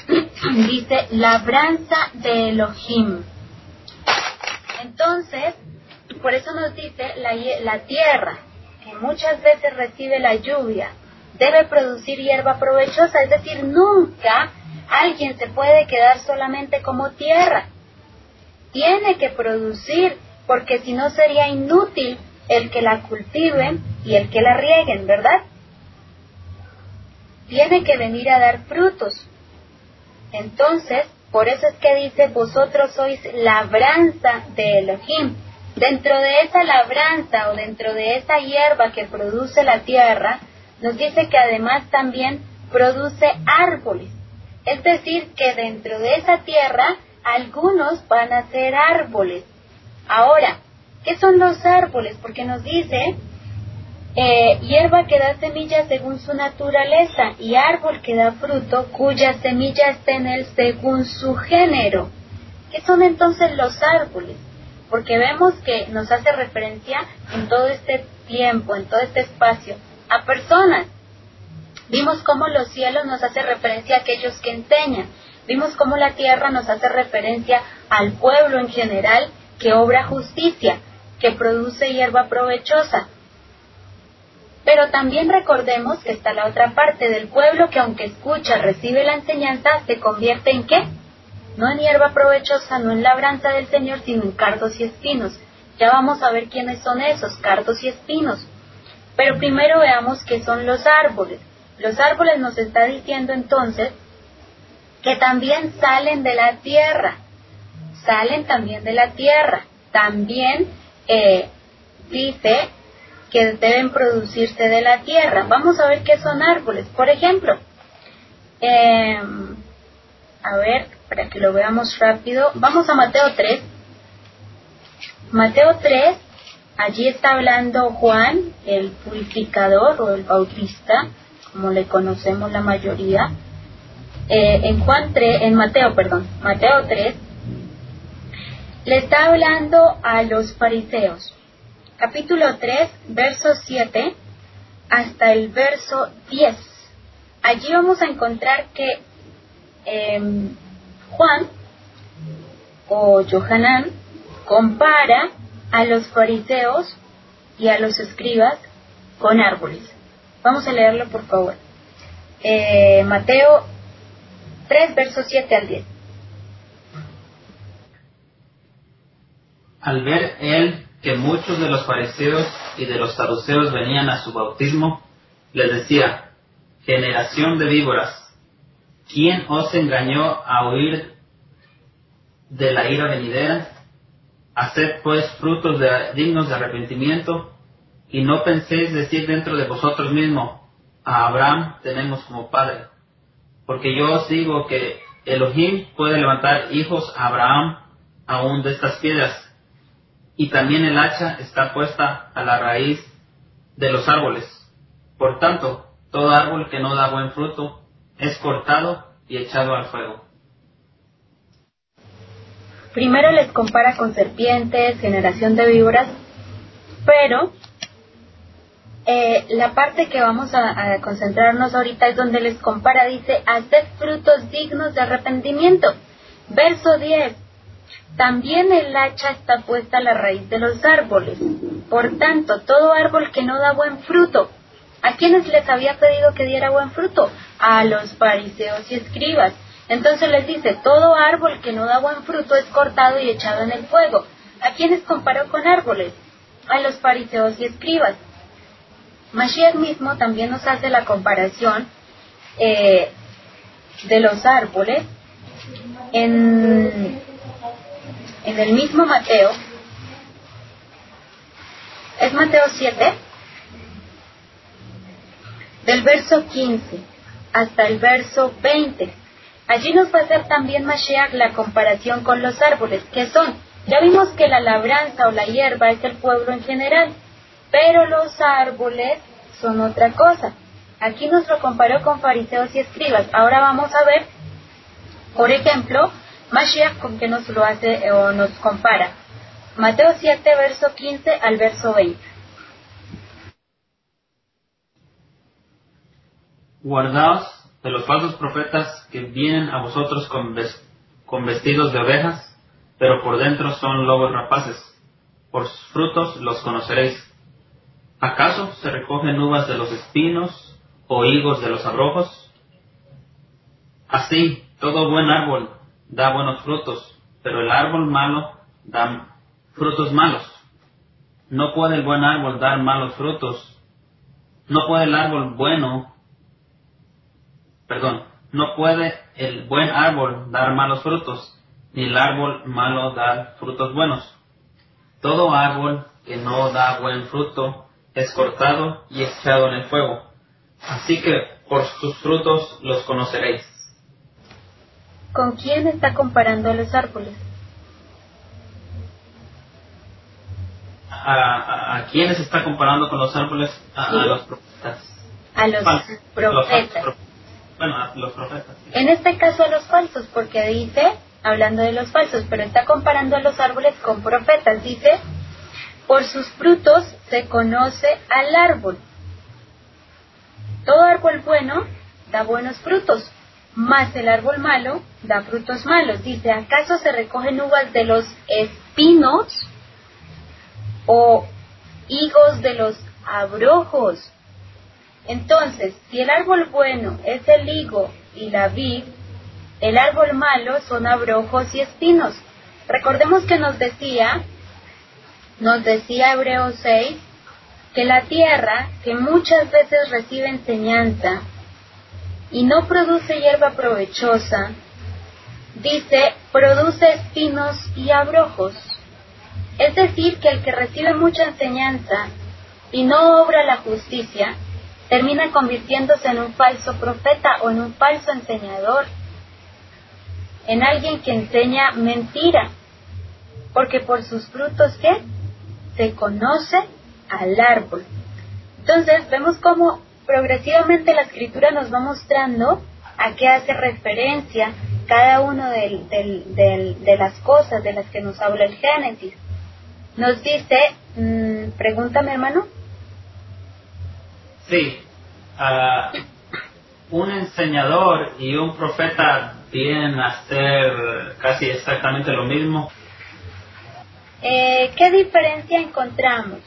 dice labranza de Elohim. Entonces, por eso nos dice la, la tierra, que muchas veces recibe la lluvia, debe producir hierba provechosa, es decir, nunca alguien se puede quedar solamente como tierra. Tiene que producir, porque si no sería inútil el que la cultiven y el que la rieguen, ¿verdad? Tiene que venir a dar frutos. Entonces, por eso es que dice, vosotros sois labranza de Elohim. Dentro de esa labranza o dentro de esa hierba que produce la tierra, nos dice que además también produce árboles. Es decir, que dentro de esa tierra algunos van a ser árboles. Ahora, ¿qué son los árboles? Porque nos dice eh, hierba que da semillas según su naturaleza y árbol que da fruto cuya semilla está en él según su género. ¿Qué son entonces los árboles? Porque vemos que nos hace referencia en todo este tiempo, en todo este espacio, a personas. Vimos cómo los cielos nos hace referencia a aquellos que enseñan. Vimos cómo la tierra nos hace referencia al pueblo en general que obra justicia, que produce hierba provechosa. Pero también recordemos que está la otra parte del pueblo que aunque escucha, recibe la enseñanza, se convierte en qué? No en hierba provechosa, no en labranza del Señor, sino en cardos y espinos. Ya vamos a ver quiénes son esos, cardos y espinos. Pero primero veamos qué son los árboles. Los árboles nos está diciendo entonces que también salen de la tierra, salen también de la tierra. También eh, dice que deben producirse de la tierra. Vamos a ver qué son árboles. Por ejemplo, em, a ver, para que lo veamos rápido, vamos a Mateo 3. Mateo 3 Allí está hablando Juan, el purificador o el bautista, como le conocemos la mayoría. Eh, en Juan 3, en Mateo, perdón, Mateo 3, le está hablando a los fariseos. Capítulo 3, verso 7 hasta el verso 10. Allí vamos a encontrar que em, Juan o Johanán compara a los fariseos y a los escribas con árboles. Vamos a leerlo, por favor. Eh, Mateo 3, versos 7 al 10. Al ver él que muchos de los fariseos y de los saduceos venían a su bautismo, les decía, generación de víboras, ¿quién os engañó a huir de la ira venidera? Haced pues frutos dignos de arrepentimiento y no penséis decir dentro de vosotros mismos, a Abraham tenemos como padre. Porque yo os digo que Elohim puede levantar hijos a Abraham aún de estas piedras. Y también el hacha está puesta a la raíz de los árboles. Por tanto, todo árbol que no da buen fruto es cortado y echado al fuego. Primero les compara con serpientes, generación de víboras, pero eh, la parte que vamos a, a, concentrarnos ahorita es donde les compara, dice, haced frutos dignos de arrepentimiento. Verso 10. También el hacha está puesta a la raíz de los árboles. Por tanto, todo árbol que no da buen fruto, ¿a quienes les había pedido que diera buen fruto? A los fariseos y escribas. Entonces les dice, todo árbol que no da buen fruto es cortado y echado en el fuego. ¿A quiénes comparó con árboles? A los fariseos y escribas. Mashiach mismo también nos hace la comparación eh, de los árboles en, en el mismo Mateo. es Mateo 7, del verso 15 hasta el verso 20. Allí nos va a hacer también Mashiach la comparación con los árboles, que son, ya vimos que la labranza o la hierba es el pueblo en general, pero los árboles son otra cosa. Aquí nos lo comparó con fariseos y escribas. Ahora vamos a ver, por ejemplo, Mashiach con qué nos lo hace eh, o nos compara. Mateo 7, verso 15 al verso 20. Guardaos de los falsos profetas que vienen a vosotros con, con vestidos de ovejas, pero por dentro son lobos rapaces. Por sus frutos los conoceréis. ¿Acaso se recogen uvas de los espinos o higos de los abrojos? Así, todo buen árbol da buenos frutos, pero el árbol malo da frutos malos. No puede el buen árbol dar malos frutos. No puede el árbol bueno, perdón, no puede el buen árbol dar malos frutos, ni el árbol malo dar frutos buenos. Todo árbol que no da buen fruto es cortado y echado en el fuego. Así que por sus frutos los conoceréis. ¿Con quién está comparando a los árboles? ¿A, a, quiénes está comparando con los árboles? A, los profetas. A los profetas. bueno, a los profetas. En este caso a los falsos, porque dice, hablando de los falsos, pero está comparando a los árboles con profetas. Dice, por sus frutos se conoce al árbol. Todo árbol bueno da buenos frutos, mas el árbol malo da frutos malos. Dice, ¿acaso se recogen uvas de los espinos o higos de los abrojos? Entonces, si el árbol bueno es el higo y la vid, el árbol malo son abrojos y espinos. Recordemos que nos decía nos decía Hebreos 6 que la tierra, que muchas veces recibe enseñanza y no produce hierba provechosa, dice, produce espinos y abrojos. Es decir, que el que recibe mucha enseñanza y no obra la justicia, termina convirtiéndose en un falso profeta o en un falso enseñador, en alguien que enseña mentira, porque por sus frutos, ¿qué? Se conoce al árbol. Entonces vemos cómo progresivamente la escritura nos va mostrando a qué hace referencia cada una de las cosas de las que nos habla el Génesis. Nos dice, mm, pregúntame hermano. Sí, ah, un enseñador y un profeta vienen a ser casi exactamente lo mismo. Eh, ¿Qué diferencia encontramos?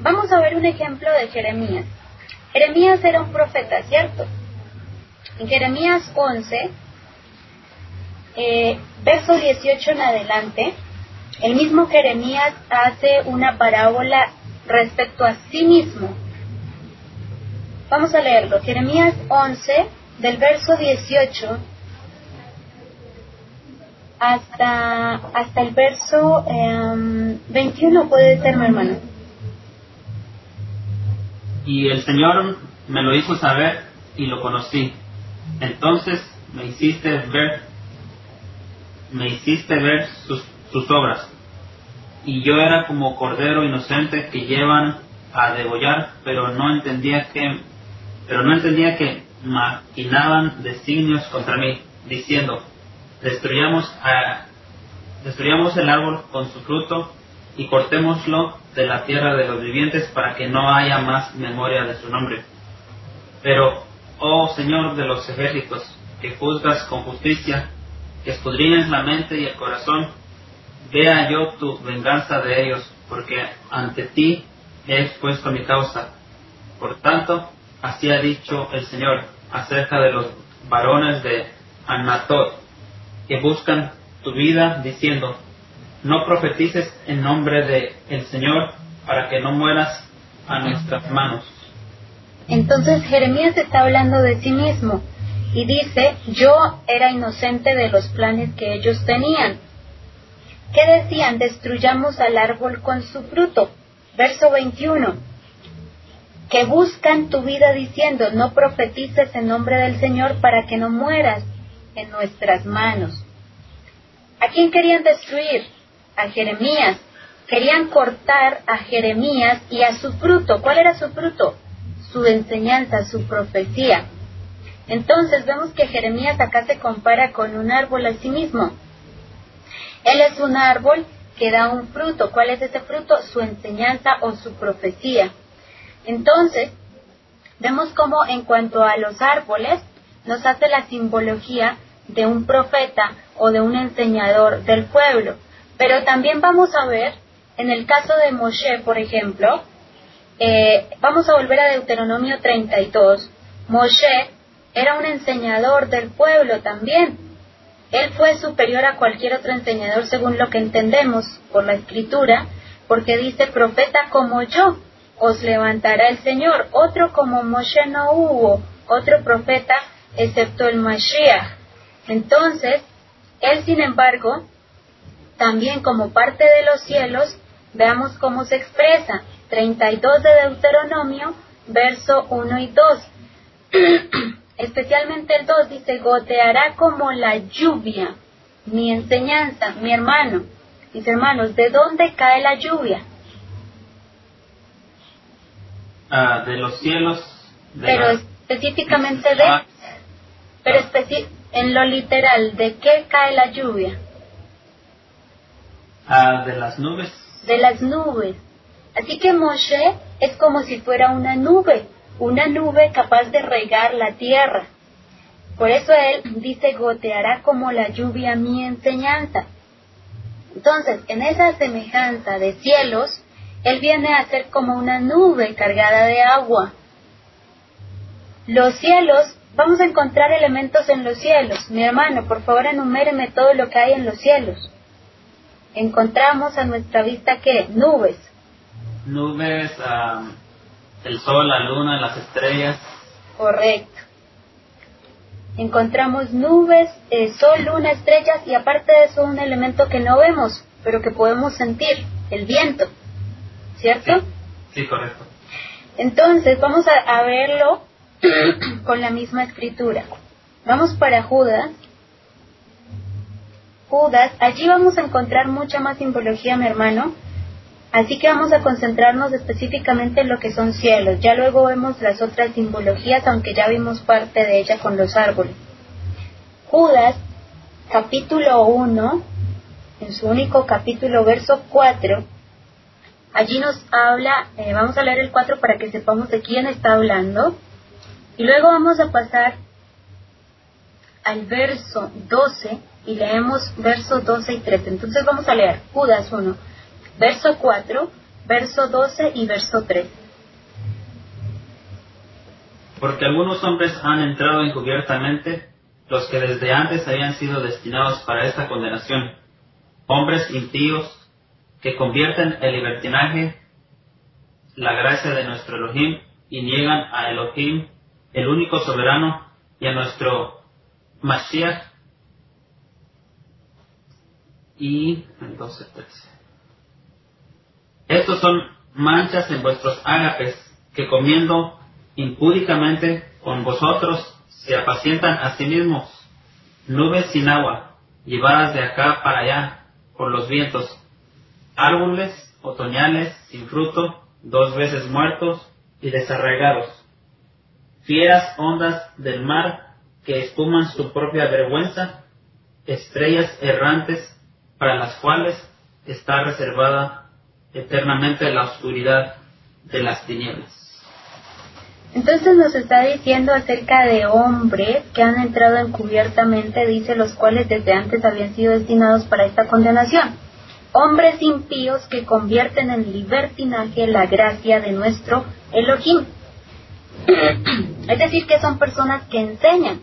Vamos a ver un ejemplo de Jeremías. Jeremías era un profeta, ¿cierto? En Jeremías 11, eh, verso 18 en adelante, el mismo Jeremías hace una parábola respecto a sí mismo. Vamos a leerlo. Jeremías 11, del verso 18 hasta, hasta el verso 21 em, puede ser, mi hermano. Y el Señor me lo hizo saber y lo conocí. Entonces me hiciste ver, me hiciste ver sus, sus obras. Y yo era como cordero inocente que llevan a degollar, pero no entendía que, pero no entendía que maquinaban designios contra mí, diciendo, destruyamos, destruyamos el árbol con su fruto y cortémoslo de la tierra de los vivientes para que no haya más memoria de su nombre. Pero, oh Señor de los ejércitos, que juzgas con justicia, que escudriñas la mente y el corazón, vea yo tu venganza de ellos, porque ante ti he expuesto mi causa. Por tanto, así ha dicho el Señor acerca de los varones de Anatot, que buscan tu vida diciendo, no profetices en nombre de el Señor para que no mueras a nuestras manos. Entonces Jeremías está hablando de sí mismo y dice, yo era inocente de los planes que ellos tenían. ¿Qué decían? Destruyamos al árbol con su fruto. Verso 21. Que buscan tu vida diciendo, no profetices en nombre del Señor para que no mueras nuestras manos. ¿A quién querían destruir? A Jeremías. Querían cortar a Jeremías y a su fruto. ¿Cuál era su fruto? Su enseñanza, su profecía. Entonces vemos que Jeremías acá se compara con un árbol a sí mismo. Él es un árbol que da un fruto. ¿Cuál es ese fruto? Su enseñanza o su profecía. Entonces, vemos cómo en cuanto a los árboles, nos hace la simbología de un profeta o de un enseñador del pueblo. Pero también vamos a ver, en el caso de Moshe, por ejemplo, eh, vamos a volver a Deuteronomio 32. Moshe era un enseñador del pueblo también. Él fue superior a cualquier otro enseñador según lo que entendemos por la escritura, porque dice, profeta como yo, os levantará el Señor. Otro como Moshe no hubo, otro profeta excepto el Mashiach. Entonces, él sin embargo, también como parte de los cielos, veamos cómo se expresa. 32 de Deuteronomio, verso 1 y 2. Especialmente el 2 dice, goteará como la lluvia mi enseñanza, mi hermano. Mis hermanos, ¿de dónde cae la lluvia? Ah, de los cielos. Pero específicamente de... Ah. Pero en lo literal, ¿de qué cae la lluvia? Ah, de las nubes. De las nubes. Así que Moshe es como si fuera una nube, una nube capaz de regar la tierra. Por eso él dice, goteará como la lluvia mi enseñanza. Entonces, en esa semejanza de cielos, él viene a ser como una nube cargada de agua. Los cielos, vamos a encontrar elementos en los cielos. Mi hermano, por favor enuméreme todo lo que hay en los cielos. Encontramos a nuestra vista qué? Nubes. Nubes, el sol, la luna, las estrellas. Correcto. Encontramos nubes, eh, sol, luna, estrellas y aparte de eso un elemento que no vemos, pero que podemos sentir, el viento. ¿Cierto? Sí, correcto. Entonces vamos a, a verlo con la misma escritura. Vamos para Judas. Judas, allí vamos a encontrar mucha más simbología, mi hermano, Así que vamos a concentrarnos específicamente en lo que son cielos. Ya luego vemos las otras simbologías, aunque ya vimos parte de ella con los árboles. Judas, capítulo 1, en su único capítulo, verso 4, allí nos habla, eh, vamos a leer el 4 para que sepamos de quién está hablando, y luego vamos a pasar al verso 12 y leemos verso 12 y 13. Entonces vamos a leer Judas 1 verso 4, verso 12 y verso 3. Porque algunos hombres han entrado encubiertamente, los que desde antes habían sido destinados para esta condenación, hombres impíos que convierten el libertinaje, la gracia de nuestro Elohim, y niegan a Elohim, el único soberano, y a nuestro Mashiach. Y entonces 13. Estos son manchas en vuestros ágapes, que comiendo impúdicamente con vosotros se apacientan a sí mismos, nubes sin agua, llevadas de acá para allá por los vientos, árboles otoñales sin fruto, dos veces muertos y desarraigados, fieras ondas del mar que espuman su propia vergüenza, estrellas errantes para las cuales está reservada eternamente la oscuridad de las tinieblas. Entonces nos está diciendo acerca de hombres que han entrado encubiertamente, dice, los cuales desde antes habían sido destinados para esta condenación. Hombres impíos que convierten en libertinaje la gracia de nuestro Elohim. Es decir, que son personas que enseñan.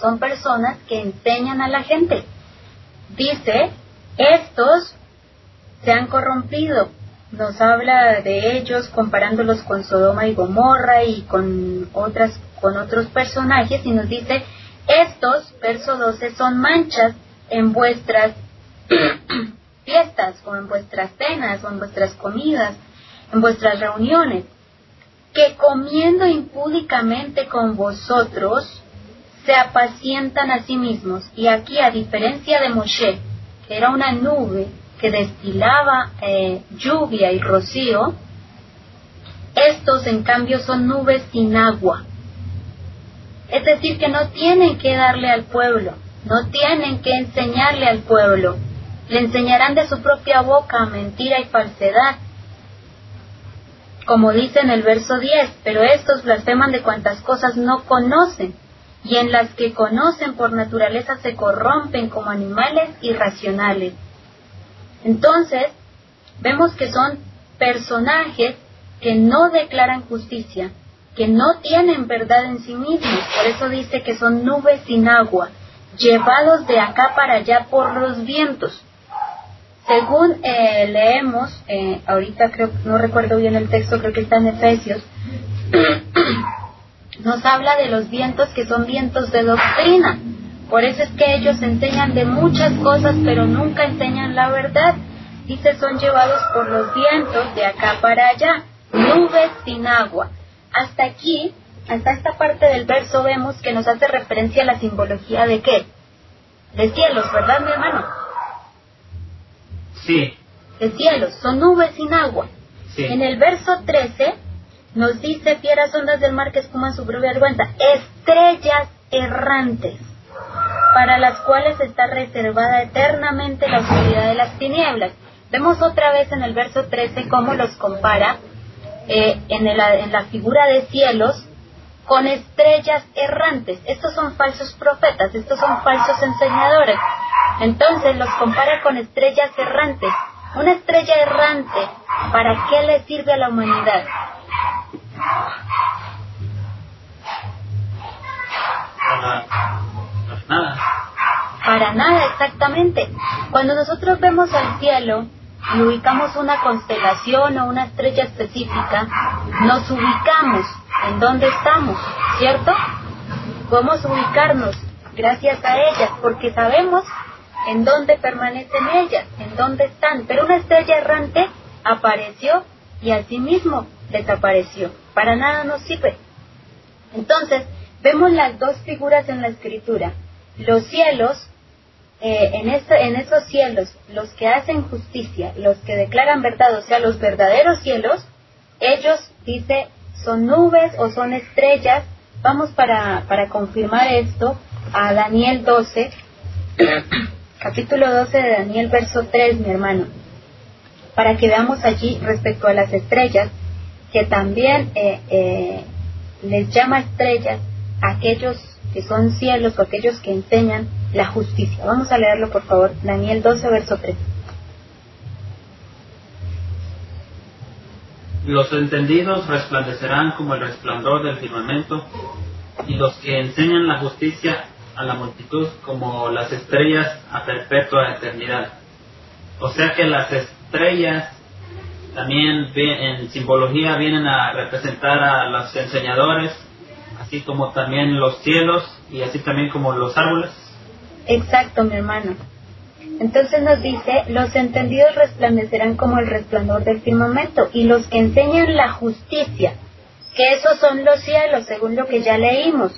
Son personas que enseñan a la gente. Dice, estos se han corrompido. Nos habla de ellos comparándolos con Sodoma y Gomorra y con otras con otros personajes y nos dice, estos, verso 12, son manchas en vuestras fiestas o en vuestras cenas o en vuestras comidas, en vuestras reuniones, que comiendo impúdicamente con vosotros, se apacientan a sí mismos. Y aquí, a diferencia de Moshe, que era una nube que destilaba eh, lluvia y rocío, estos en cambio son nubes sin agua. Es decir, que no tienen que darle al pueblo, no tienen que enseñarle al pueblo. Le enseñarán de su propia boca mentira y falsedad. Como dice en el verso 10, pero estos blasfeman de cuantas cosas no conocen, y en las que conocen por naturaleza se corrompen como animales irracionales. Entonces, vemos que son personajes que no declaran justicia, que no tienen verdad en sí mismos. Por eso dice que son nubes sin agua, llevados de acá para allá por los vientos. Según eh, leemos, eh, ahorita creo, no recuerdo bien el texto, creo que está en Efesios, nos habla de los vientos que son vientos de doctrina. Por eso es que ellos enseñan de muchas cosas, pero nunca enseñan la verdad. Dice, son llevados por los vientos de acá para allá, nubes sin agua. Hasta aquí, hasta esta parte del verso vemos que nos hace referencia a la simbología de qué? De cielos, ¿verdad, mi hermano? Sí. De cielos, son nubes sin agua. Sí. En el verso 13 nos dice fieras ondas del mar que espuman su propia vergüenza, estrellas errantes, para las cuales está reservada eternamente la oscuridad de las tinieblas. Vemos otra vez en el verso 13 cómo los compara eh, en, en la figura de cielos con estrellas errantes. Estos son falsos profetas, estos son falsos enseñadores. Entonces los compara con estrellas errantes. Una estrella errante, ¿para qué le sirve a la humanidad? Para, nada. Para nada, exactamente. Cuando nosotros vemos al cielo y ubicamos una constelación o una estrella específica, nos ubicamos en dónde estamos, ¿cierto? Podemos ubicarnos gracias a ellas porque sabemos en dónde permanecen ellas, en dónde están. Pero una estrella errante apareció y asimismo desapareció. Para nada nos sirve. Entonces, vemos las dos figuras en la escritura. Los cielos, eh, en, en esos cielos, los que hacen justicia, los que declaran verdad, o sea, los verdaderos cielos, ellos, dice, son nubes o son estrellas. Vamos para, para confirmar esto a Daniel 12, capítulo 12 de Daniel, verso 3, mi hermano, para que veamos allí respecto a las estrellas, que también eh, eh, les llama estrellas aquellos que son cielos o aquellos que enseñan la justicia. Vamos a leerlo, por favor, Daniel 12, verso 3. Los entendidos resplandecerán como el resplandor del firmamento, y los que enseñan la justicia a la multitud como las estrellas a perpetua eternidad. O sea que las estrellas también en simbología vienen a representar a los enseñadores, así como también los cielos y así también como los árboles. Exacto, mi hermano. Entonces nos dice, los entendidos resplandecerán como el resplandor del firmamento y los que enseñan la justicia, que esos son los cielos, según lo que ya leímos.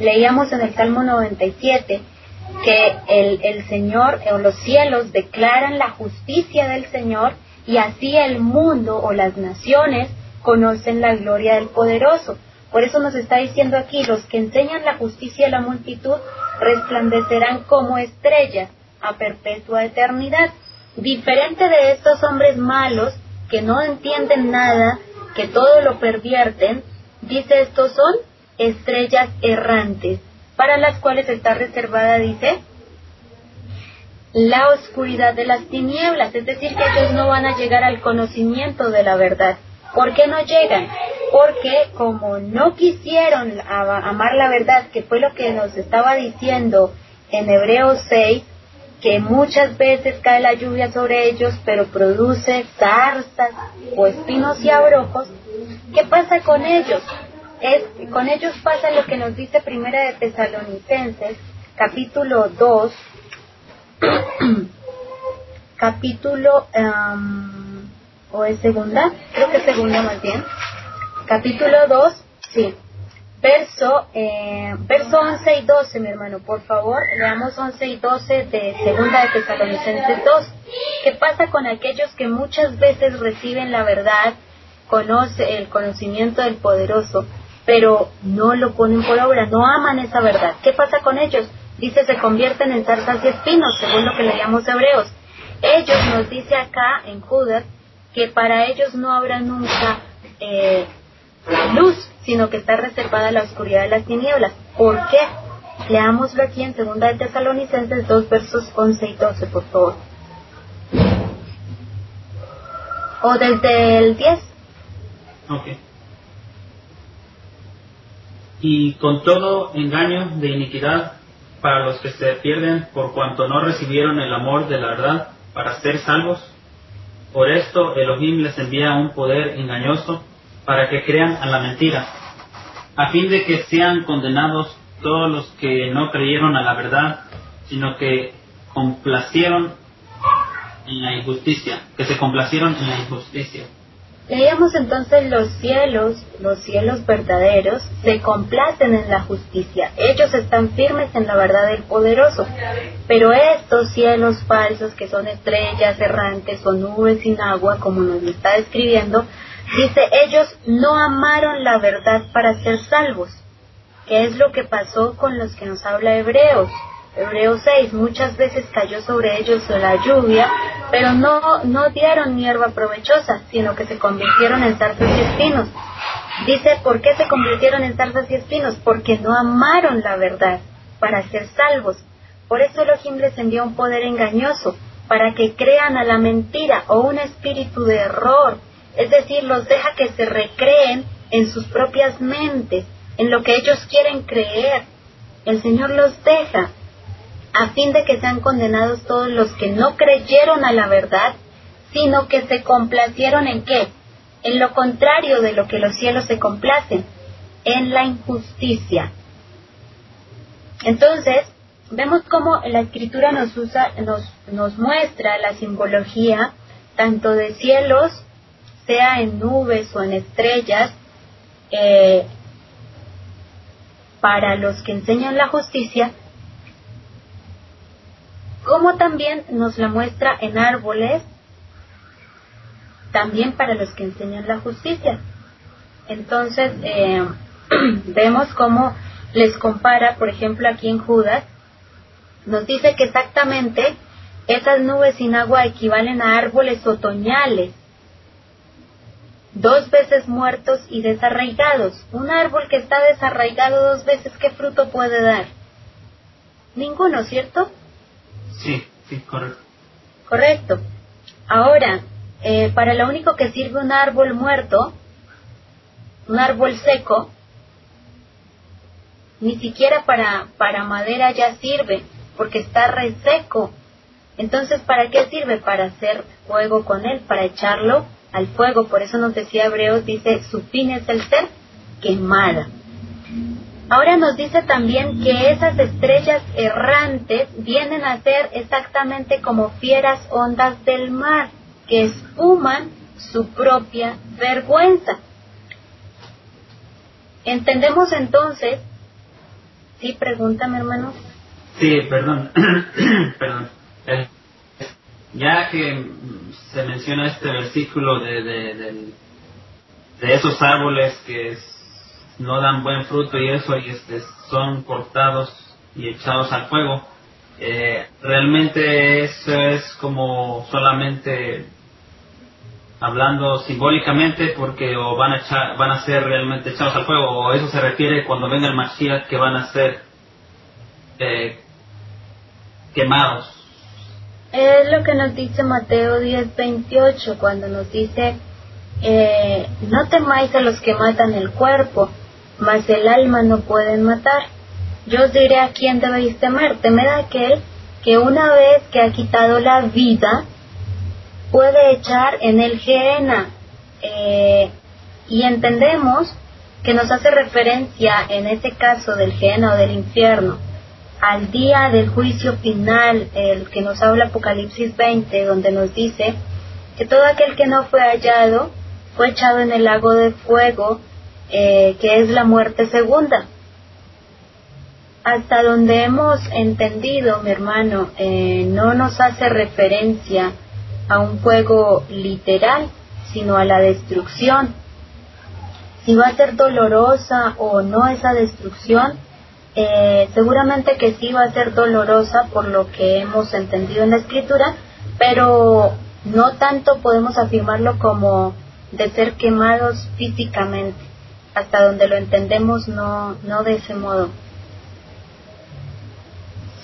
Leíamos en el Salmo 97 que el, el Señor o los cielos declaran la justicia del Señor y así el mundo o las naciones conocen la gloria del poderoso. Por eso nos está diciendo aquí, los que enseñan la justicia a la multitud resplandecerán como estrellas a perpetua eternidad. Diferente de estos hombres malos que no entienden nada, que todo lo pervierten, dice estos son estrellas errantes, para las cuales está reservada, dice, la oscuridad de las tinieblas, es decir, que ellos no van a llegar al conocimiento de la verdad. ¿Por qué no llegan? Porque como no quisieron amar la verdad, que fue lo que nos estaba diciendo en Hebreos 6, que muchas veces cae la lluvia sobre ellos, pero produce zarzas o espinos y abrojos, ¿qué pasa con ellos? Es, con ellos pasa lo que nos dice Primera de Tesalonicenses, capítulo 2, capítulo o es segunda, creo que es segunda más bien, capítulo 2, sí, verso, eh, verso 11 y 12, mi hermano, por favor, leamos 11 y 12 de segunda de Tesalonicenses 2. ¿Qué pasa con aquellos que muchas veces reciben la verdad, conoce el conocimiento del poderoso, pero no lo ponen por obra, no aman esa verdad? ¿Qué pasa con ellos? Dice, se convierten en zarzas y espinos, según lo que leíamos Hebreos. Ellos nos dice acá en Judas que para ellos no habrá nunca eh, luz, sino que está reservada la oscuridad de las tinieblas. ¿Por qué? Leámoslo aquí en 2 de Tesalonicenses 2 versos 11 y 12, por favor. O desde el 10. Ok. Y con todo engaño de iniquidad para los que se pierden por cuanto no recibieron el amor de la verdad para ser salvos. Por esto Elohim les envía un poder engañoso para que crean a la mentira, a fin de que sean condenados todos los que no creyeron a la verdad, sino que complacieron en la injusticia, que se complacieron en la injusticia. Leíamos entonces los cielos, los cielos verdaderos, se complacen en la justicia. Ellos están firmes en la verdad del poderoso. Pero estos cielos falsos, que son estrellas errantes o nubes sin agua, como nos está describiendo, dice, ellos no amaron la verdad para ser salvos. ¿Qué es lo que pasó con los que nos habla Hebreos? Hebreos 6, muchas veces cayó sobre ellos la lluvia, pero no, no dieron hierba provechosa, sino que se convirtieron en zarzas y espinos. Dice, ¿por qué se convirtieron en zarzas y espinos? Porque no amaron la verdad para ser salvos. Por eso Elohim les envió un poder engañoso, para que crean a la mentira o un espíritu de error. Es decir, los deja que se recreen en sus propias mentes, en lo que ellos quieren creer. El Señor los deja a fin de que sean condenados todos los que no creyeron a la verdad, sino que se complacieron en qué? En lo contrario de lo que los cielos se complacen, en la injusticia. Entonces, vemos cómo la escritura nos, usa, nos, nos muestra la simbología tanto de cielos, sea en nubes o en estrellas, eh, para los que enseñan la justicia, como también nos la muestra en árboles, también para los que enseñan la justicia. Entonces, eh, vemos cómo les compara, por ejemplo, aquí en Judas, nos dice que exactamente esas nubes sin agua equivalen a árboles otoñales, dos veces muertos y desarraigados. Un árbol que está desarraigado dos veces, ¿qué fruto puede dar? Ninguno, ¿cierto? Sí, sí, correcto. Correcto. Ahora, eh, para lo único que sirve un árbol muerto, un árbol seco, ni siquiera para, para madera ya sirve, porque está reseco. Entonces, ¿para qué sirve? Para hacer fuego con él, para echarlo al fuego. Por eso nos decía Hebreos, dice, su fin es el ser quemada. Ahora nos dice también que esas estrellas errantes vienen a ser exactamente como fieras ondas del mar, que espuman su propia vergüenza. Entendemos entonces, sí, pregúntame hermano. Sí, perdón, perdón. Eh, ya que se menciona este versículo de, de, de esos árboles que es no dan buen fruto y eso y este, son cortados y echados al fuego. Eh, realmente eso es como solamente hablando simbólicamente porque o van a echar, van a ser realmente echados al fuego o eso se refiere cuando venga el Mashiach que van a ser eh, quemados. Es lo que nos dice Mateo 10:28 cuando nos dice eh, no temáis a los que matan el cuerpo, mas el alma no pueden matar. Yo os diré a quién debéis temer. Temed a aquel que una vez que ha quitado la vida, puede echar en el Gehenna. Eh, y entendemos que nos hace referencia en este caso del Gehenna o del infierno al día del juicio final, el que nos habla Apocalipsis 20, donde nos dice que todo aquel que no fue hallado fue echado en el lago de fuego, eh, que es la muerte segunda. Hasta donde hemos entendido, mi hermano, eh, no nos hace referencia a un fuego literal, sino a la destrucción. Si va a ser dolorosa o no esa destrucción, eh, seguramente que sí va a ser dolorosa por lo que hemos entendido en la escritura, pero no tanto podemos afirmarlo como de ser quemados físicamente, hasta donde lo entendemos no, no de ese modo.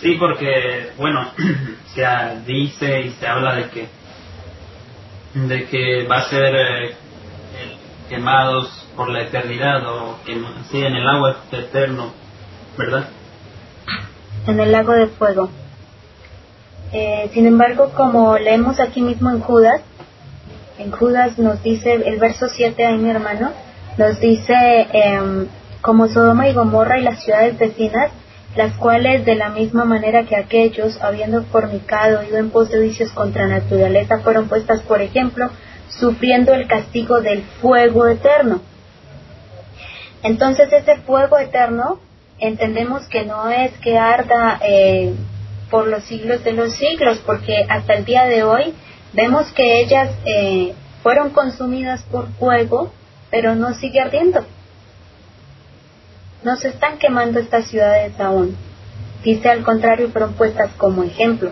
Sí, porque, bueno, se dice y se habla de que de que va a ser eh, quemados por la eternidad o que sí en el agua eterno, ¿verdad? En el lago de fuego. Eh, sin embargo, como leemos aquí mismo en Judas, en Judas nos dice, el verso 7 ahí mi hermano, nos dice, em, como Sodoma y Gomorra y las ciudades vecinas, las cuales de la misma manera que aquellos, habiendo fornicado, ido en pos de contra naturaleza, fueron puestas, por ejemplo, sufriendo el castigo del fuego eterno. Entonces ese fuego eterno entendemos que no es que arda eh, por los siglos de los siglos, porque hasta el día de hoy vemos que ellas eh, fueron consumidas por fuego, pero no sigue ardiendo. No se están quemando estas ciudades aún. Dice al contrario, fueron puestas como ejemplo.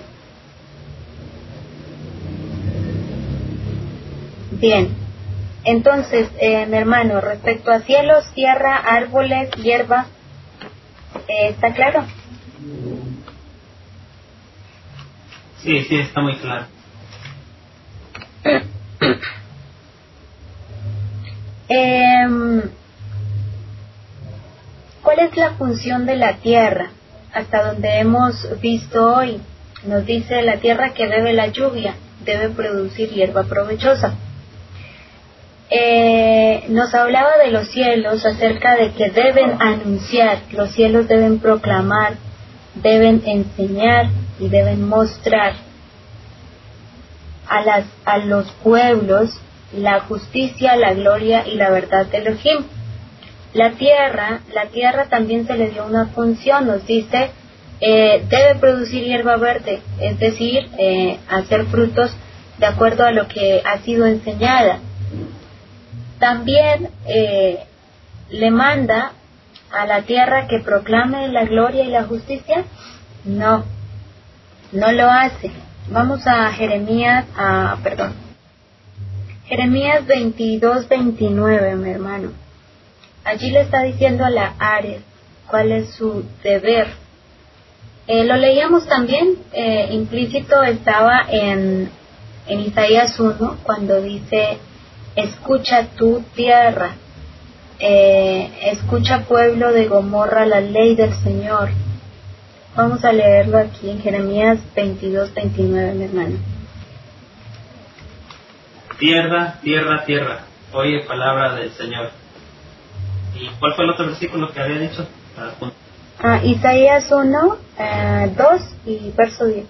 Bien, entonces, eh, mi hermano, respecto a cielos, tierra, árboles, hierba, eh, ¿está claro? Sí, sí, está muy claro. eh, ¿Cuál es la función de la tierra? Hasta donde hemos visto hoy, nos dice la tierra que bebe la lluvia debe producir hierba provechosa. Eh, nos hablaba de los cielos acerca de que deben anunciar, los cielos deben proclamar, deben enseñar y deben mostrar a los pueblos la justicia, la gloria y la verdad de Elohim. La tierra, la tierra también se le dio una función, nos dice, eh, debe producir hierba verde, es decir, eh, hacer frutos de acuerdo a lo que ha sido enseñada. También eh, le manda a la tierra que proclame la gloria y la justicia. No, no lo hace. Vamos a Jeremías, a, perdón, Jeremías 22, 29, mi hermano. Allí le está diciendo a la Ares cuál es su deber. Eh, lo leíamos también, eh, implícito estaba en, en Isaías 1, cuando dice, escucha tu tierra, eh, escucha pueblo de Gomorra la ley del Señor. Vamos a leerlo aquí en Jeremías 22, 29, mi hermano. Tierra, tierra, tierra, oye palabra del Señor ¿Y cuál fue el otro versículo que había dicho? Ah, Isaías 1, 2 eh, y verso 10.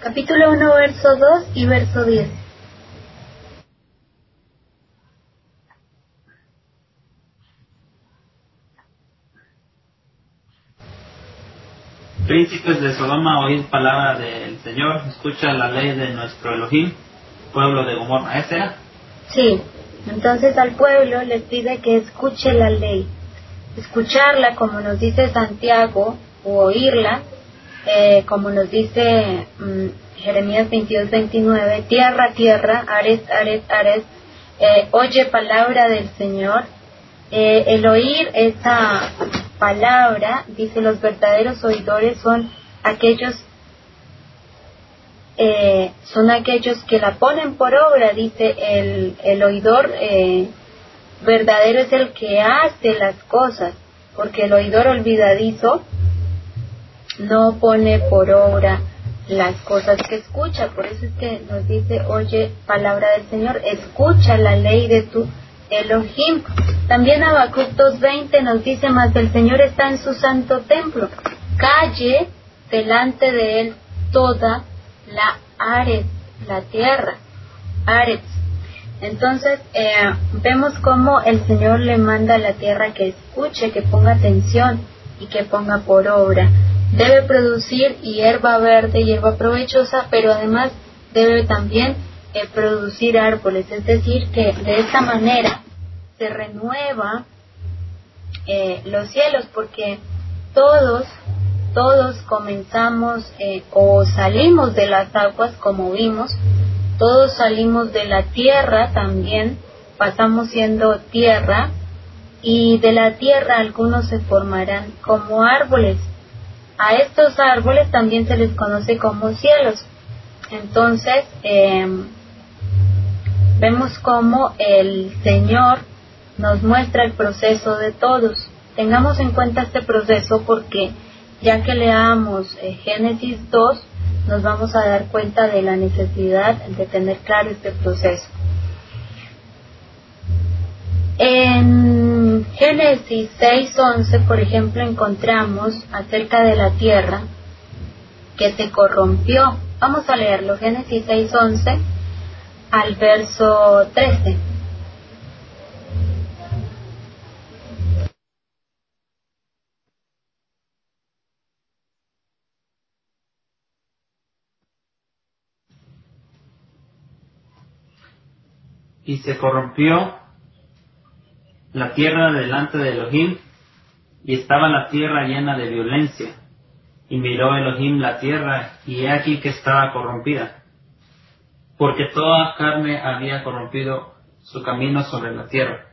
Capítulo 1, verso 2 y verso 10. Príncipes de Sodoma, oíd palabra del Señor, escucha la ley de nuestro Elohim, pueblo de Gomorra. ¿Ese era? Sí, entonces al pueblo les pide que escuche la ley. Escucharla, como nos dice Santiago, o oírla, eh, como nos dice mm, Jeremías 22, 29, tierra, tierra, ares, ares, ares, eh, oye palabra del Señor. Eh, el oír esa palabra, dice, los verdaderos oidores son aquellos eh, son aquellos que la ponen por obra, dice el, el oidor eh, verdadero es el que hace las cosas, porque el oidor olvidadizo no pone por obra las cosas que escucha, por eso es que nos dice, oye palabra del Señor, escucha la ley de tu Elohim. También Habacuc 2.20 nos dice, más el Señor está en su santo templo, calle delante de él toda la Ares, la tierra, Ares. Entonces eh, vemos cómo el Señor le manda a la tierra que escuche, que ponga atención y que ponga por obra. Debe producir hierba verde, hierba provechosa, pero además debe también eh, producir árboles. Es decir, que de esta manera se renueva eh, los cielos, porque todos, todos comenzamos eh, o salimos de las aguas, como vimos, todos salimos de la tierra también, pasamos siendo tierra, y de la tierra algunos se formarán como árboles. A estos árboles también se les conoce como cielos. Entonces, em, vemos cómo el Señor nos muestra el proceso de todos. Tengamos en cuenta este proceso porque ya que leamos eh, Génesis 2, nos vamos a dar cuenta de la necesidad de tener claro este proceso. En Génesis 6.11, por ejemplo, encontramos acerca de la tierra que se corrompió. Vamos a leerlo, Génesis 6.11 al verso 13. Y se corrompió la tierra delante de Elohim, y estaba la tierra llena de violencia. Y miró Elohim la tierra, y he aquí que estaba corrompida, porque toda carne había corrompido su camino sobre la tierra.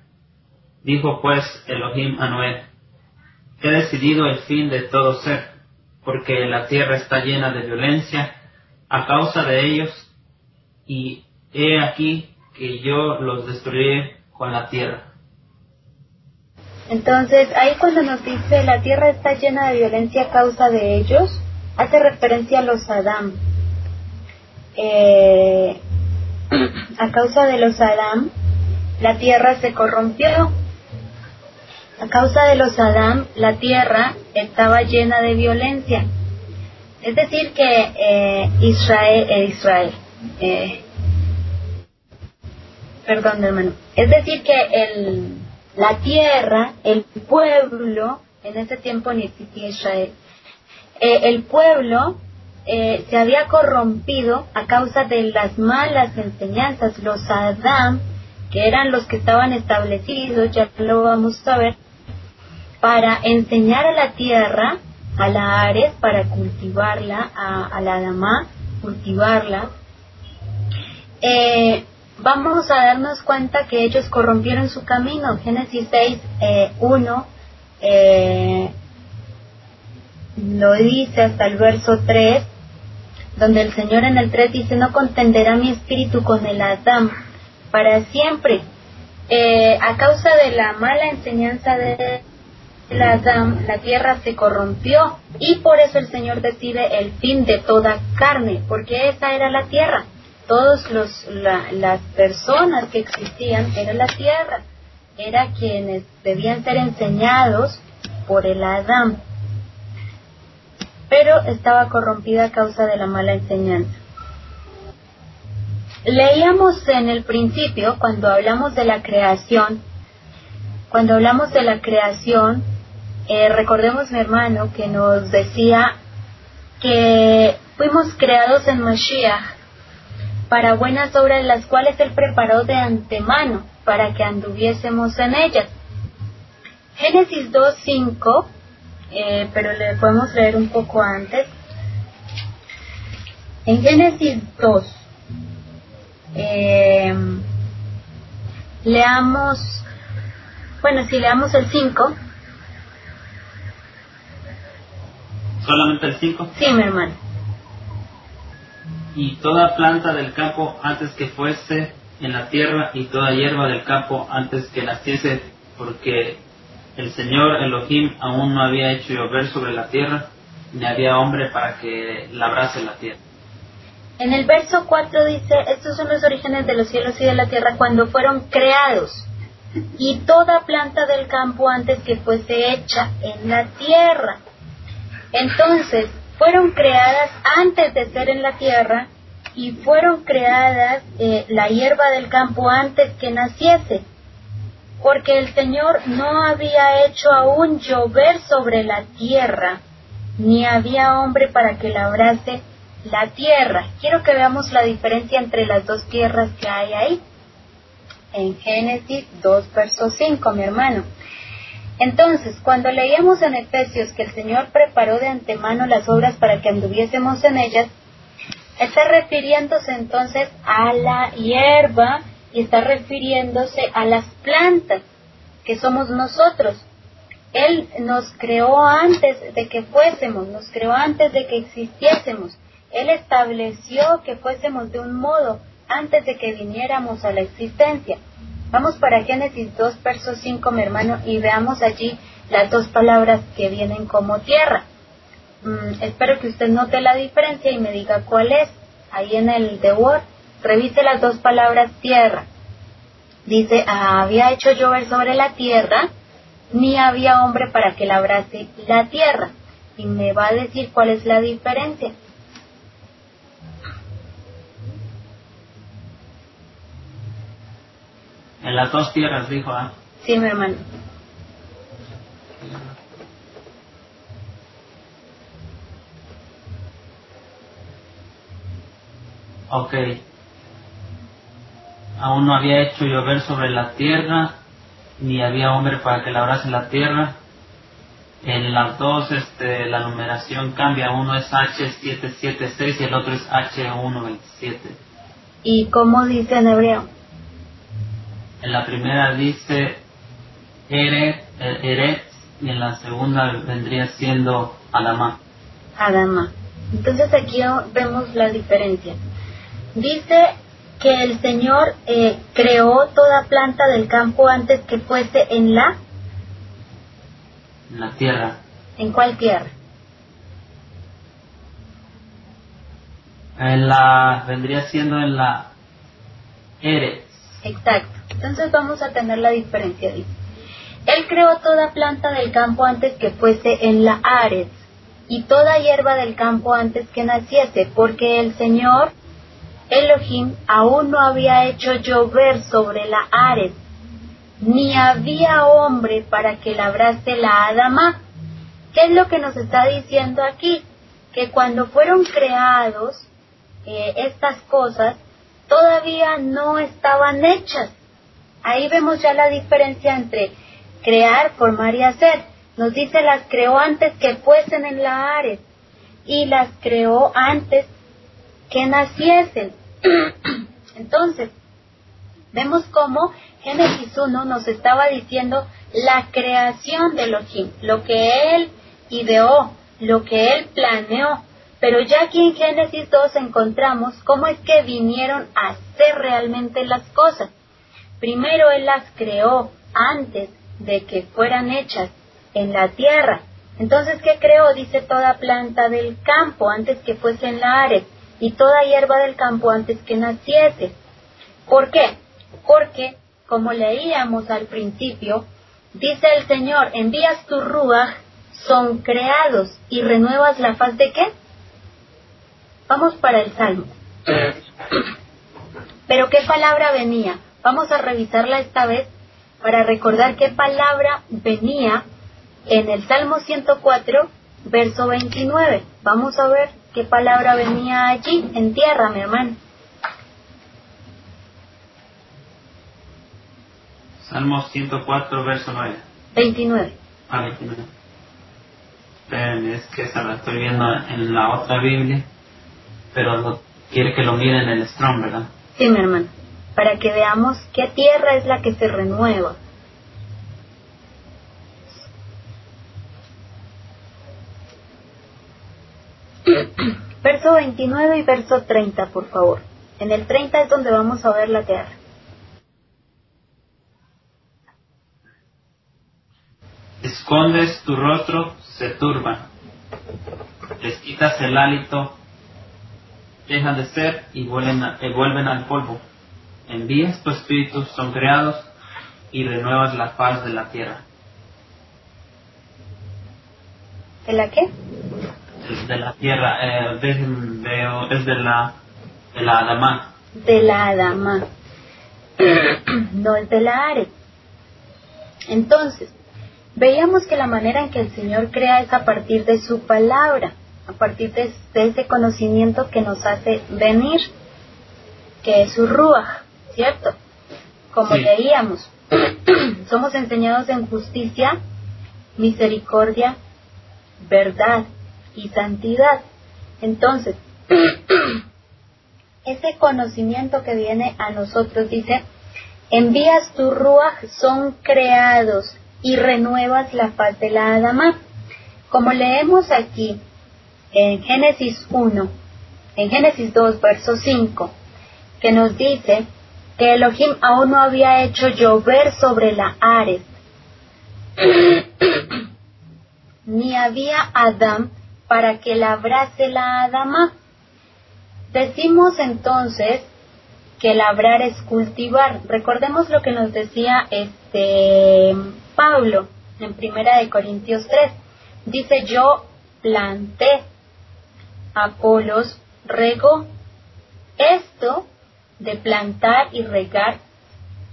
Dijo pues Elohim a Noé, he decidido el fin de todo ser, porque la tierra está llena de violencia a causa de ellos, y he aquí que yo los destruiré con la tierra. Entonces, ahí cuando nos dice la tierra está llena de violencia a causa de ellos, hace referencia a los Adán. Eh, a causa de los Adán, la tierra se corrompió. A causa de los Adán, la tierra estaba llena de violencia. Es decir, que eh, Israel, eh, Israel, perdón hermano, es decir, que el, la tierra, el pueblo, en ese tiempo ni existía Israel, eh, el pueblo eh, se había corrompido a causa de las malas enseñanzas, los Adán, que eran los que estaban establecidos, ya lo vamos a ver, para enseñar a la tierra, a la Ares, para cultivarla, a, la Adamá, cultivarla. Eh, vamos a darnos cuenta que ellos corrompieron su camino. Génesis 6, 1 eh, eh, lo dice hasta el verso 3, donde el Señor en el 3 dice, no contenderá mi espíritu con el Adán para siempre. Eh, a causa de la mala enseñanza de la Adán, la tierra se corrompió y por eso el Señor decide el fin de toda carne, porque esa era la tierra. Todas las personas que existían era la tierra, era quienes debían ser enseñados por el Adán, pero estaba corrompida a causa de la mala enseñanza. Leíamos en el principio, cuando hablamos de la creación, cuando hablamos de la creación, eh, recordemos mi hermano que nos decía que fuimos creados en Mashiach para buenas obras las cuales Él preparó de antemano para que anduviésemos en ellas. Génesis 2.5, eh, pero le podemos leer un poco antes. En Génesis 2, eh, leamos, bueno, si leamos el 5. ¿Solamente el 5? Sí, mi hermano y toda planta del campo antes que fuese en la tierra y toda hierba del campo antes que naciese, porque el Señor Elohim aún no había hecho llover sobre la tierra, ni había hombre para que labrase la tierra. En el verso 4 dice, estos son los orígenes de los cielos y de la tierra cuando fueron creados, y toda planta del campo antes que fuese hecha en la tierra. Entonces, fueron creadas antes de ser en la tierra y fueron creadas eh, la hierba del campo antes que naciese, porque el Señor no había hecho aún llover sobre la tierra, ni había hombre para que labrase la tierra. Quiero que veamos la diferencia entre las dos tierras que hay ahí. En Génesis 2, verso 5, mi hermano. Entonces, cuando leíamos en Efesios que el Señor preparó de antemano las obras para que anduviésemos en ellas, está refiriéndose entonces a la hierba y está refiriéndose a las plantas que somos nosotros. Él nos creó antes de que fuésemos, nos creó antes de que existiésemos. Él estableció que fuésemos de un modo antes de que viniéramos a la existencia. Vamos para Génesis 2, verso 5, mi hermano, y veamos allí las dos palabras que vienen como tierra. Mm, espero que usted note la diferencia y me diga cuál es. Ahí en el de Word, revise las dos palabras tierra. Dice, ah, había hecho llover sobre la tierra, ni había hombre para que labrase la tierra. Y me va a decir cuál es la diferencia. En las dos tierras, dijo, ¿ah? Sí, mi hermano. Ok. Aún no había hecho llover sobre la tierra, ni había hombre para que labrase la tierra. En las dos, este, la numeración cambia. Uno es H776 y el otro es H127. ¿Y cómo dice en hebreo? En la primera dice Eret, Eret y en la segunda vendría siendo Adama. Adama. Entonces aquí vemos la diferencia. Dice que el Señor eh, creó toda planta del campo antes que fuese en la... En la tierra. ¿En cuál tierra? En la... vendría siendo en la... Eretz. Exacto. Entonces vamos a tener la diferencia. Dice. Él creó toda planta del campo antes que fuese en la Ares y toda hierba del campo antes que naciese, porque el Señor Elohim aún no había hecho llover sobre la Ares, ni había hombre para que labrase la Adama. ¿Qué es lo que nos está diciendo aquí? Que cuando fueron creados eh, estas cosas, todavía no estaban hechas. Ahí vemos ya la diferencia entre crear, formar y hacer. Nos dice las creó antes que fuesen en la Ares y las creó antes que naciesen. Entonces, vemos cómo Génesis 1 nos estaba diciendo la creación de Elohim, lo que él ideó, lo que él planeó. Pero ya aquí en Génesis 2 encontramos cómo es que vinieron a hacer realmente las cosas. Primero él las creó antes de que fueran hechas en la tierra. Entonces, ¿qué creó? Dice toda planta del campo antes que fuese en la Ares y toda hierba del campo antes que naciese. ¿Por qué? Porque, como leíamos al principio, dice el Señor, envías tu ruach, son creados y renuevas la faz de qué? Vamos para el Salmo. Pero ¿qué palabra venía? Vamos a revisarla esta vez para recordar qué palabra venía en el Salmo 104, verso 29. Vamos a ver qué palabra venía allí, en tierra, mi hermano. Salmo 104, verso 9. 29. Ah, 29. es que esa la estoy viendo en la otra Biblia, pero quiere que lo mire en el Strong, ¿verdad? Sí, mi hermano, para que veamos qué tierra es la que se renueva. verso 29 y verso 30, por favor. En el 30 es donde vamos a ver la tierra. Escondes tu rostro, se turban. Les quitas el hálito, dejan de ser y vuelven, y vuelven al polvo. Envías tu espíritu, son creados y renuevas la paz de la tierra. ¿De la qué? De la tierra, eh, veo, es de la, de la Adama. De la Adama. no es de la Ares. Entonces, veíamos que la manera en que el Señor crea es a partir de su palabra, a partir de, ese conocimiento que nos hace venir, que es su Ruach, ¿cierto? Como leíamos, somos enseñados en justicia, misericordia, verdad y santidad. Entonces, ese conocimiento que viene a nosotros dice, envías tu ruach, son creados y renuevas la paz de la Adama. Como leemos aquí en Génesis 1, en Génesis 2, verso 5, que nos dice que Elohim aún no había hecho llover sobre la Ares, ni había Adán para que labrase la Adama. Decimos entonces que labrar es cultivar. Recordemos lo que nos decía este Pablo en Primera de Corintios 3. Dice yo planté, Apolos regó. Esto de plantar y regar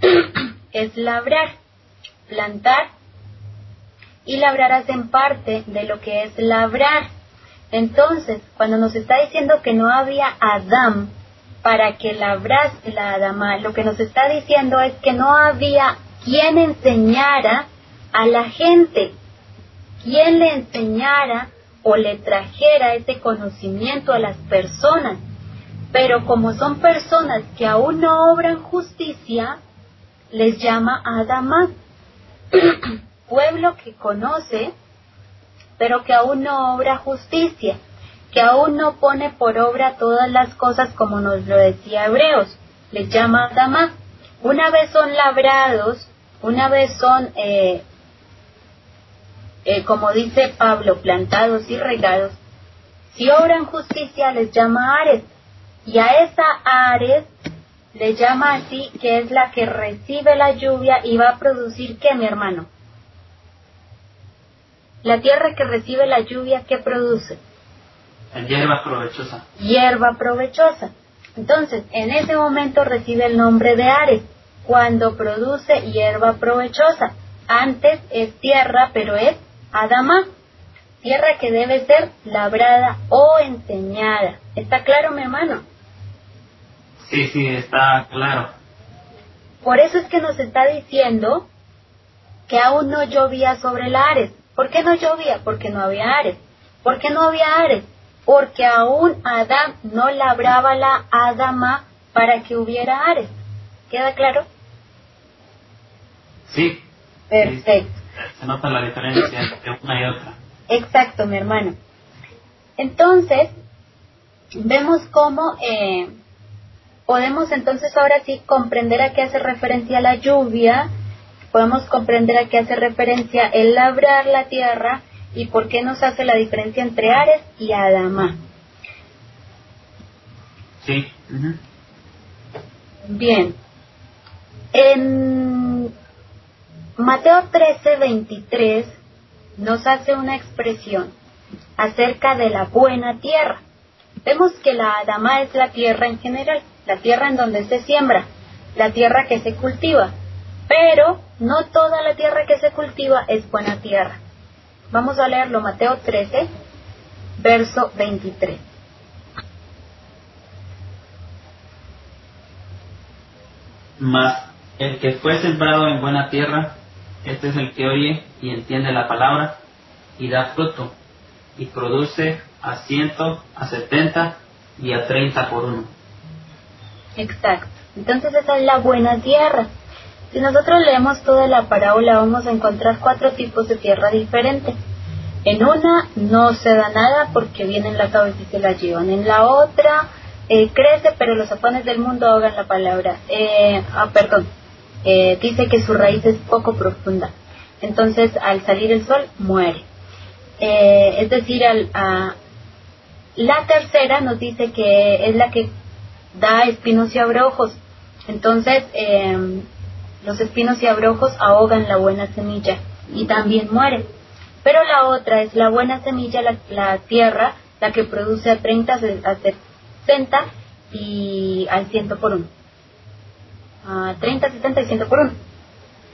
es labrar. Plantar y labrar hacen parte de lo que es labrar. Entonces, cuando nos está diciendo que no había Adán para que labrase la Adama, lo que nos está diciendo es que no había quien enseñara a la gente, quien le enseñara o le trajera ese conocimiento a las personas. Pero como son personas que aún no obran justicia, les llama Adama, pueblo que conoce, pero que aún no obra justicia, que aún no pone por obra todas las cosas como nos lo decía Hebreos, les llama Adama. Una vez son labrados, una vez son, eh, eh, como dice Pablo, plantados y regados, si obran justicia les llama Ares, y a esa Ares le llama así, que es la que recibe la lluvia y va a producir, ¿qué, mi hermano? La tierra que recibe la lluvia, ¿qué produce? hierba provechosa. Hierba provechosa. Entonces, en ese momento recibe el nombre de Ares, cuando produce hierba provechosa. Antes es tierra, pero es Adama, tierra que debe ser labrada o enseñada. ¿Está claro, mi hermano? Sí, sí, está claro. Por eso es que nos está diciendo que aún no llovía sobre el Ares. ¿Por qué no llovía? Porque no había Ares. ¿Por qué no había Ares? Porque aún Adán no labraba la Adama para que hubiera Ares. ¿Queda claro? Sí. Perfecto. Se nota la diferencia entre una y otra. Exacto, mi hermano. Entonces, vemos cómo eh, podemos entonces ahora sí comprender a qué hace referencia la lluvia, podemos comprender a qué hace referencia el labrar la tierra y por qué nos hace la diferencia entre Ares y Adama. Sí. Bien. En Mateo 13, 23 nos hace una expresión acerca de la buena tierra. Vemos que la Adama es la tierra en general, la tierra en donde se siembra, la tierra que se cultiva, pero no toda la tierra que se cultiva es buena tierra. Vamos a leerlo, Mateo 13, verso 23. Mas el que fue sembrado en buena tierra, este es el que oye y entiende la palabra y da fruto y produce a ciento, a setenta y a treinta por uno. Exacto. Entonces esa es la buena tierra. Si nosotros leemos toda la parábola vamos a encontrar cuatro tipos de tierra diferentes. En una no se da nada porque vienen las aves y se la llevan. En la otra eh, crece pero los afanes del mundo ahogan la palabra. Eh, ah, perdón. Eh, dice que su raíz es poco profunda. Entonces al salir el sol muere. es decir, al, la tercera nos dice que es la que da espinos y abrojos. Entonces, eh, los espinos y abrojos ahogan la buena semilla y también muere. Pero la otra es la buena semilla, la, tierra la que produce a 30, a 60 y al 100 por 1. A 30, 70 y 100 por 1.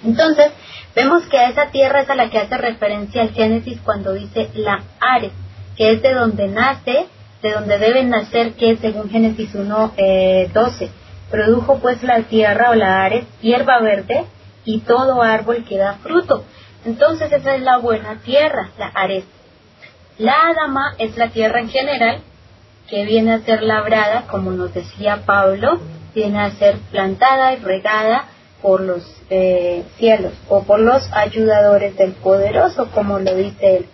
Entonces, vemos que a esa tierra es a la que hace referencia el Génesis cuando dice la Ares, que es de donde nace, de donde deben nacer, que según Génesis 1, eh, 12. Produjo pues la tierra o la Ares, hierba verde y todo árbol que da fruto. Entonces esa es la buena tierra, la Ares. La Adama es la tierra en general, que viene a ser labrada, como nos decía Pablo, viene a ser plantada y regada por los eh, cielos o por los ayudadores del poderoso, como lo dice él.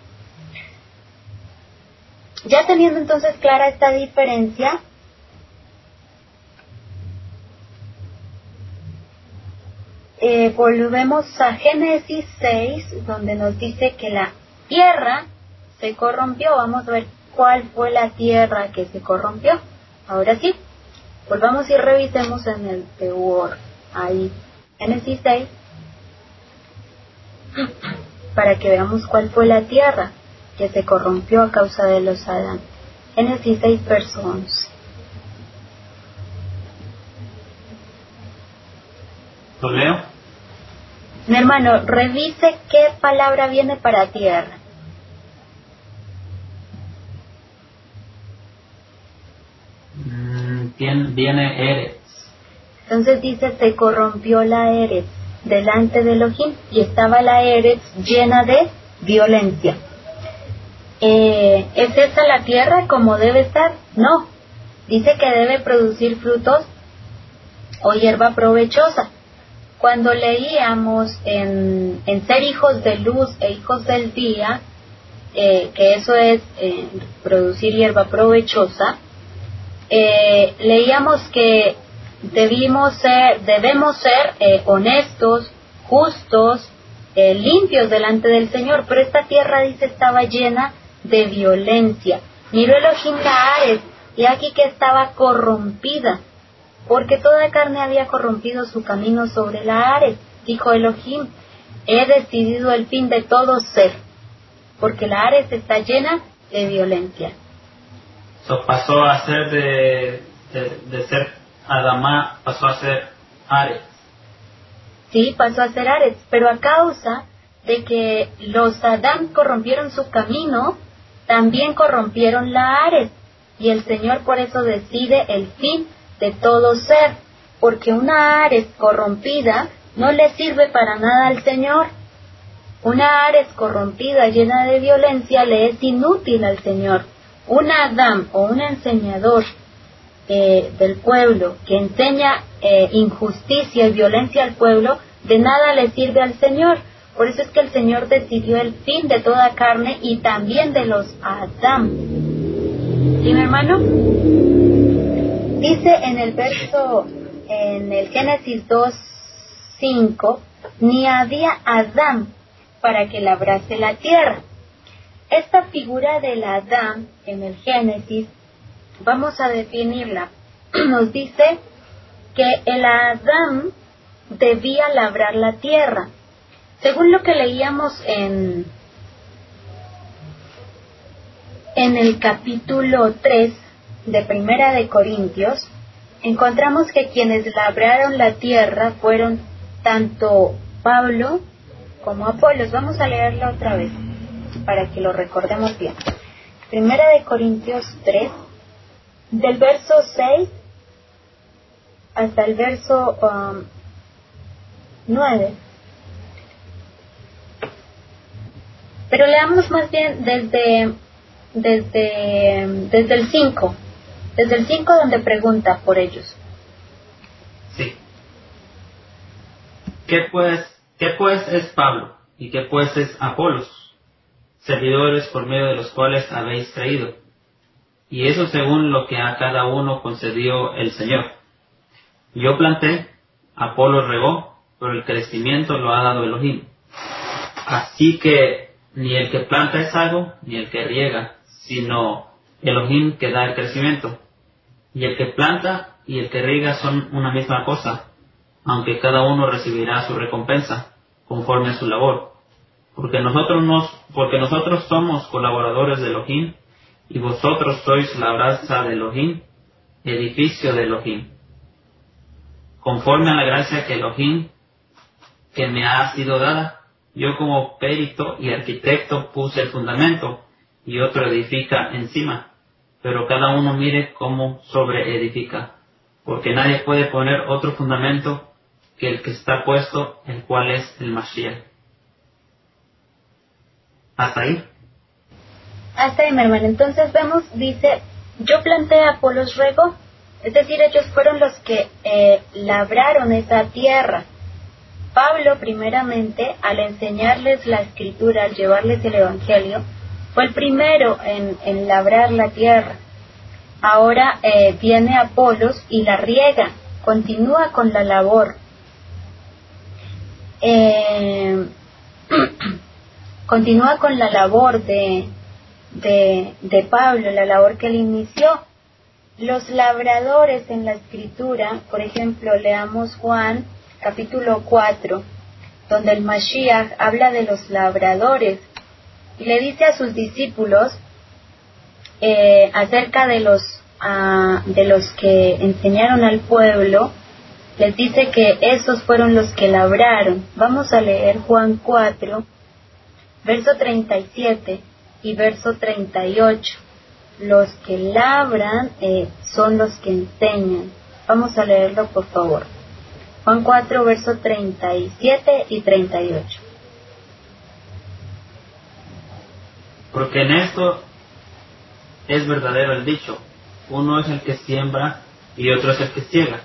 Ya teniendo entonces clara esta diferencia, eh, volvemos a Génesis 6, donde nos dice que la tierra se corrompió. Vamos a ver cuál fue la tierra que se corrompió. Ahora sí, volvamos y revisemos en el Teor, ahí, Génesis 6, para que veamos cuál fue la tierra que se corrompió a causa de los Adán. Génesis 6, verso 11. ¿Lo leo? Mi hermano, revise qué palabra viene para tierra. Mm, viene Eretz. Entonces dice, se corrompió la Eretz delante de Elohim y estaba la Eretz llena de violencia. Eh, ¿Es esa la tierra como debe estar? No. Dice que debe producir frutos o hierba provechosa. Cuando leíamos en, ser hijos de luz e hijos del día, eh, que eso es eh, producir hierba provechosa, leíamos que debimos ser, debemos ser honestos, justos, limpios delante del Señor, pero esta tierra dice estaba llena de violencia. Miró Elohim Ares, y aquí que estaba corrompida, porque toda carne había corrompido su camino sobre la Ares. Dijo Elohim, he decidido el fin de todo ser, porque la Ares está llena de violencia. So, pasó a ser de, de, ser Adamá, pasó a ser Ares. Sí, pasó a ser Ares, pero a causa de que los Adán corrompieron su camino, también corrompieron la Ares, y el Señor por eso decide el fin de todo ser, porque una Ares corrompida no le sirve para nada al Señor. Una Ares corrompida llena de violencia le es inútil al Señor. Un Adán o un enseñador eh, del pueblo que enseña eh, injusticia y violencia al pueblo, de nada le sirve al Señor. Por eso es que el Señor decidió el fin de toda carne y también de los Adán. ¿Sí, mi hermano? Dice en el verso, en el Génesis 2, 5, ni había Adán para que labrase la tierra. Esta figura del Adán en el Génesis, vamos a definirla. Nos dice que el Adán debía labrar la tierra. Según lo que leíamos en, en el capítulo 3 de Primera de Corintios, encontramos que quienes labraron la tierra fueron tanto Pablo como Apolos. Vamos a leerla otra vez para que lo recordemos bien. Primera de Corintios 3, del verso 6 hasta el verso 9. Um, Pero leamos más bien desde, desde, desde el 5, desde el 5 donde pregunta por ellos. Sí. ¿Qué pues, ¿Qué pues es Pablo y qué pues es Apolos? Servidores por medio de los cuales habéis creído. Y eso según lo que a cada uno concedió el Señor. Yo planté, Apolo regó, pero el crecimiento lo ha dado Elohim. Así que ni el que planta es algo, ni el que riega, sino Elohim que da el crecimiento. Y el que planta y el que riega son una misma cosa, aunque cada uno recibirá su recompensa, conforme a su labor. Porque nosotros, somos colaboradores de Elohim, y vosotros sois la brasa de Elohim, edificio de Elohim. Conforme a la gracia que Elohim, que me ha sido dada, yo como perito y arquitecto puse el fundamento y otro edifica encima, pero cada uno mire cómo sobre edifica, porque nadie puede poner otro fundamento que el que está puesto, el cual es el Mashiach. ¿Hasta ahí? Hasta ahí, mi hermano. Entonces vemos, dice, yo planté a Apolos Rego, es decir, ellos fueron los que eh, labraron esa tierra. Pablo, primeramente, al enseñarles la escritura, al llevarles el Evangelio, fue el primero en, labrar la tierra. Ahora eh, viene Apolos y la riega, continúa con la labor. Eh, continúa con la labor de, de, Pablo, la labor que él inició. Los labradores en la escritura, por ejemplo, leamos Juan capítulo 4, donde el Mashiach habla de los labradores le dice a sus discípulos eh, acerca de los, ah, de los que enseñaron al pueblo, les dice que esos fueron los que labraron. Vamos a leer Juan 4, verso 37 y verso 38. Los que labran eh, son los que enseñan. Vamos a leerlo, por favor. Juan 4, verso 37 y 38. Porque en esto es verdadero el dicho, uno es el que siembra y otro es el que ciega.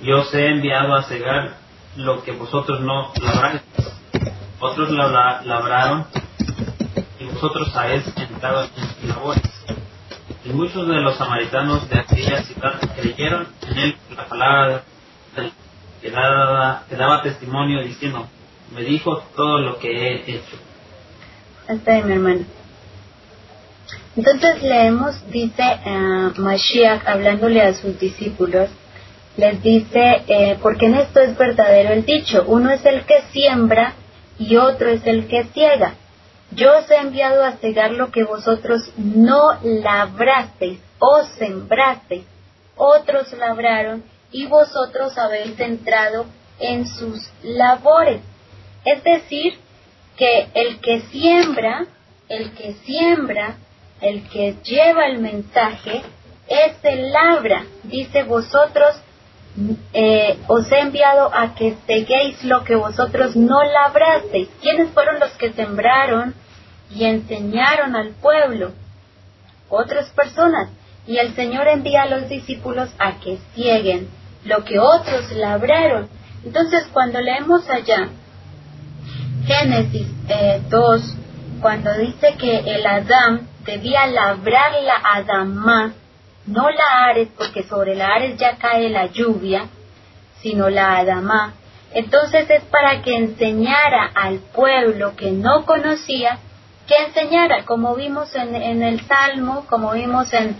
Yo os he enviado a cegar lo que vosotros no labráis. Otros labraron y vosotros habéis entrado en labores. Y muchos de los samaritanos de aquella ciudad creyeron en él la palabra que daba, que daba testimonio diciendo, me dijo todo lo que he hecho. Hasta ahí, mi hermano. Entonces leemos, dice uh, Mashiach hablándole a sus discípulos, les dice, eh, porque en esto es verdadero el dicho, uno es el que siembra y otro es el que ciega. Yo os he enviado a cegar lo que vosotros no labrasteis o sembrasteis, otros labraron y vosotros habéis entrado en sus labores. Es decir, que el que siembra, el que siembra, el que lleva el mensaje, es el labra. Dice vosotros eh, os he enviado a que ceguéis lo que vosotros no labrasteis. ¿Quiénes fueron los que sembraron y enseñaron al pueblo? Otras personas. Y el Señor envía a los discípulos a que cieguen lo que otros labraron. Entonces, cuando leemos allá Génesis 2, eh, cuando dice que el Adán debía labrar la Adamá, no la Ares, porque sobre la Ares ya cae la lluvia, sino la Adamá. Entonces es para que enseñara al pueblo que no conocía, que enseñara, como vimos en, el Salmo, como vimos en,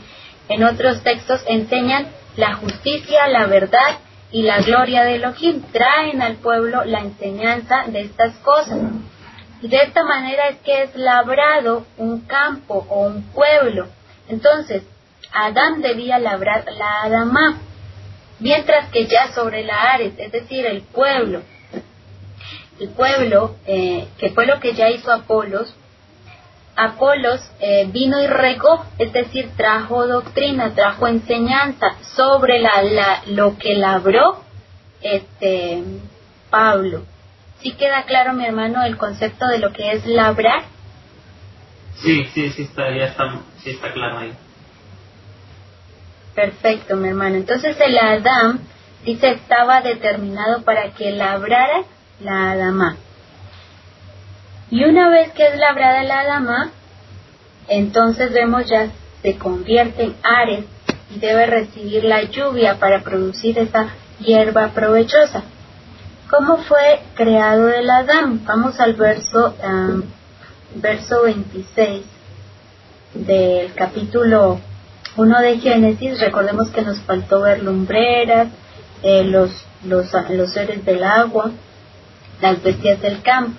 en otros textos, enseñan la justicia, la verdad y la gloria de Elohim. Traen al pueblo la enseñanza de estas cosas. De esta manera es que es labrado un campo o un pueblo. Entonces, Adán debía labrar la Adamá, mientras que ya sobre la Ares, es decir, el pueblo, el pueblo, eh, que fue lo que ya hizo Apolos, Apolos eh, vino y regó, es decir, trajo doctrina, trajo enseñanza sobre la, lo que labró este Pablo. ¿Sí queda claro, mi hermano, el concepto de lo que es labrar? Sí, sí, sí está, ya está, sí está claro ahí. Perfecto, mi hermano. Entonces el Adán, dice, estaba determinado para que labrara la Adama. Y una vez que es labrada la Adama, entonces vemos ya se convierte en Ares y debe recibir la lluvia para producir esa hierba provechosa. ¿Cómo fue creado el Adán? Vamos al verso, um, verso 26 del capítulo 1 de Génesis. Recordemos que nos faltó ver lumbreras, eh, los, los, los seres del agua, las bestias del campo.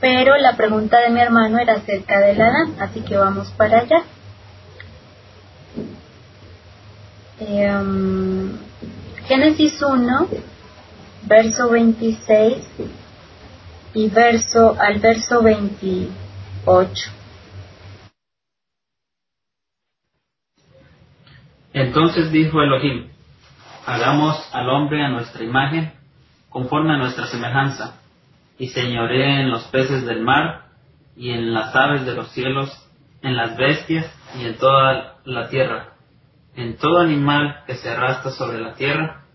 Pero la pregunta de mi hermano era acerca del Adán, así que vamos para allá. Em, Génesis 1 verso 26 y verso al verso 28. Entonces dijo Elohim, hagamos al hombre a nuestra imagen, conforme a nuestra semejanza, y señoree en los peces del mar, y en las aves de los cielos, en las bestias, y en toda la tierra, en todo animal que se arrastra sobre la tierra,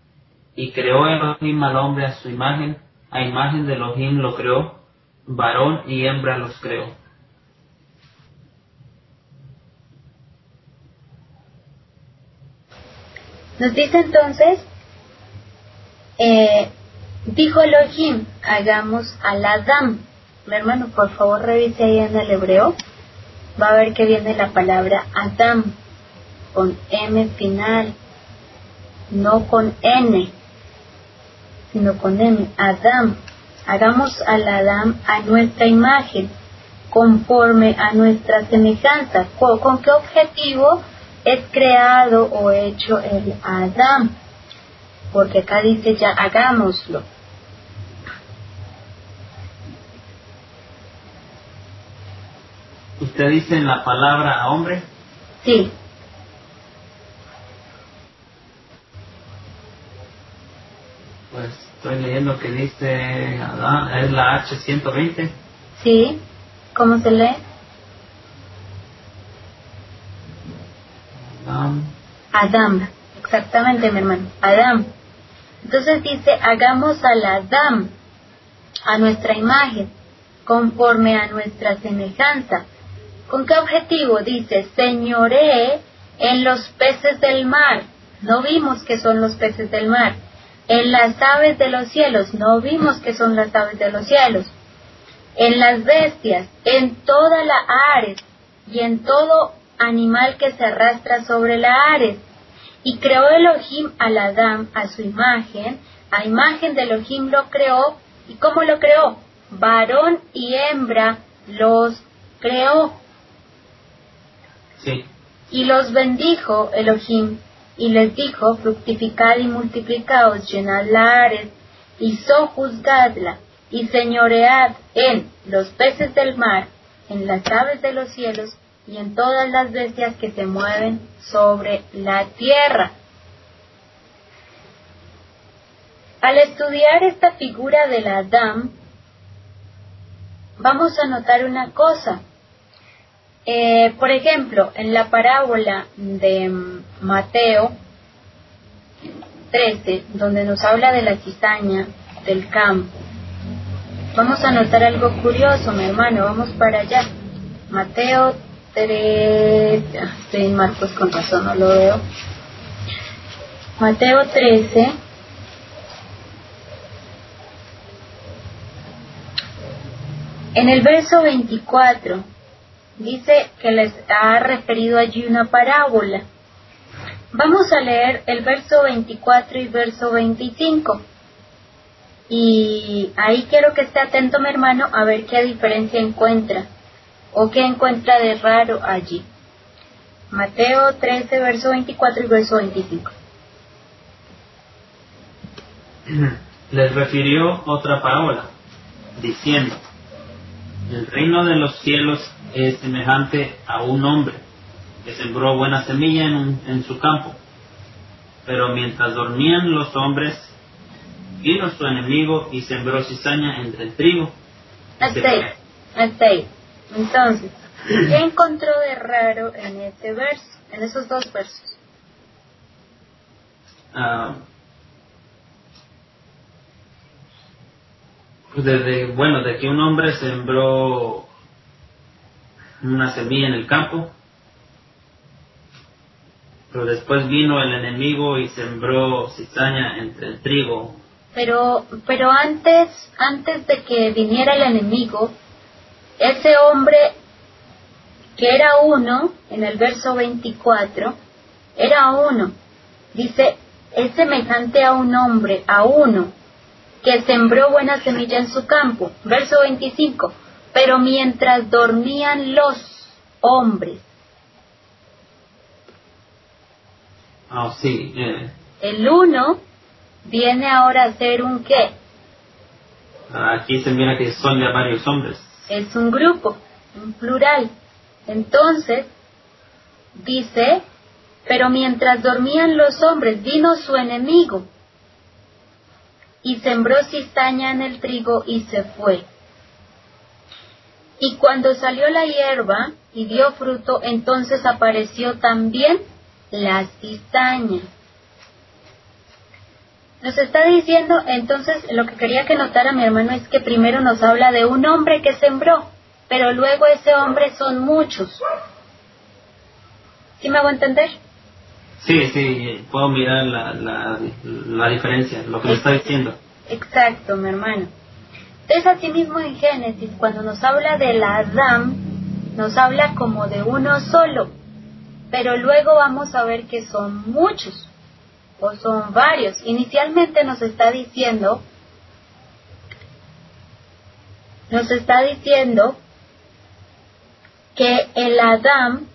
y creó Elohim al hombre a su imagen, a imagen de Elohim lo creó, varón y hembra los creó. Nos dice entonces, eh, dijo Elohim, hagamos al Adam. Mi hermano, por favor revise ahí en el hebreo. Va a ver que viene la palabra Adam, con M final, no con N, sino con M, Adam. Hagamos al Adam a nuestra imagen, conforme a nuestra semejanza. ¿Con qué objetivo? es creado o hecho el Adam, porque acá dice ya hagámoslo. ¿Usted dice en la palabra hombre? Sí. Pues estoy leyendo que dice Adán, es la H120. Sí. ¿Cómo se lee? Adam. exactamente mi hermano, Adam. Entonces dice, hagamos al Adam a nuestra imagen, conforme a nuestra semejanza. ¿Con qué objetivo? Dice, señoré en los peces del mar. No vimos que son los peces del mar. En las aves de los cielos. No vimos que son las aves de los cielos. En las bestias, en toda la ares y en todo animal que se arrastra sobre la ares. Y creó Elohim al Adán a su imagen, a imagen de Elohim lo creó, ¿y cómo lo creó? Varón y hembra los creó. Sí. Y los bendijo Elohim, y les dijo, fructificad y multiplicaos, llenad la ares, y sojuzgadla, y señoread en los peces del mar, en las aves de los cielos, y en todas las bestias que se mueven sobre la tierra. Al estudiar esta figura del Adán, vamos a notar una cosa. Eh, por ejemplo, en la parábola de Mateo 13, donde nos habla de la cizaña del campo, vamos a notar algo curioso, mi hermano, vamos para allá. Mateo 3, estoy en Marcos con razón, no lo veo. Mateo 13. En el verso 24 dice que les ha referido allí una parábola. Vamos a leer el verso 24 y verso 25. Y ahí quiero que esté atento mi hermano a ver qué diferencia encuentra o qué encuentra de raro allí. Mateo 13, verso 24 y verso 25. Les refirió otra parábola, diciendo, el reino de los cielos es semejante a un hombre que sembró buena semilla en, en su campo. Pero mientras dormían los hombres, vino su enemigo y sembró cizaña entre el trigo. Hasta ahí, hasta ahí. Entonces, ¿qué encontró de raro en ese verso, en esos dos versos? Ah, desde, pues bueno, de que un hombre sembró una semilla en el campo, pero después vino el enemigo y sembró cizaña entre el trigo. Pero, pero antes, antes de que viniera el enemigo, ese hombre que era uno, en el verso 24, era uno. Dice, es semejante a un hombre, a uno, que sembró buena semilla en su campo. Verso 25, pero mientras dormían los hombres. Ah, sí. eh, El uno viene ahora a ser un qué? aquí se mira que son ya varios hombres. Es un grupo, un plural. Entonces, dice, pero mientras dormían los hombres, vino su enemigo y sembró cizaña en el trigo y se fue. Y cuando salió la hierba y dio fruto, entonces apareció también la cizaña. Nos está diciendo, entonces, lo que quería que notara mi hermano es que primero nos habla de un hombre que sembró, pero luego ese hombre son muchos. ¿Sí me hago entender? Sí, sí, puedo mirar la, la, la diferencia, lo que me está diciendo. Exacto, mi hermano. Es así mismo en Génesis, cuando nos habla del Adán, nos habla como de uno solo, pero luego vamos a ver que son muchos o son varios. Inicialmente nos está diciendo, nos está diciendo que el Adán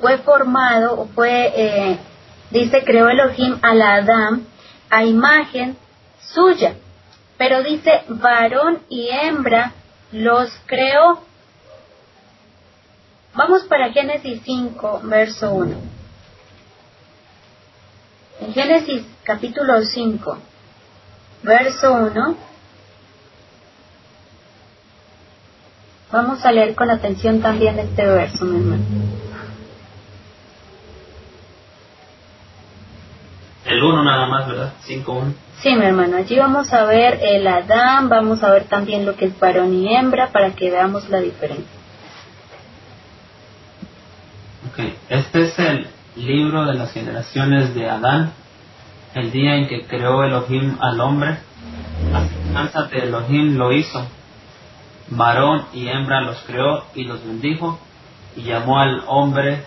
fue formado o fue, eh, dice, creó Elohim al Adán a imagen suya, pero dice varón y hembra los creó. Vamos para Génesis 5, verso 1. En Génesis capítulo 5, verso 1, vamos a leer con atención también este verso, mi hermano. El uno nada más, ¿verdad? 5-1. Sí, mi hermano, allí vamos a ver el Adán, vamos a ver también lo que es varón y hembra para que veamos la diferencia. Ok, este es el libro de las generaciones de Adán, el día en que creó Elohim al hombre. A semejanza de Elohim lo hizo. Varón y hembra los creó y los bendijo y llamó al hombre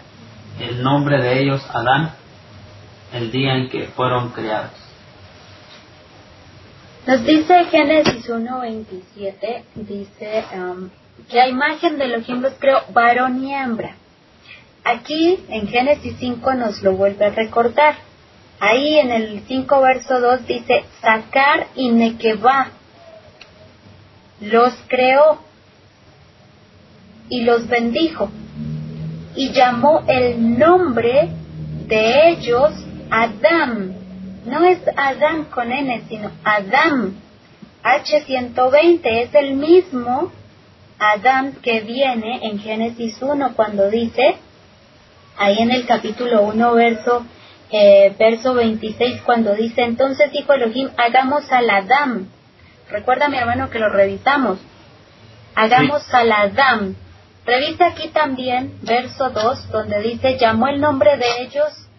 el nombre de ellos Adán, el día en que fueron creados. Nos dice Génesis 1.27, dice um, que a imagen de Elohim los creó varón y hembra. Aquí en Génesis 5 nos lo vuelve a recordar. Ahí en el 5 verso 2 dice, sacar y nequeba. Los creó y los bendijo y llamó el nombre de ellos Adán. No es Adán con N, sino Adán. H120 es el mismo Adán que viene en Génesis 1 cuando dice, ahí en el capítulo 1, verso, eh, verso 26, cuando dice, entonces dijo Elohim, hagamos al Adán. Recuerda mi hermano que lo revisamos. Hagamos al Adán. Revisa aquí también verso 2, donde dice, llamó el nombre de ellos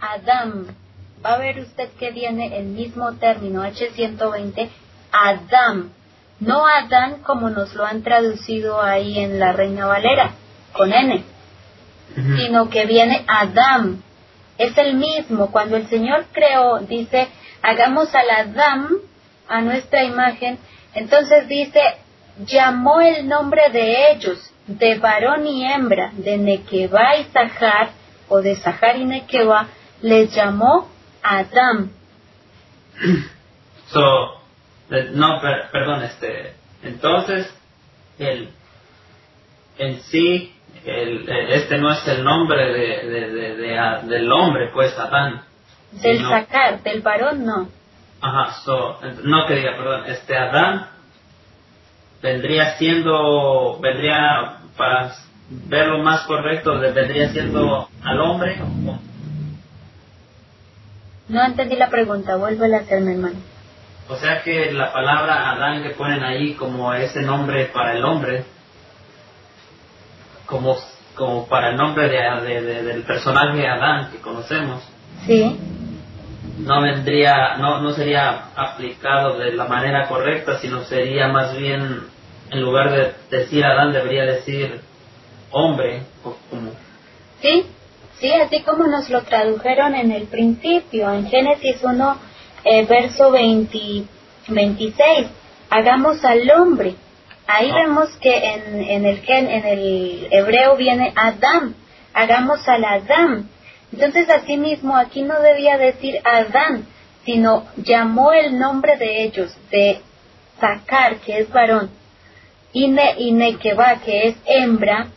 Adán. Va a ver usted que viene el mismo término, H120, Adán. No Adán como nos lo han traducido ahí en la Reina Valera, con N, sino que viene Adán. Es el mismo. Cuando el Señor creó, dice, hagamos al Adán a nuestra imagen. Entonces dice, llamó el nombre de ellos, de varón y hembra, de Nequeba y Zahar, o de Zahar y Nequeba, les llamó Adán. So, eh, no, per- perdón, este, entonces, el, en sí, el, eh, este no es el nombre de, de, de- del hombre, pues, Adán. Del sino- Zahar, del varón no. Ajá, so, no que diga, perdón, este Adán vendría siendo, vendría, para verlo más correcto, vendría siendo al hombre, o- No entendí la pregunta, vuélvela a hacerme, hermano. o sea que la palabra Adán que ponen ahí como ese nombre para el hombre, como, como para el nombre de, de- de- del personaje Adán que conocemos, Sí, no vendría, no, no sería aplicado de la manera correcta, sino sería más bien, en lugar de decir Adán, debería decir hombre, como, sí, sí, así como nos lo tradujeron en el principio, en Génesis 1, eh, verso 20 26. Hagamos al hombre. Ahí Ah. vemos que en, en, el gen, en el hebreo viene Adam. Hagamos al Adam. Entonces, asimismo, aquí no debía decir Adán, sino llamó el nombre de ellos, de Zacar, que es varón, y, ne, y Nequeba, que es hembra,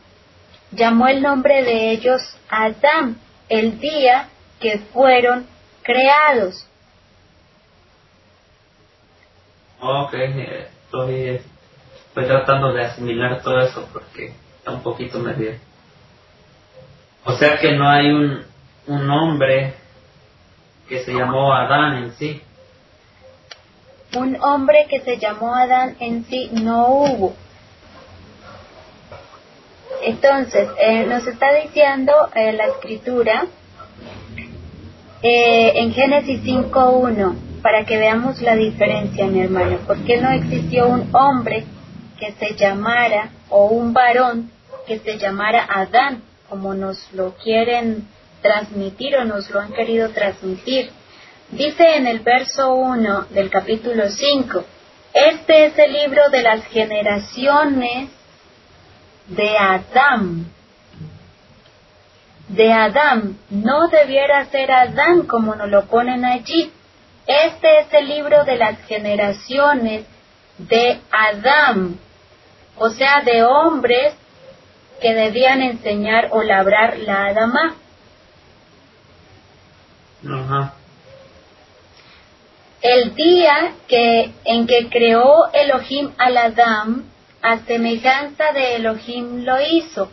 llamó el nombre de ellos Adán, el día que fueron creados. Ok, estoy, estoy tratando de asimilar todo eso porque está un poquito medio. O sea que no hay un, un hombre que se llamó Adán en sí. Un hombre que se llamó Adán en sí no hubo. Entonces, eh, nos está diciendo eh, la escritura eh, en Génesis 5.1, para que veamos la diferencia, mi hermano, ¿por qué no existió un hombre que se llamara, o un varón que se llamara Adán, como nos lo quieren transmitir o nos lo han querido transmitir? Dice en el verso 1 del capítulo 5, este es el libro de las generaciones de Adán. De Adán, no debiera ser Adán como nos lo ponen allí. Este es el libro de las generaciones de Adán, o sea, de hombres que debían enseñar o labrar la Adama. El día que, en que creó Elohim al Adán, a semejanza de Elohim lo hizo.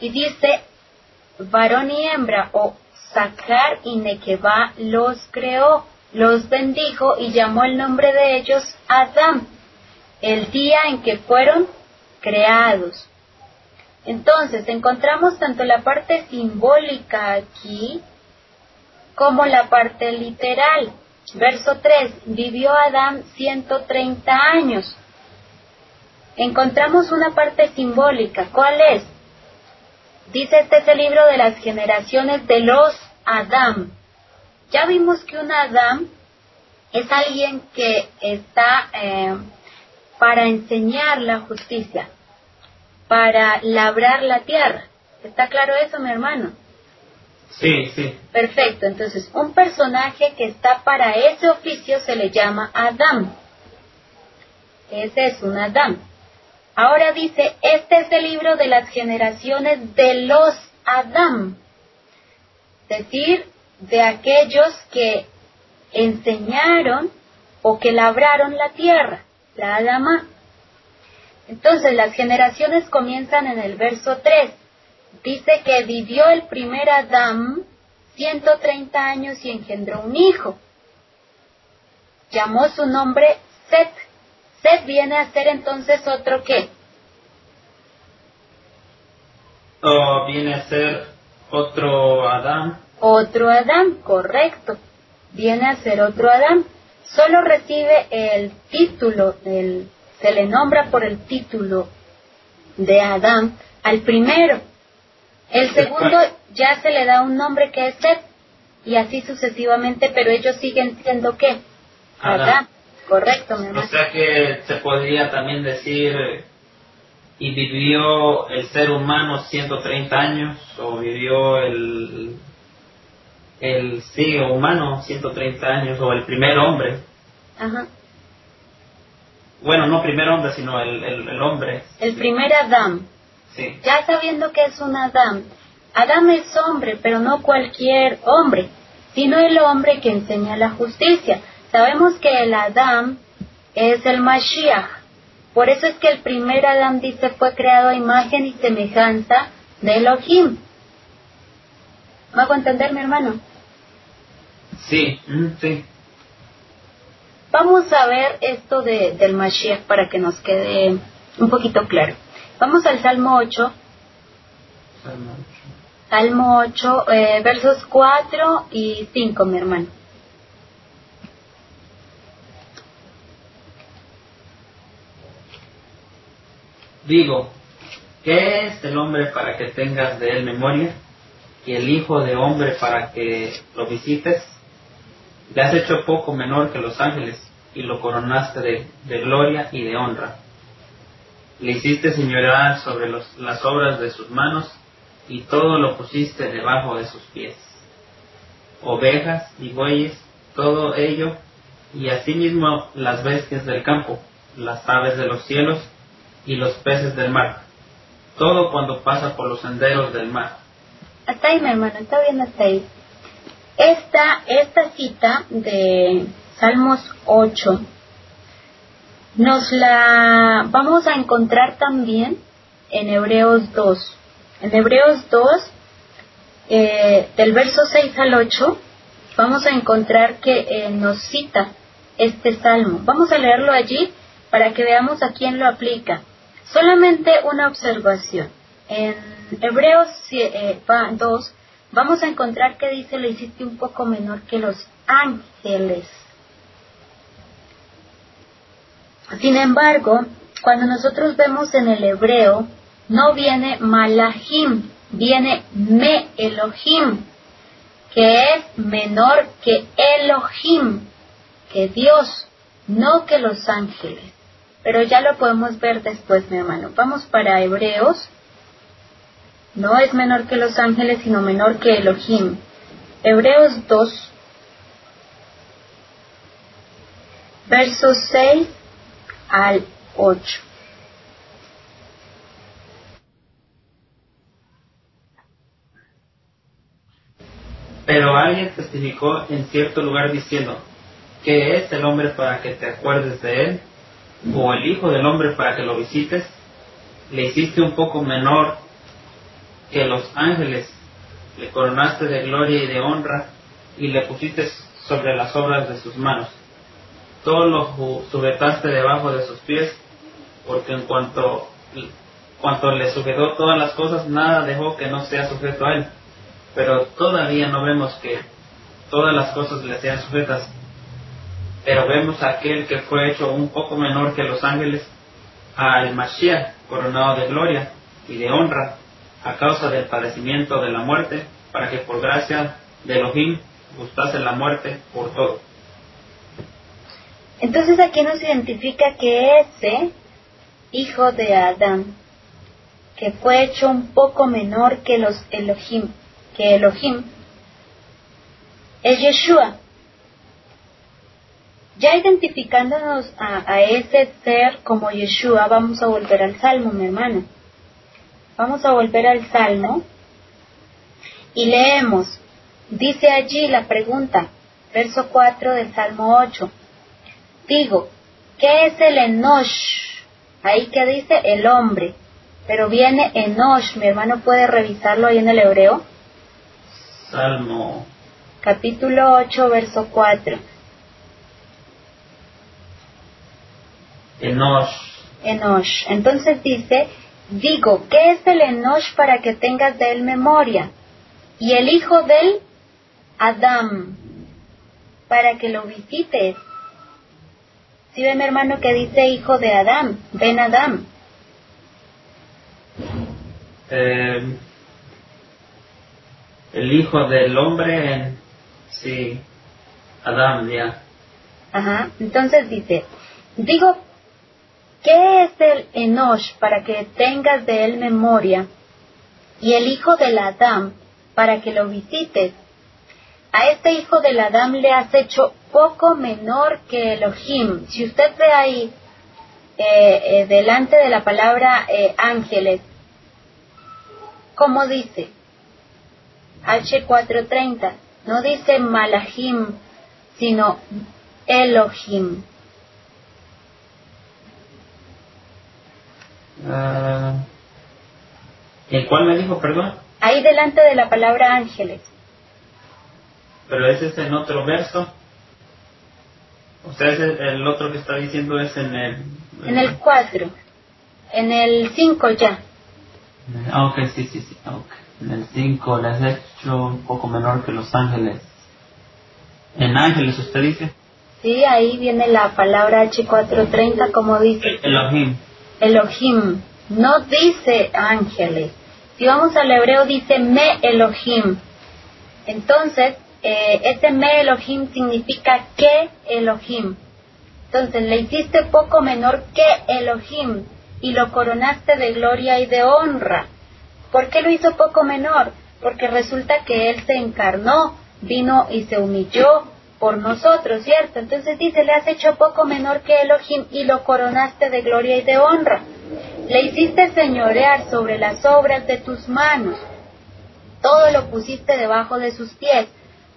Y dice, varón y hembra, o Sacar y Nequeba los creó, los bendijo y llamó el nombre de ellos Adán, el día en que fueron creados. Entonces, encontramos tanto la parte simbólica aquí como la parte literal. Verso 3, vivió Adán 130 años encontramos una parte simbólica. ¿Cuál es? Dice este es el libro de las generaciones de los Adam. Ya vimos que un Adam es alguien que está eh, para enseñar la justicia, para labrar la tierra. ¿Está claro eso, mi hermano? Sí, sí. Perfecto. Entonces, un personaje que está para ese oficio se le llama Adam. Ese es un Adam. Ahora dice, este es el libro de las generaciones de los Adam, es decir, de aquellos que enseñaron o que labraron la tierra, la Adama. Entonces las generaciones comienzan en el verso 3. Dice que vivió el primer Adán 130 años y engendró un hijo. Llamó su nombre Set Seth viene a ser entonces otro qué? O viene a ser otro Adán. Otro Adán, correcto. Viene a ser otro Adán. Solo recibe el título, el, se le nombra por el título de Adán al primero. El segundo ya se le da un nombre que es Seth y así sucesivamente, pero ellos siguen siendo qué? Adán. Correcto, mi O sea que se podría también decir, y vivió el ser humano 130 años, o vivió el, el sí humano 130 años, o el primer hombre. Ajá. Bueno, no primer hombre, sino el, el, hombre. El primer Adán. Sí. Ya sabiendo que es un Adán. Adán es hombre, pero no cualquier hombre, sino el hombre que enseña la justicia. Sabemos que el Adán es el Mashiach. Por eso es que el primer Adán dice fue creado a imagen y semejanza de Elohim. ¿Me hago entender, mi hermano? Sí, mm, sí. Vamos a ver esto de, del Mashiach para que nos quede un poquito claro. Vamos al Salmo 8. Salmo 8. Salmo 8, eh, versos 4 y 5, mi hermano. Digo, ¿qué es el hombre para que tengas de él memoria? Y el hijo de hombre para que lo visites? Le has hecho poco menor que los ángeles y lo coronaste de, gloria y de honra. Le hiciste señorar sobre las obras de sus manos y todo lo pusiste debajo de sus pies. Ovejas y bueyes, todo ello, y asimismo las bestias del campo, las aves de los cielos y los peces del mar, todo cuando pasa por los senderos del mar. Hasta ahí, mi hermano, está bien hasta ahí. Esta, esta cita de Salmos 8 nos la vamos a encontrar también en Hebreos 2. En Hebreos 2, eh, del verso 6 al 8, vamos a encontrar que eh, nos cita este salmo. Vamos a leerlo allí para que veamos a quién lo aplica. Solamente una observación. En Hebreos 2 eh, vamos a encontrar que dice lo hiciste un poco menor que los ángeles. Sin embargo, cuando nosotros vemos en el hebreo, no viene malahim, viene me Elohim, que es menor que Elohim, que Dios, no que los ángeles. Pero ya lo podemos ver después, mi hermano. Vamos para Hebreos. No es menor que los ángeles, sino menor que Elohim. Hebreos 2, versos 6 al 8. Pero alguien testificó en cierto lugar diciendo, ¿qué es el hombre para que te acuerdes de él? ¿O el hijo del hombre para que lo visites? Le hiciste un poco menor que los ángeles, le coronaste de gloria y de honra y le pusiste sobre las obras de sus manos todo lo sujetaste debajo de sus pies, porque en cuanto, cuanto le sujetó todas las cosas, nada dejó que no sea sujeto a él. Pero todavía no vemos que todas las cosas le sean sujetas. Pero vemos a aquel que fue hecho un poco menor que los ángeles, al Mashiach, coronado de gloria y de honra, a causa del padecimiento de la muerte, para que por gracia de Elohim gustase la muerte por todo entonces aquí nos identifica que ese hijo de Adán, que fue hecho un poco menor que los Elohim, que Elohim, es Yeshua. Ya identificándonos a, a, ese ser como Yeshua, vamos a volver al Salmo, mi hermano. Vamos a volver al Salmo y leemos. Dice allí la pregunta, verso 4 del Salmo 8. Digo, ¿qué es el Enosh? Ahí que dice el hombre, pero viene Enosh, mi hermano puede revisarlo ahí en el hebreo. Salmo. Capítulo 8, verso 4. Enosh. Enosh. Entonces dice, digo, ¿qué es el Enosh para que tengas de él memoria? Y el hijo del Adam, para que lo visites si ve mi hermano que dice hijo de Adán, ven Adán. Eh, el hijo del hombre, sí, Adán, ya. Ajá, entonces dice, digo, ¿qué es el Enosh para que tengas de él memoria? Y el hijo del Adán para que lo visites. A este hijo del Adán le has hecho poco menor que Elohim. Si usted ve ahí, eh, eh, delante de la palabra eh, ángeles, ¿cómo dice? H430, no dice Malahim, sino Elohim. Uh, ¿El cuál me dijo, perdón? Ahí delante de la palabra ángeles. Pero ese es en otro verso. O sea, el otro que está diciendo es en el... En el 4. En el 5 ya. Ah, ok, sí, sí, sí. En el 5 le has hecho un poco menor que los ángeles. ¿En ángeles usted dice? Sí, ahí viene la palabra H430 como dice. Elohim. Elohim. No dice ángeles. Si vamos al hebreo dice me Elohim. Entonces, eh, ese me Elohim significa que Elohim. Entonces le hiciste poco menor que Elohim y lo coronaste de gloria y de honra. ¿Por qué lo hizo poco menor? Porque resulta que Él se encarnó, vino y se humilló por nosotros, ¿cierto? Entonces dice, le has hecho poco menor que Elohim y lo coronaste de gloria y de honra. Le hiciste señorear sobre las obras de tus manos. Todo lo pusiste debajo de sus pies,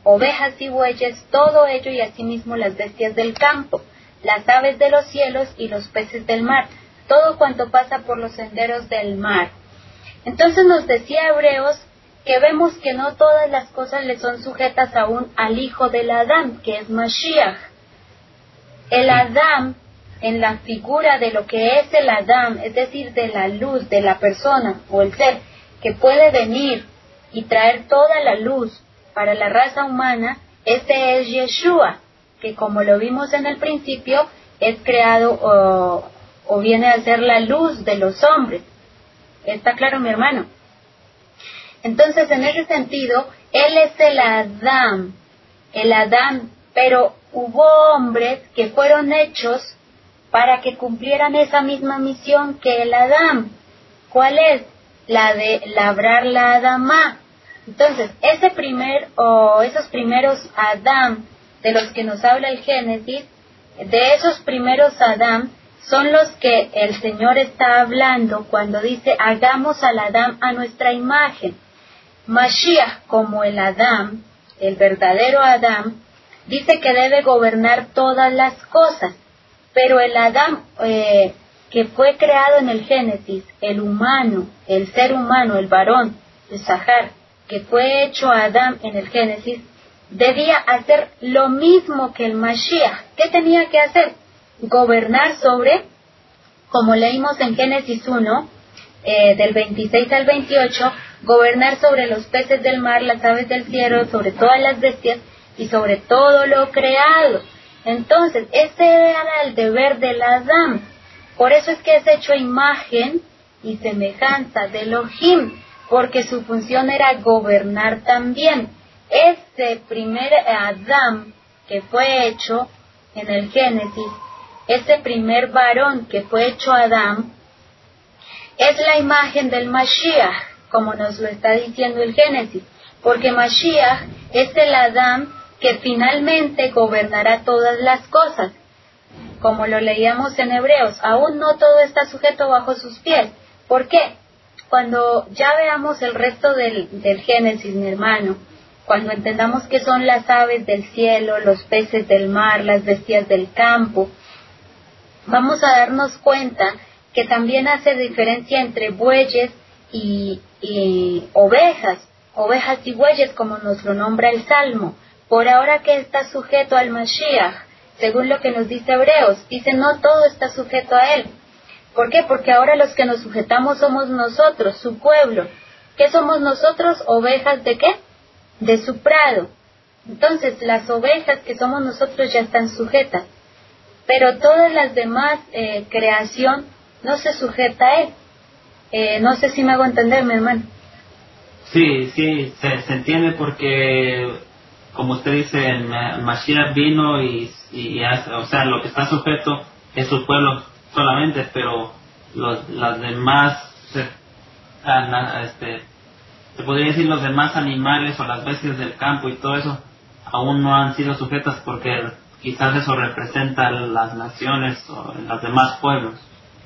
ovejas y bueyes, todo ello y asimismo las bestias del campo, las aves de los cielos y los peces del mar, todo cuanto pasa por los senderos del mar. Entonces nos decía Hebreos que vemos que no todas las cosas le son sujetas aún al hijo del Adán, que es Mashiach. El Adán, en la figura de lo que es el Adán, es decir, de la luz de la persona o el ser que puede venir y traer toda la luz para la raza humana, este es Yeshua, que como lo vimos en el principio, es creado o, o viene a ser la luz de los hombres. ¿Está claro, mi hermano? Entonces, en ese sentido, él es el Adán, el Adán, pero hubo hombres que fueron hechos para que cumplieran esa misma misión que el Adán. ¿Cuál es? La de labrar la Adamá. Entonces, ese primer o esos primeros Adán de los que nos habla el Génesis, de esos primeros Adán son los que el Señor está hablando cuando dice hagamos al Adán a nuestra imagen. Mashiach como el Adán, el verdadero Adán, dice que debe gobernar todas las cosas, pero el Adán eh, que fue creado en el Génesis, el humano, el ser humano, el varón, el Sahar, que fue hecho Adán en el Génesis, debía hacer lo mismo que el Mashiach. ¿Qué tenía que hacer? Gobernar sobre, como leímos en Génesis 1, eh, del 26 al 28, gobernar sobre los peces del mar, las aves del cielo, sobre todas las bestias y sobre todo lo creado. Entonces, ese era el deber del Adán. Por eso es que es hecho imagen y semejanza de Elohim, porque su función era gobernar también. Ese primer Adán que fue hecho en el Génesis, ese primer varón que fue hecho Adán, es la imagen del Mashiach, como nos lo está diciendo el Génesis, porque Mashiach es el Adán que finalmente gobernará todas las cosas. Como lo leíamos en Hebreos, aún no todo está sujeto bajo sus pies. ¿Por qué? Cuando ya veamos el resto del, del Génesis, mi hermano, cuando entendamos que son las aves del cielo, los peces del mar, las bestias del campo, vamos a darnos cuenta que también hace diferencia entre bueyes y, ovejas, ovejas y bueyes como nos lo nombra el Salmo. Por ahora que está sujeto al Mashiach, según lo que nos dice Hebreos, dice no todo está sujeto a él. ¿Por qué? Porque ahora los que nos sujetamos somos nosotros, su pueblo. ¿Qué somos nosotros? Ovejas de qué? De su prado. Entonces las ovejas que somos nosotros ya están sujetas, pero todas las demás eh, creación no se sujeta a él. Eh, no sé si me hago entender, mi hermano. Sí, sí, se, entiende porque, como usted dice, Mashiach vino y, y o sea, lo que está sujeto es su pueblo solamente, pero los, las demás, este, se podría decir los demás animales o las bestias del campo y todo eso aún no han sido sujetas porque quizás eso representa las naciones o los demás pueblos.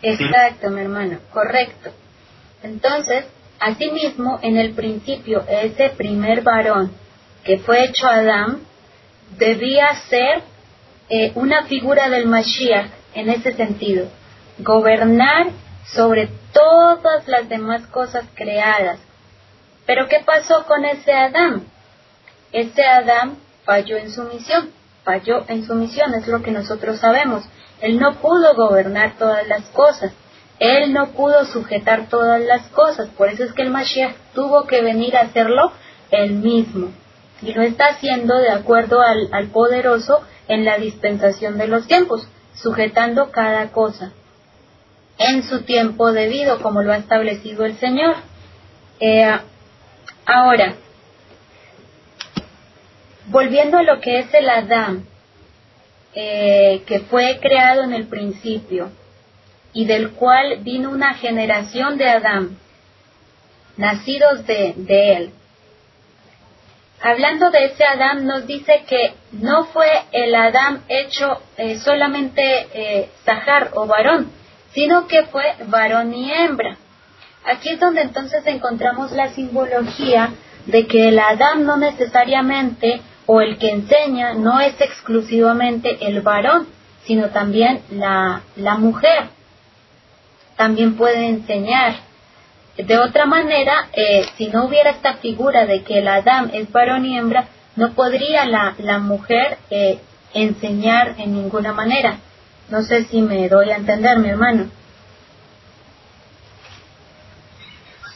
Exacto, mi hermano, correcto. Entonces, asimismo, en el principio, ese primer varón que fue hecho Adán debía ser eh, una figura del Mashiach en ese sentido, gobernar sobre todas las demás cosas creadas. Pero ¿qué pasó con ese Adán? Ese Adán falló en su misión, falló en su misión, es lo que nosotros sabemos. Él no pudo gobernar todas las cosas. Él no pudo sujetar todas las cosas, por eso es que el Mashiach tuvo que venir a hacerlo él mismo. Y lo está haciendo de acuerdo al, poderoso en la dispensación de los tiempos, sujetando cada cosa en su tiempo debido, como lo ha establecido el Señor. Eh, ahora, volviendo a lo que es el Adán, eh, que fue creado en el principio, y del cual vino una generación de Adán. nacidos de, de él. Hablando de ese Adán, nos dice que no fue el Adán hecho eh, solamente eh, Zahar o varón, sino que fue varón y hembra. Aquí es donde entonces encontramos la simbología de que el Adán no necesariamente o el que enseña no es exclusivamente el varón, sino también la, la mujer. También puede enseñar. De otra manera, eh, si no hubiera esta figura de que el Adán es varón y hembra, no podría la, la mujer eh, enseñar en ninguna manera. No sé si me doy a entender, mi hermano.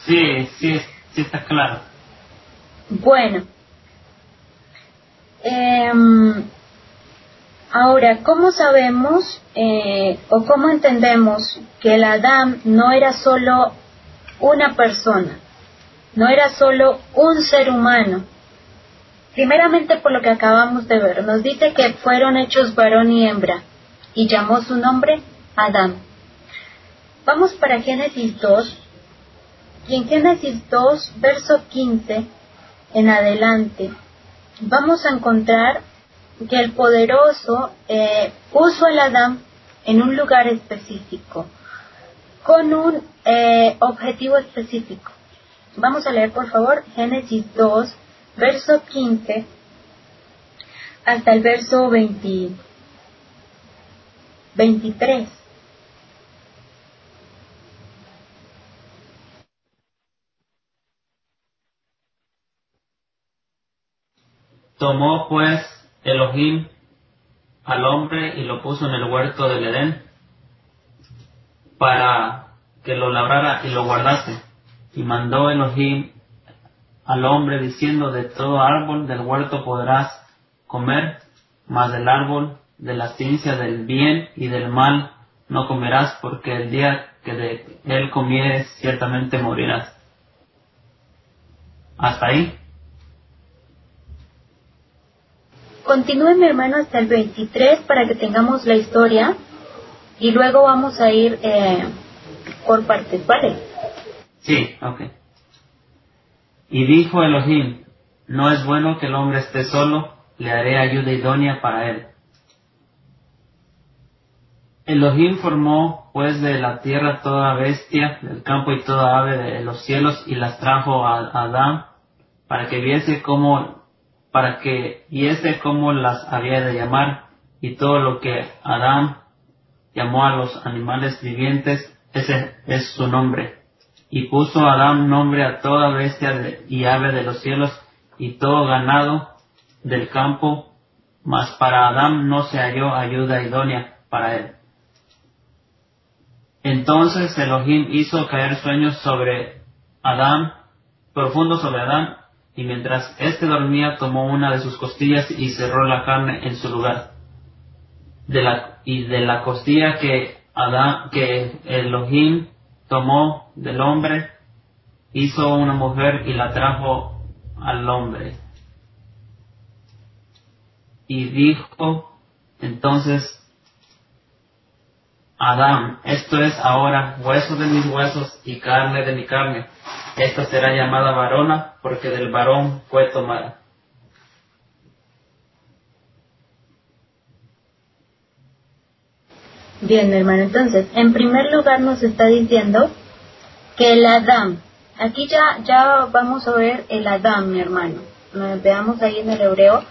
Sí, sí, sí está claro. Bueno. Em, ahora, ¿cómo sabemos eh, o cómo entendemos que el Adán no era solo una persona, no era solo un ser humano? Primeramente por lo que acabamos de ver, nos dice que fueron hechos varón y hembra y llamó su nombre Adán. Vamos para Génesis 2 y en Génesis 2, verso 15 en adelante, vamos a encontrar que el poderoso eh, puso al Adán en un lugar específico, con un eh, objetivo específico. Vamos a leer, por favor, Génesis 2, verso 15 hasta el verso 20, 23. Tomó pues Elohim al hombre y lo puso en el huerto del Edén para que lo labrara y lo guardase. Y mandó Elohim al hombre diciendo, de todo árbol del huerto podrás comer, mas del árbol de la ciencia del bien y del mal no comerás, porque el día que de él comieres ciertamente morirás. Hasta ahí. Continúe mi hermano hasta el 23 para que tengamos la historia y luego vamos a ir eh, por partes, ¿vale? Sí, ok. Y dijo Elohim, no es bueno que el hombre esté solo, le haré ayuda idónea para él. Elohim formó pues de la tierra toda bestia del campo y toda ave de los cielos y las trajo a Adán para que viese cómo para que viese cómo las había de llamar, y todo lo que Adán llamó a los animales vivientes, ese es su nombre. Y puso Adán nombre a toda bestia y ave de los cielos y todo ganado del campo, mas para Adán no se halló ayuda idónea para él. Entonces Elohim hizo caer sueños sobre Adán, profundo sobre Adán, y mientras éste dormía tomó una de sus costillas y cerró la carne en su lugar. De la, y de la costilla que Adán, que Elohim tomó del hombre, hizo una mujer y la trajo al hombre. Y dijo entonces Adán, esto es ahora hueso de mis huesos y carne de mi carne. Esta será llamada varona porque del varón fue tomada. Bien, hermano, entonces, en primer lugar nos está diciendo que el Adán, aquí ya, ya vamos a ver el Adán, mi hermano. Veamos ahí en el hebreo,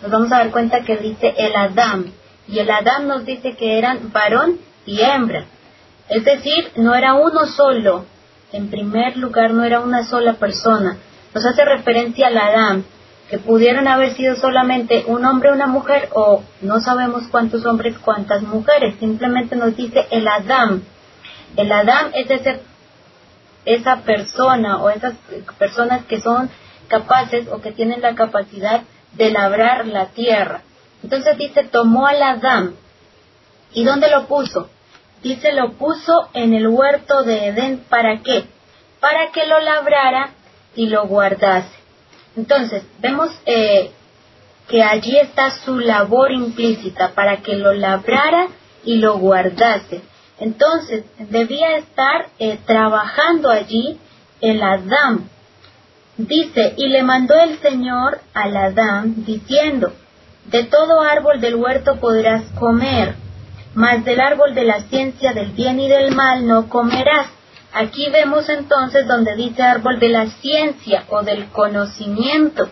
nos vamos a dar cuenta que dice el Adán, y el Adán nos dice que eran varón y hembra. Es decir, no era uno solo. En primer lugar, no era una sola persona. Nos hace referencia al Adán, que pudieron haber sido solamente un hombre una mujer, o no sabemos cuántos hombres, cuántas mujeres. Simplemente nos dice el Adán. El Adán es ese, esa persona o esas personas que son capaces o que tienen la capacidad de labrar la tierra. Entonces dice, tomó al Adán ¿Y dónde lo puso? Dice, lo puso en el huerto de Edén. ¿Para qué? Para que lo labrara y lo guardase. Entonces, vemos eh, que allí está su labor implícita, para que lo labrara y lo guardase. Entonces, debía estar eh, trabajando allí el Adán. Dice, y le mandó el Señor al Adán diciendo, de todo árbol del huerto podrás comer, mas del árbol de la ciencia del bien y del mal no comerás. Aquí vemos entonces donde dice árbol de la ciencia o del conocimiento.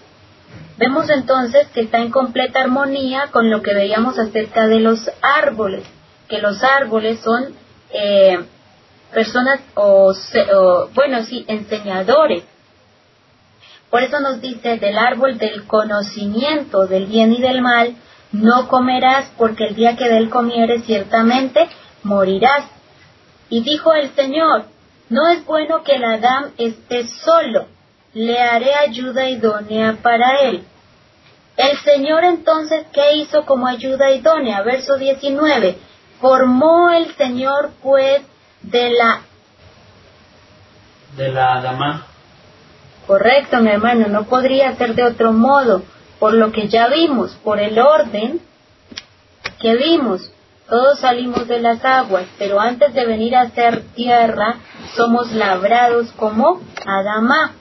Vemos entonces que está en completa armonía con lo que veíamos acerca de los árboles, que los árboles son eh, personas o, bueno, sí, enseñadores. Por eso nos dice, del árbol del conocimiento del bien y del mal, no comerás, porque el día que de él comieres ciertamente morirás. Y dijo el Señor, no es bueno que el Adán esté solo, le haré ayuda idónea para él. El Señor entonces, ¿qué hizo como ayuda idónea? Verso 19. Formó el Señor pues de la... De la dama. Correcto, mi hermano, no podría ser de otro modo, por lo que ya vimos, por el orden que vimos. Todos salimos de las aguas, pero antes de venir a ser tierra, somos labrados como Adama.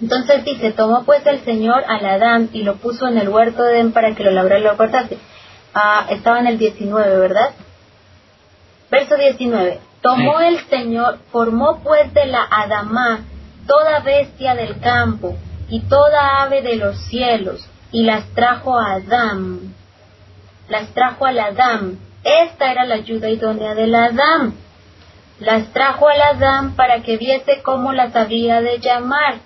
Entonces dice, tomó pues el Señor al Adán y lo puso en el huerto de Edén para que lo labrara y lo cortase. Ah, estaba en el 19, ¿verdad? Verso 19. Tomó el Señor, formó pues de la Adamá toda bestia del campo y toda ave de los cielos y las trajo a Adán. Las trajo al Adán. Esta era la ayuda idónea del Adán. Las trajo al Adán para que viese cómo las había de llamar.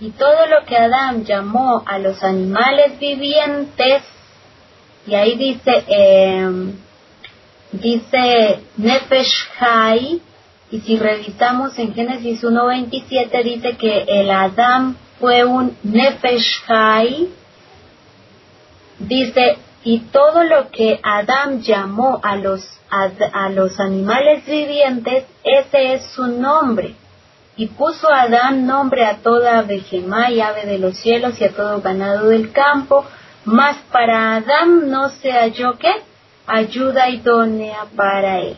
Y todo lo que Adán llamó a los animales vivientes, y ahí dice, eh, dice Nefesh Hai, y si revisamos en Génesis 1.27 dice que el Adán fue un Nefesh Hai, dice, y todo lo que Adán llamó a los, a, los animales vivientes, ese es su nombre. Y puso Adán nombre a toda vejemá y ave de los cielos y a todo ganado del campo, mas para Adán no se halló qué? ayuda idónea para él.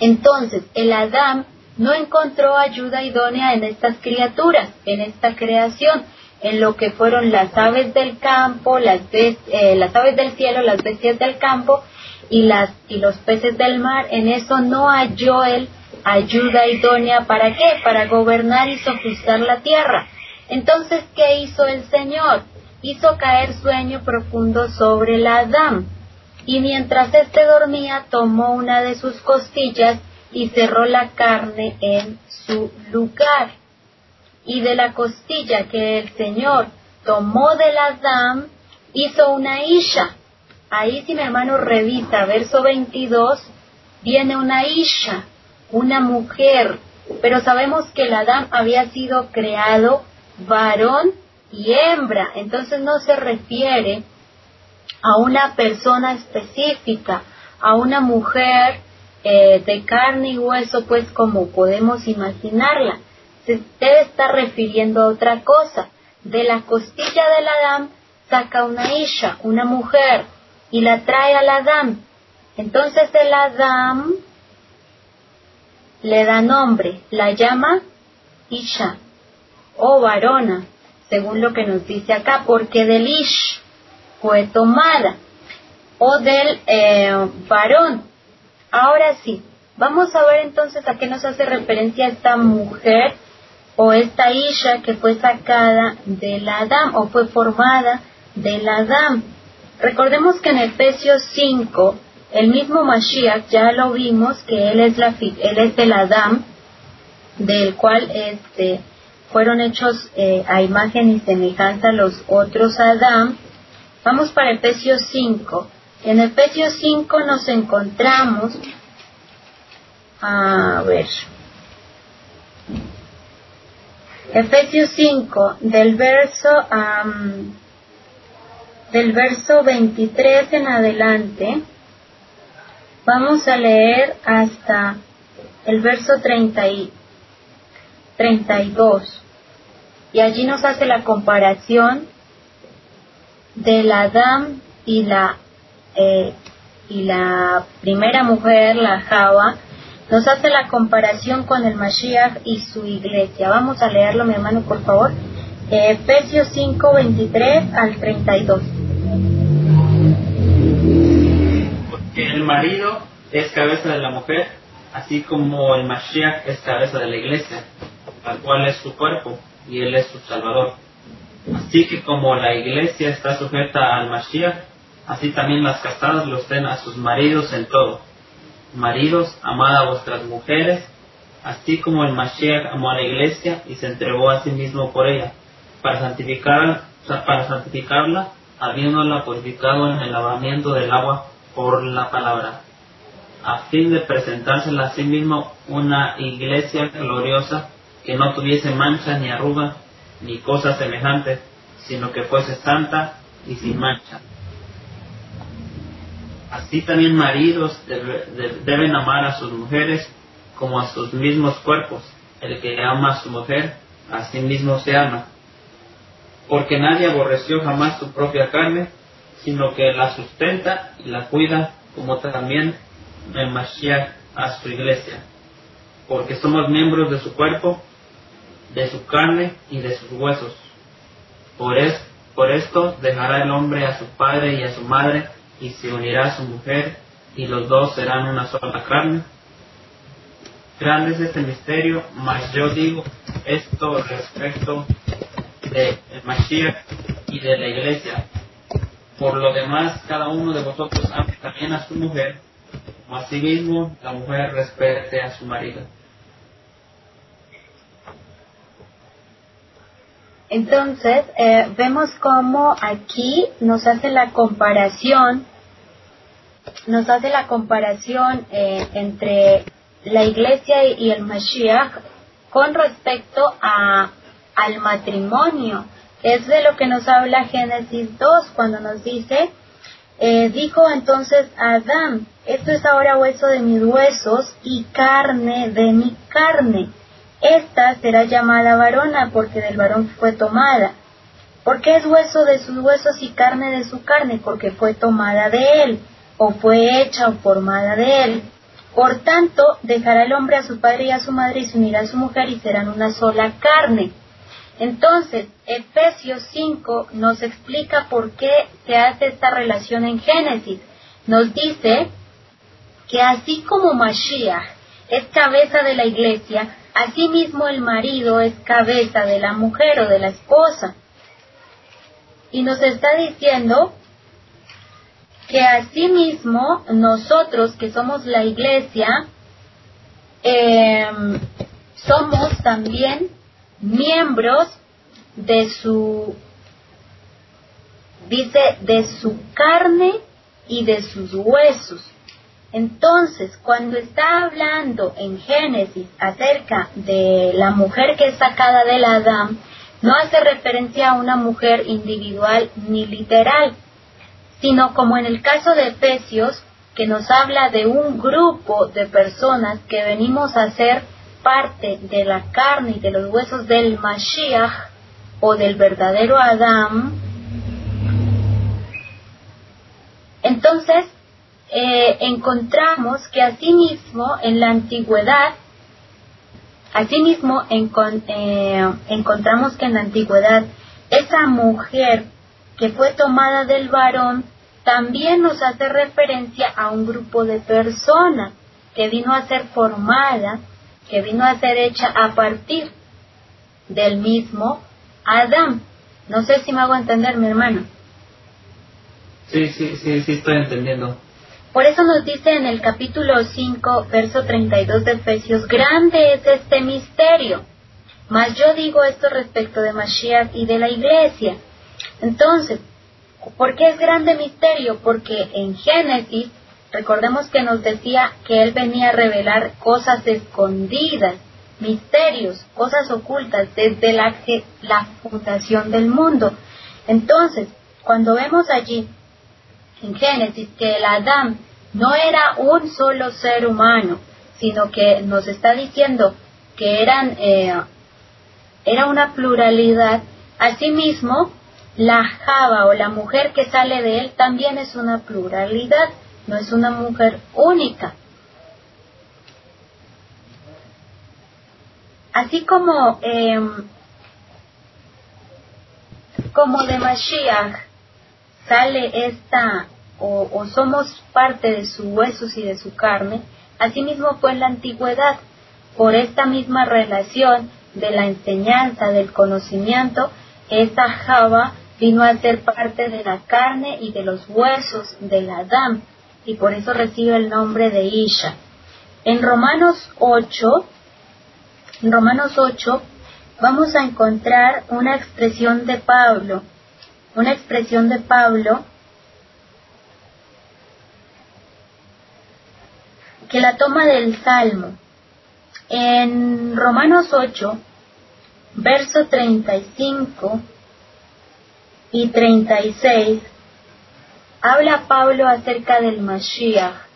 Entonces, el Adán no encontró ayuda idónea en estas criaturas, en esta creación, en lo que fueron las aves del campo, las, eh, las aves del cielo, las bestias del campo y, las, y los peces del mar. En eso no halló él ayuda idónea para qué? Para gobernar y sofistar la tierra. Entonces, ¿qué hizo el Señor? Hizo caer sueño profundo sobre el Adán y mientras éste dormía tomó una de sus costillas y cerró la carne en su lugar. Y de la costilla que el Señor tomó del Adán, hizo una isha. Ahí si mi hermano revisa verso 22, viene una isha, una mujer, pero sabemos que el Adán había sido creado varón y hembra, entonces no se refiere a una persona específica, a una mujer eh, de carne y hueso, pues como podemos imaginarla. Se debe estar refiriendo a otra cosa. De la costilla del Adán saca una Isha, una mujer, y la trae al Adán. Entonces el Adán le da nombre, la llama Isha o varona, según lo que nos dice acá, porque del Ish fue tomada o del eh, varón. Ahora sí, vamos a ver entonces a qué nos hace referencia esta mujer o esta Isha que fue sacada del Adán o fue formada del Adán. Recordemos que en Efesios 5, el mismo Mashiach, ya lo vimos, que él es, la, él es el Adán, del cual este, fueron hechos eh, a imagen y semejanza los otros Adán, Vamos para Efesios 5. En Efesios 5 nos encontramos, a ver, Efesios 5, del verso, del verso 23 en adelante, vamos a leer hasta el verso 30 y 32. Y allí nos hace la comparación del Adán y la, eh, y la primera mujer, la Java, nos hace la comparación con el Mashiach y su iglesia. Vamos a leerlo, mi hermano, por favor. Efesios 5, 23 al 32. Porque el marido es cabeza de la mujer, así como el Mashiach es cabeza de la iglesia, la cual es su cuerpo y él es su salvador. Así que como la iglesia está sujeta al Mashiach, así también las casadas lo estén a sus maridos en todo. Maridos, amad a vuestras mujeres, así como el Mashiach amó a la iglesia y se entregó a sí mismo por ella, para, santificar, para santificarla, habiéndola purificado en el lavamiento del agua por la palabra, a fin de presentársela a sí mismo una iglesia gloriosa que no tuviese mancha ni arruga ni cosa semejante, sino que fuese santa y sin mancha. Así también maridos deben amar a sus mujeres como a sus mismos cuerpos. El que ama a su mujer, a sí mismo se ama. Porque nadie aborreció jamás su propia carne, sino que la sustenta y la cuida, como también el Mashiach a su iglesia. Porque somos miembros de su cuerpo, de su carne y de sus huesos. Por, es, por esto dejará el hombre a su padre y a su madre y se unirá a su mujer y los dos serán una sola carne. Grande es este misterio, mas yo digo esto respecto de Mashiach y de la iglesia. Por lo demás, cada uno de vosotros ame también a su mujer, como asimismo la mujer respete a su marido. Entonces, eh, vemos cómo aquí nos hace la comparación, nos hace la comparación eh, entre la iglesia y el Mashiach con respecto a, al matrimonio. Es de lo que nos habla Génesis 2 cuando nos dice, eh, dijo entonces Adán, esto es ahora hueso de mis huesos y carne de mi carne. Esta será llamada varona porque del varón fue tomada. Porque es hueso de sus huesos y carne de su carne, porque fue tomada de él, o fue hecha o formada de él. Por tanto, dejará el hombre a su padre y a su madre y se unirá a su mujer y serán una sola carne. Entonces, Efesios 5 nos explica por qué se hace esta relación en Génesis. Nos dice que así como Mashiach es cabeza de la iglesia, Asimismo el marido es cabeza de la mujer o de la esposa. Y nos está diciendo que asimismo nosotros que somos la iglesia, em, somos también miembros de su, dice, de su carne y de sus huesos. Entonces, cuando está hablando en Génesis acerca de la mujer que es sacada del Adán, no hace referencia a una mujer individual ni literal, sino como en el caso de Efesios, que nos habla de un grupo de personas que venimos a ser parte de la carne y de los huesos del Mashiach o del verdadero Adán. Entonces, eh, encontramos que asimismo en la antigüedad, asimismo eh, encontramos que en la antigüedad esa mujer que fue tomada del varón también nos hace referencia a un grupo de personas que vino a ser formada, que vino a ser hecha a partir del mismo Adán. No sé si me hago entender, mi hermano. Sí, sí, sí, sí, estoy entendiendo. Por eso nos dice en el capítulo 5, verso 32 de Efesios, grande es este misterio. Mas yo digo esto respecto de Mashiach y de la iglesia. Entonces, ¿por qué es grande misterio? Porque en Génesis, recordemos que nos decía que Él venía a revelar cosas escondidas, misterios, cosas ocultas desde la, la fundación del mundo. Entonces, cuando vemos allí en Génesis que el Adán no era un solo ser humano, sino que nos está diciendo que eran, eh, era una pluralidad. Asimismo, la Java o la mujer que sale de él también es una pluralidad, no es una mujer única. así como, em, como de Mashiach sale esta, o, somos parte de sus huesos y de su carne, asimismo fue en la antigüedad, por esta misma relación de la enseñanza, del conocimiento, esa Java vino a ser parte de la carne y de los huesos del Adán, y por eso recibe el nombre de Isha. En Romanos 8, en Romanos 8, vamos a encontrar una expresión de Pablo, una expresión de Pablo que la toma del Salmo. En Romanos 8, verso 35 y 36, habla Pablo acerca del Mashiach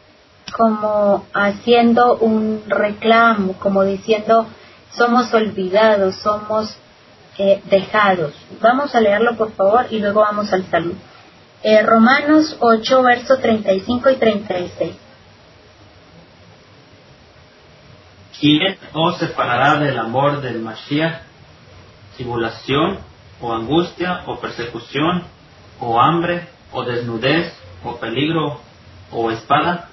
como haciendo un reclamo, como diciendo, somos olvidados, somos eh, dejados. Vamos a leerlo por favor y luego vamos al salud. Eh, Romanos 8, verso 35 y 36. ¿Quién os separará del amor del Mashiach? Tribulación, o angustia, o persecución, o hambre, o desnudez, o peligro, o espada?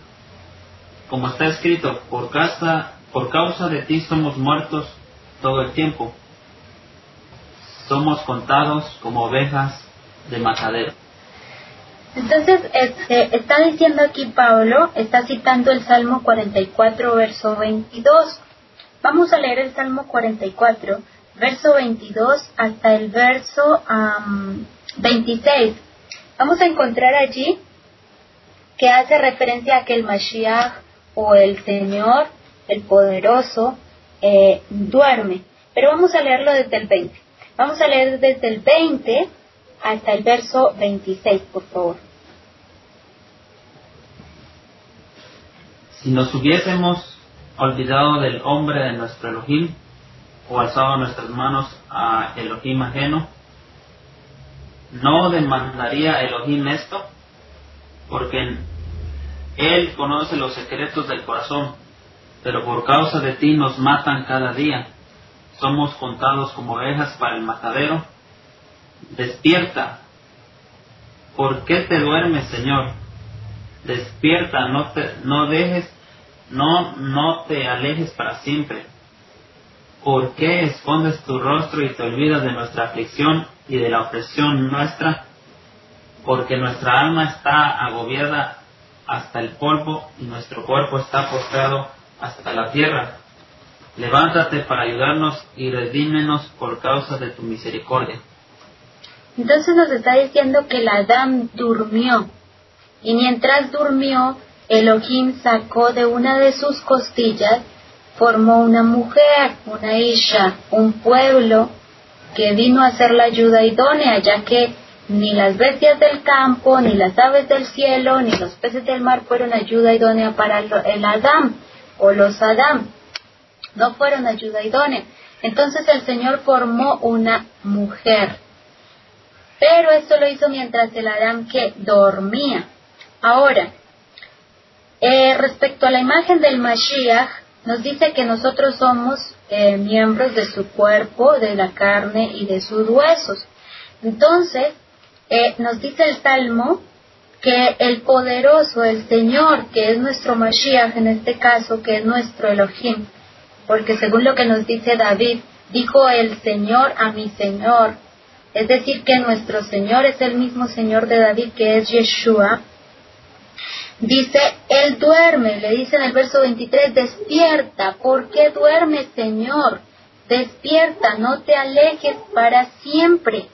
Como está escrito, por causa, por causa de ti somos muertos todo el tiempo. Somos contados como ovejas de matadero. Entonces, este, está diciendo aquí Pablo, está citando el Salmo 44, verso 22. Vamos a leer el Salmo 44, verso 22 hasta el verso 26. Vamos a encontrar allí que hace referencia a que el Mashiach o el Señor, el poderoso, eh, duerme. Pero vamos a leerlo desde el 20. Vamos a leer desde el 20 hasta el verso 26, por favor. Si nos hubiésemos olvidado del hombre de nuestro Elohim, o alzado nuestras manos a Elohim ajeno, ¿no demandaría Elohim esto? Porque Él conoce los secretos del corazón, pero por causa de ti nos matan cada día. Somos contados como ovejas para el matadero. Despierta. ¿Por qué te duermes, Señor? Despierta, no te, no dejes no, no te alejes para siempre. ¿Por qué escondes tu rostro y te olvidas de nuestra aflicción y de la opresión nuestra? Porque nuestra alma está agobiada hasta el polvo y nuestro cuerpo está postrado hasta la tierra. Levántate para ayudarnos y redímenos por causa de tu misericordia. Entonces nos está diciendo que la Adán durmió y mientras durmió Elohim sacó de una de sus costillas, formó una mujer, una isha, un pueblo que vino a ser la ayuda idónea, ya que ni las bestias del campo, ni las aves del cielo, ni los peces del mar fueron ayuda idónea para el Adán o los Adán. No fueron ayuda idónea. Entonces el Señor formó una mujer. Pero esto lo hizo mientras el Adán que dormía. Ahora, eh, respecto a la imagen del Mashiach, nos dice que nosotros somos eh, miembros de su cuerpo, de la carne y de sus huesos. Entonces, eh, nos dice el Salmo que el poderoso, el Señor, que es nuestro Mashiach en este caso, que es nuestro Elohim, porque según lo que nos dice David, dijo el Señor a mi Señor, es decir, que nuestro Señor es el mismo Señor de David, que es Yeshua, Dice, Él duerme, le dice en el verso 23, despierta, ¿por qué duermes, Señor? Despierta, no te alejes para siempre.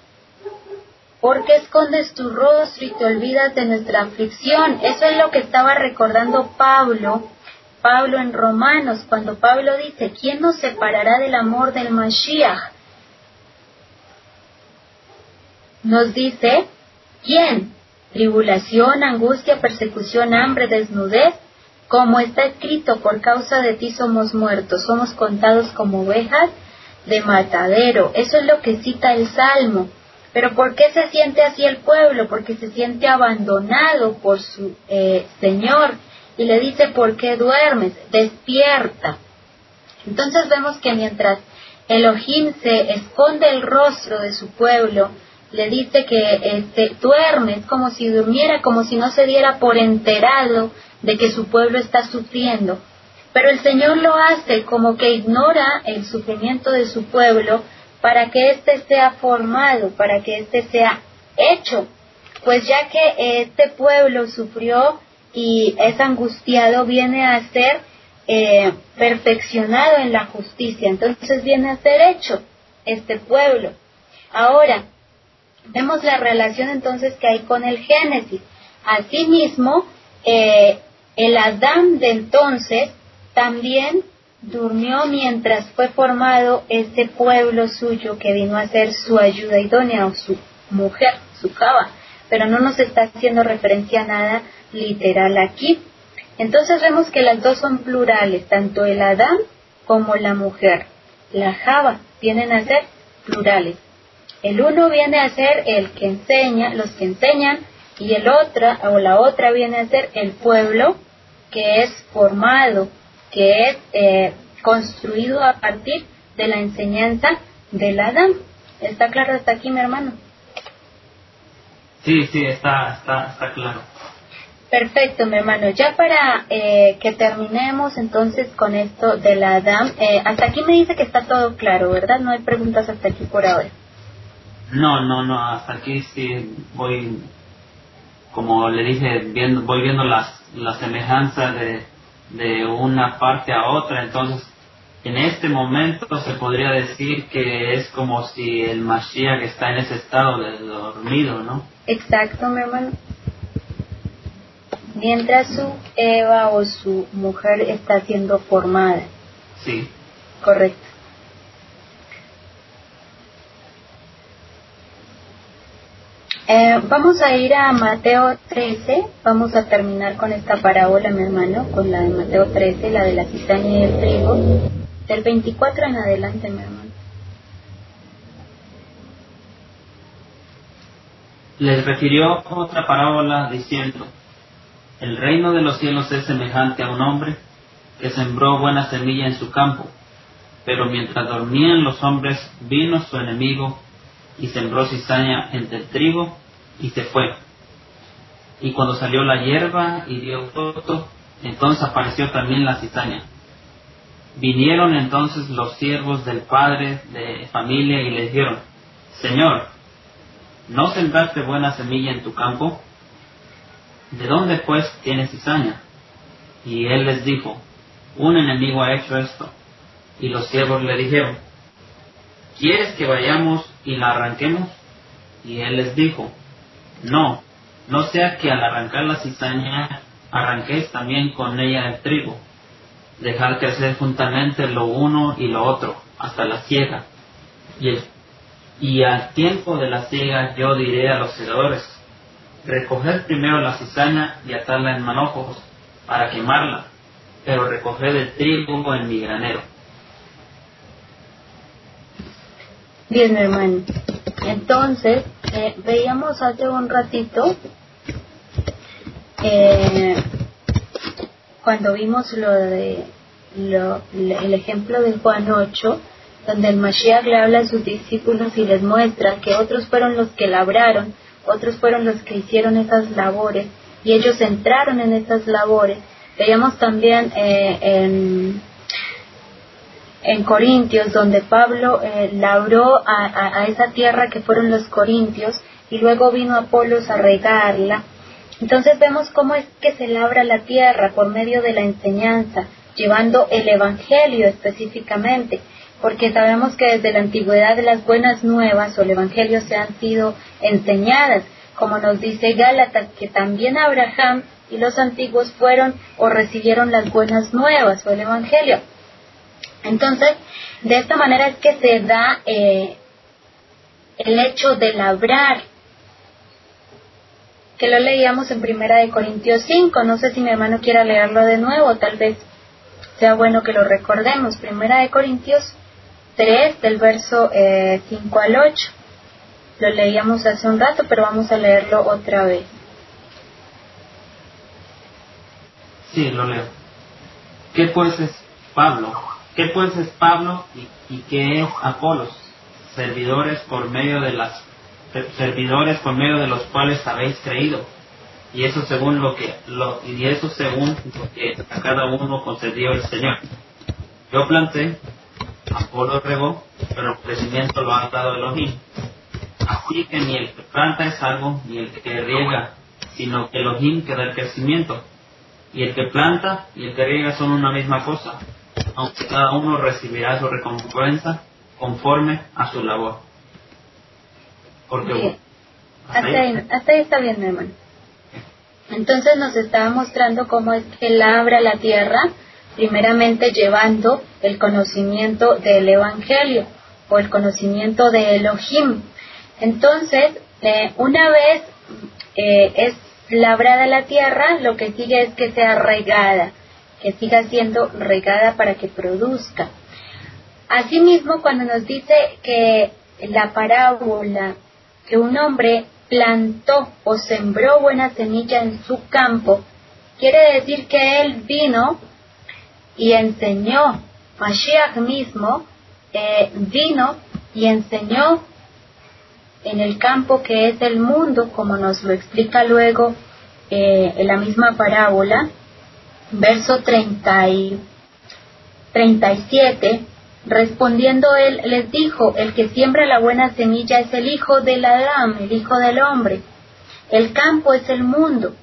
¿Por qué escondes tu rostro y te olvidas de nuestra aflicción? Eso es lo que estaba recordando Pablo, Pablo en Romanos, cuando Pablo dice, ¿quién nos separará del amor del Mashiach? Nos dice, ¿quién? Tribulación, angustia, persecución, hambre, desnudez, como está escrito, por causa de ti somos muertos, somos contados como ovejas de matadero. Eso es lo que cita el Salmo. Pero ¿por qué se siente así el pueblo? Porque se siente abandonado por su eh, Señor. Y le dice, ¿por qué duermes? Despierta. Entonces vemos que mientras Elohim se esconde el rostro de su pueblo, le dice que este, duerme, es como si durmiera, como si no se diera por enterado de que su pueblo está sufriendo. Pero el Señor lo hace como que ignora el sufrimiento de su pueblo para que éste sea formado, para que éste sea hecho. Pues ya que este pueblo sufrió y es angustiado, viene a ser eh, perfeccionado en la justicia. Entonces viene a ser hecho este pueblo. Ahora, vemos la relación entonces que hay con el Génesis. Asimismo, eh, el Adán de entonces también durmió mientras fue formado este pueblo suyo que vino a ser su ayuda idónea o su mujer, su cava, pero no nos está haciendo referencia a nada literal aquí. Entonces vemos que las dos son plurales, tanto el Adán como la mujer. La Java vienen a ser plurales. El uno viene a ser el que enseña, los que enseñan, y el otra o la otra viene a ser el pueblo que es formado, que es eh, construido a partir de la enseñanza del Adán. ¿Está claro hasta aquí, mi hermano? Sí, sí, está, está, está claro. Perfecto, mi hermano. Ya para eh, que terminemos entonces con esto del Adán, eh, hasta aquí me dice que está todo claro, ¿verdad? No hay preguntas hasta aquí por ahora. No, no, no, hasta aquí sí voy, como le dije, viendo, voy viendo las, la semejanza de, de una parte a otra, entonces en este momento se podría decir que es como si el Mashiach está en ese estado de dormido, ¿no? Exacto, mi hermano. Mientras su Eva o su mujer está siendo formada. Sí. Correcto. Eh, vamos a ir a Mateo 13, vamos a terminar con esta parábola, mi hermano, con la de Mateo 13, la de la cizaña y el trigo, del 24 en adelante, mi hermano. Les refirió otra parábola diciendo, el reino de los cielos es semejante a un hombre que sembró buena semilla en su campo, pero mientras dormían los hombres vino su enemigo y sembró cizaña entre el trigo y se fue. Y cuando salió la hierba y dio fruto, entonces apareció también la cizaña. Vinieron entonces los siervos del padre de familia y le dijeron, Señor, ¿no sembraste buena semilla en tu campo? ¿De dónde pues tienes cizaña? Y él les dijo, un enemigo ha hecho esto. Y los siervos le dijeron, ¿quieres que vayamos y la arranquemos? Y él les dijo, no, no sea que al arrancar la cizaña arranquéis también con ella el trigo. Dejar crecer juntamente lo uno y lo otro, hasta la siega. Y, al tiempo de la siega yo diré a los segadores, recoged primero la cizaña y atarla en manojos para quemarla, pero recoged el trigo en mi granero. Bien, hermano. Entonces, eh, veíamos hace un ratito, eh, cuando vimos lo de lo, el ejemplo de Juan 8, donde el Mashiach le habla a sus discípulos y les muestra que otros fueron los que labraron, otros fueron los que hicieron esas labores, y ellos entraron en esas labores. Veíamos también eh, en en Corintios, donde Pablo eh, labró a, esa tierra que fueron los Corintios y luego vino Apolos a regarla. Entonces vemos cómo es que se labra la tierra por medio de la enseñanza, llevando el Evangelio específicamente, porque sabemos que desde la antigüedad las buenas nuevas o el Evangelio se han sido enseñadas, como nos dice Gálatas, que también Abraham y los antiguos fueron o recibieron las buenas nuevas o el Evangelio. Entonces, de esta manera es que se da eh, el hecho de labrar, que lo leíamos en Primera de Corintios 5. No sé si mi hermano quiera leerlo de nuevo, tal vez sea bueno que lo recordemos. Primera de Corintios 3, del verso 5 eh, al 8. Lo leíamos hace un rato, pero vamos a leerlo otra vez. Sí, lo leo. ¿Qué pues es Pablo? ¿Qué pues es Pablo y, y qué es Apolos? Servidores por medio de las servidores por medio de los cuales habéis creído. Y eso según lo que y eso según lo que a cada uno concedió el Señor. Yo planté, Apolo regó, pero el crecimiento lo ha dado Elohim. Así que ni el que planta es algo, ni el que riega, sino que Elohim que da el crecimiento. Y el que planta y el que riega son una misma cosa, aunque cada uno recibirá su recompensa conforme a su labor. Porque hasta, ahí, hasta ahí está bien, mi hermano. Entonces nos estaba mostrando cómo es que labra la tierra, primeramente llevando el conocimiento del Evangelio o el conocimiento de Elohim. Entonces, eh, una vez eh, es labrada la tierra, lo que sigue es que sea regada, que siga siendo regada para que produzca. Asimismo, cuando nos dice que la parábola, que un hombre plantó o sembró buena semilla en su campo, quiere decir que él vino y enseñó, Mashiach mismo eh, vino y enseñó en el campo que es el mundo, como nos lo explica luego eh, en la misma parábola, verso 30 y 37, respondiendo él les dijo, el que siembra la buena semilla es el hijo del Adán, el hijo del hombre, el campo es el mundo,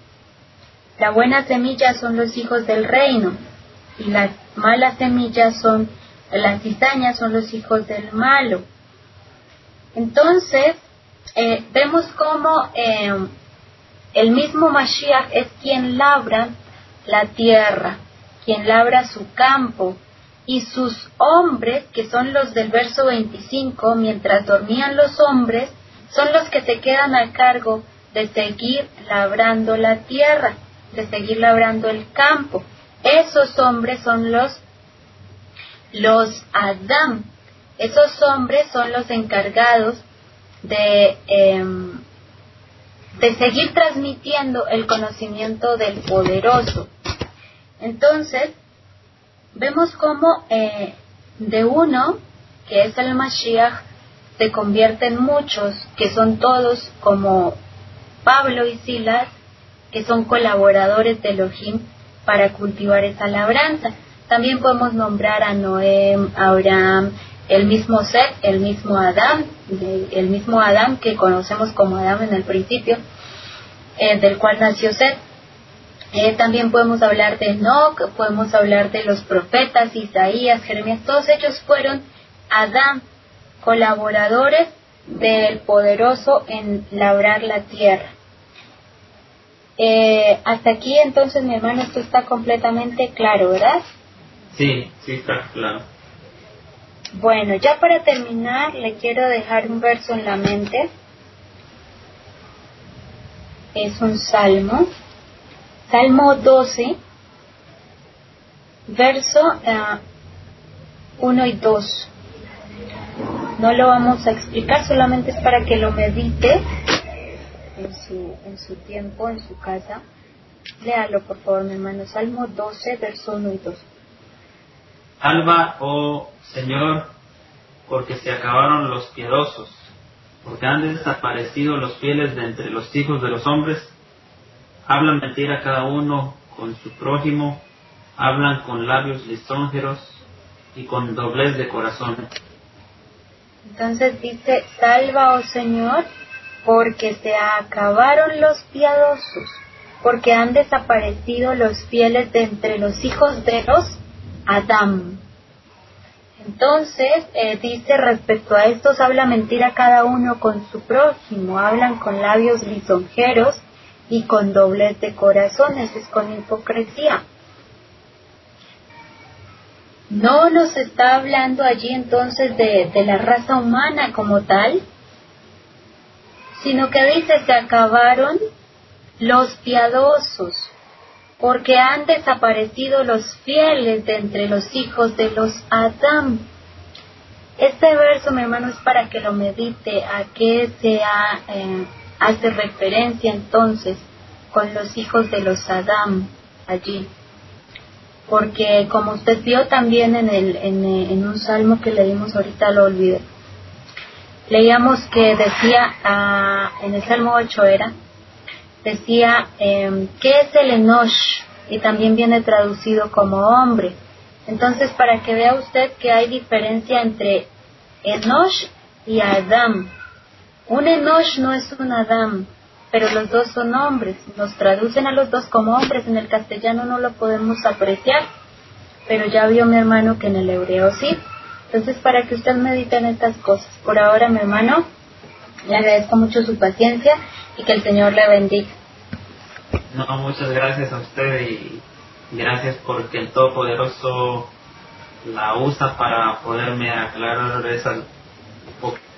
la buena semilla son los hijos del reino, y las malas semillas son, las cizañas son los hijos del malo. Entonces, eh, vemos cómo eh, el mismo Mashiach es quien labra la tierra, quien labra su campo, y sus hombres, que son los del verso 25, mientras dormían los hombres, son los que te quedan a cargo de seguir labrando la tierra, de seguir labrando el campo. Esos hombres son los los Adam. Esos hombres son los encargados de, em, de seguir transmitiendo el conocimiento del poderoso. Entonces, vemos cómo eh, de uno, que es el Mashiach, se convierten muchos, que son todos como Pablo y Silas, que son colaboradores de Elohim para cultivar esa labranza. También podemos nombrar a Noé, Abraham, el mismo Seth, el mismo Adán, el mismo Adán que conocemos como Adán en el principio, eh, del cual nació Seth. Eh, también podemos hablar de Enoch, podemos hablar de los profetas, Isaías, Jeremías, todos ellos fueron Adán, colaboradores del poderoso en labrar la tierra. Eh, hasta aquí entonces, mi hermano, esto está completamente claro, ¿verdad? Sí, sí está claro. Bueno, ya para terminar, le quiero dejar un verso en la mente. Es un salmo. Salmo 12, verso 1 ah, y 2. No lo vamos a explicar, solamente es para que lo medite en su, en su tiempo, en su casa. Léalo, por favor, mi hermano. Salmo 12, verso 1 y 2. Salva, oh Señor, porque se acabaron los piadosos, porque han desaparecido los fieles de entre los hijos de los hombres. Hablan mentira cada uno con su prójimo, hablan con labios lisonjeros y con doblez de corazón. Entonces dice, salva, oh Señor, porque se acabaron los piadosos, porque han desaparecido los fieles de entre los hijos de los Adán. Entonces, eh, dice respecto a estos, habla mentira cada uno con su prójimo, hablan con labios lisonjeros y con doblez de corazones, es con hipocresía. No nos está hablando allí entonces de, de la raza humana como tal, sino que dice se acabaron los piadosos, porque han desaparecido los fieles de entre los hijos de los Adán. Este verso, mi hermano, es para que lo medite a qué se eh, hace referencia entonces con los hijos de los Adán allí. porque como usted vio también en, el, en, en un salmo que leímos ahorita, lo olvidé, leíamos que decía, ah, en el Salmo 8 era, decía, eh, ¿qué es el Enosh? Y también viene traducido como hombre. Entonces, para que vea usted que hay diferencia entre Enosh y Adam. Un Enosh no es un Adam, pero los dos son hombres. Nos traducen a los dos como hombres. En el castellano no lo podemos apreciar, pero ya vio mi hermano que en el hebreo sí. Entonces, para que usted medite en estas cosas. Por ahora, mi hermano, le agradezco mucho su paciencia y que el Señor le bendiga. No, muchas gracias a usted y gracias porque el Todopoderoso la usa para poderme aclarar esas,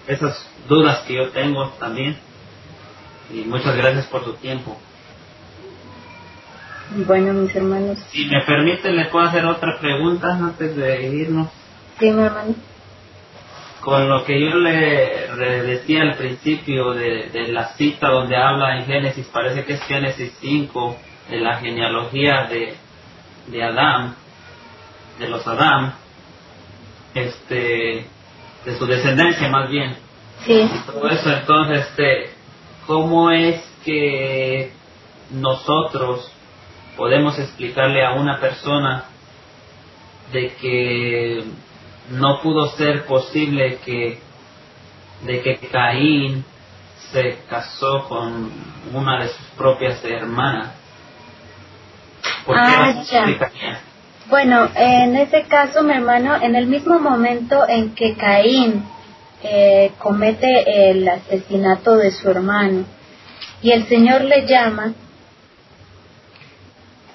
esas dudas que yo tengo también. Y muchas gracias por su tiempo. Bueno, mis hermanos. Si me permite, le puedo hacer otra pregunta antes de irnos. Sí, mi hermano. Con lo que yo le, decía al principio de, de, la cita donde habla en Génesis, parece que es Génesis 5, de la genealogía de, de Adán, de los Adán, este, de su descendencia más bien. Sí. Y todo eso, entonces, este, ¿cómo es que nosotros podemos explicarle a una persona de que no pudo ser posible que de que Caín se casó con una de sus propias hermanas. ¿Por ah, Bueno, en ese caso, mi hermano, en el mismo momento en que Caín eh, comete el asesinato de su hermano y el Señor le llama,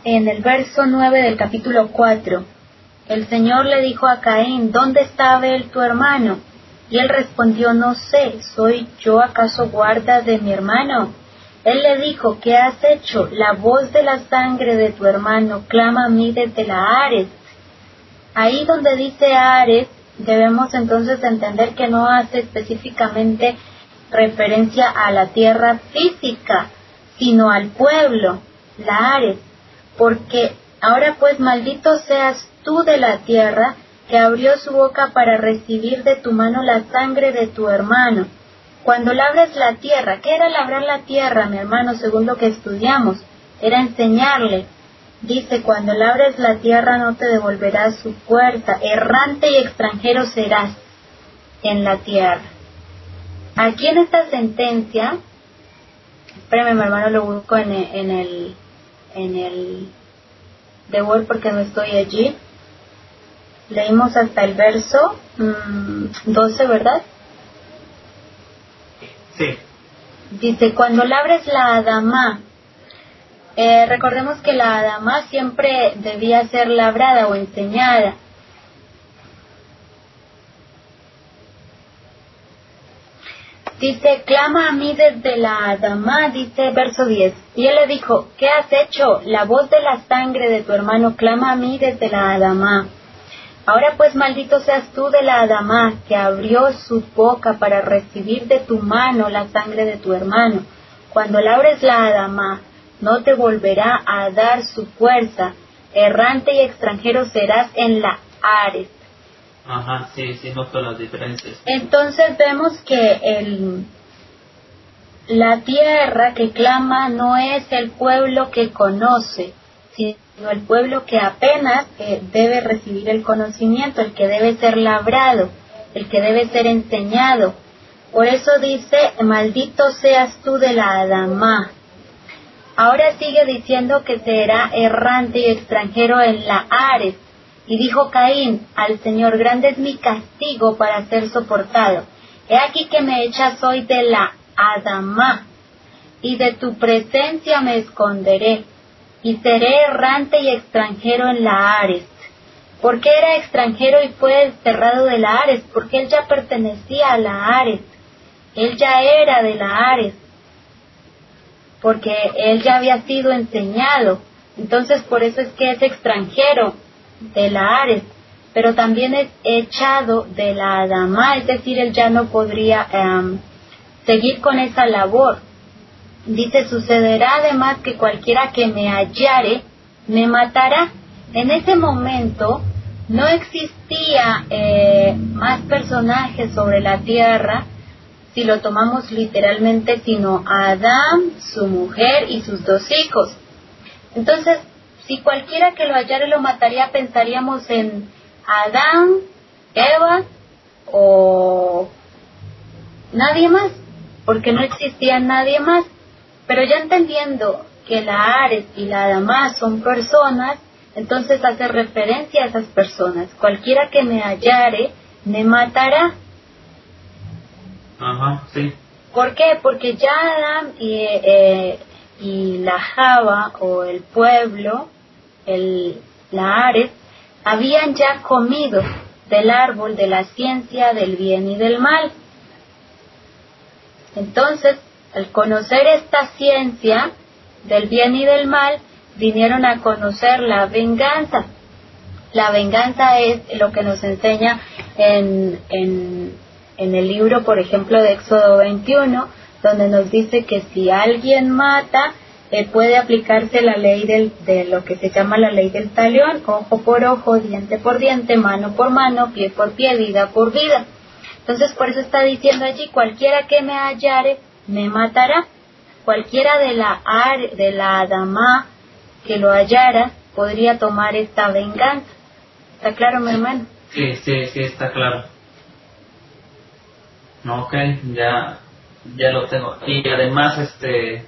en el verso 9 del capítulo 4, el Señor le dijo a Caín, ¿dónde está Abel tu hermano? Y él respondió, no sé, ¿soy yo acaso guarda de mi hermano? Él le dijo, ¿qué has hecho? La voz de la sangre de tu hermano clama a mí desde la Ares. Ahí donde dice Ares, debemos entonces entender que no hace específicamente referencia a la tierra física, sino al pueblo, la Ares, porque ahora pues maldito seas tú de la tierra, que abrió su boca para recibir de tu mano la sangre de tu hermano. Cuando labras la tierra, ¿qué era labrar la tierra, mi hermano, según lo que estudiamos? Era enseñarle. Dice, cuando labres la tierra no te devolverás su fuerza, errante y extranjero serás en la tierra. Aquí en esta sentencia, espérame mi hermano, lo busco en el, en el, en el de Word porque no estoy allí. Leímos hasta el verso 12, mm, ¿verdad? Sí. Dice, cuando labres la Adama, eh, recordemos que la Adama siempre debía ser labrada o enseñada. Dice, clama a mí desde la Adama, dice verso 10. Y él le dijo, ¿qué has hecho? La voz de la sangre de tu hermano clama a mí desde la Adama. Ahora pues maldito seas tú de la Adamá, que abrió su boca para recibir de tu mano la sangre de tu hermano. Cuando labres la Adamá, no te volverá a dar su fuerza. Errante y extranjero serás en la Ares. Ajá, sí, sí, noto las diferencias. Entonces vemos que el, la tierra que clama no es el pueblo que conoce, sino el pueblo que apenas eh, debe recibir el conocimiento, el que debe ser labrado, el que debe ser enseñado. Por eso dice, maldito seas tú de la Adamá. Ahora sigue diciendo que será errante y extranjero en la Ares. Y dijo Caín, al Señor, grande es mi castigo para ser soportado. He aquí que me echas hoy de la Adamá, y de tu presencia me esconderé y seré errante y extranjero en la Ares. ¿Por qué era extranjero y fue desterrado de la Ares? Porque él ya pertenecía a la Ares. Él ya era de la Ares. Porque él ya había sido enseñado. Entonces por eso es que es extranjero de la Ares. Pero también es echado de la Adama. Es decir, él ya no podría em, seguir con esa labor. Dice, sucederá además que cualquiera que me hallare me matará, en ese momento no existía eh, más personajes sobre la tierra, si lo tomamos literalmente, sino Adán, su mujer y sus dos hijos. Entonces, si cualquiera que lo hallara lo mataría, pensaríamos en Adán, Eva o nadie más, porque no existía nadie más. Pero ya entendiendo que la Ares y la Adamá son personas, entonces hace referencia a esas personas. Cualquiera que me hallare, me matará. Ajá, sí. ¿Por qué? Porque ya Adam y, eh, y la Java o el pueblo, el, la Ares, habían ya comido del árbol de la ciencia del bien y del mal. Entonces, al conocer esta ciencia del bien y del mal, vinieron a conocer la venganza. La venganza es lo que nos enseña en, en, el libro, por ejemplo, de Éxodo 21, donde nos dice que si alguien mata, eh, puede aplicarse la ley del, de lo que se llama la ley del talión, ojo por ojo, diente por diente, mano por mano, pie por pie, vida por vida. Entonces por eso está diciendo allí, cualquiera que me hallare, me matará. Cualquiera de la, de la Adamá que lo hallara podría tomar esta venganza. ¿Está claro, mi hermano? Sí, sí, sí, está claro. Ok, ya, ya lo tengo. Y además, este...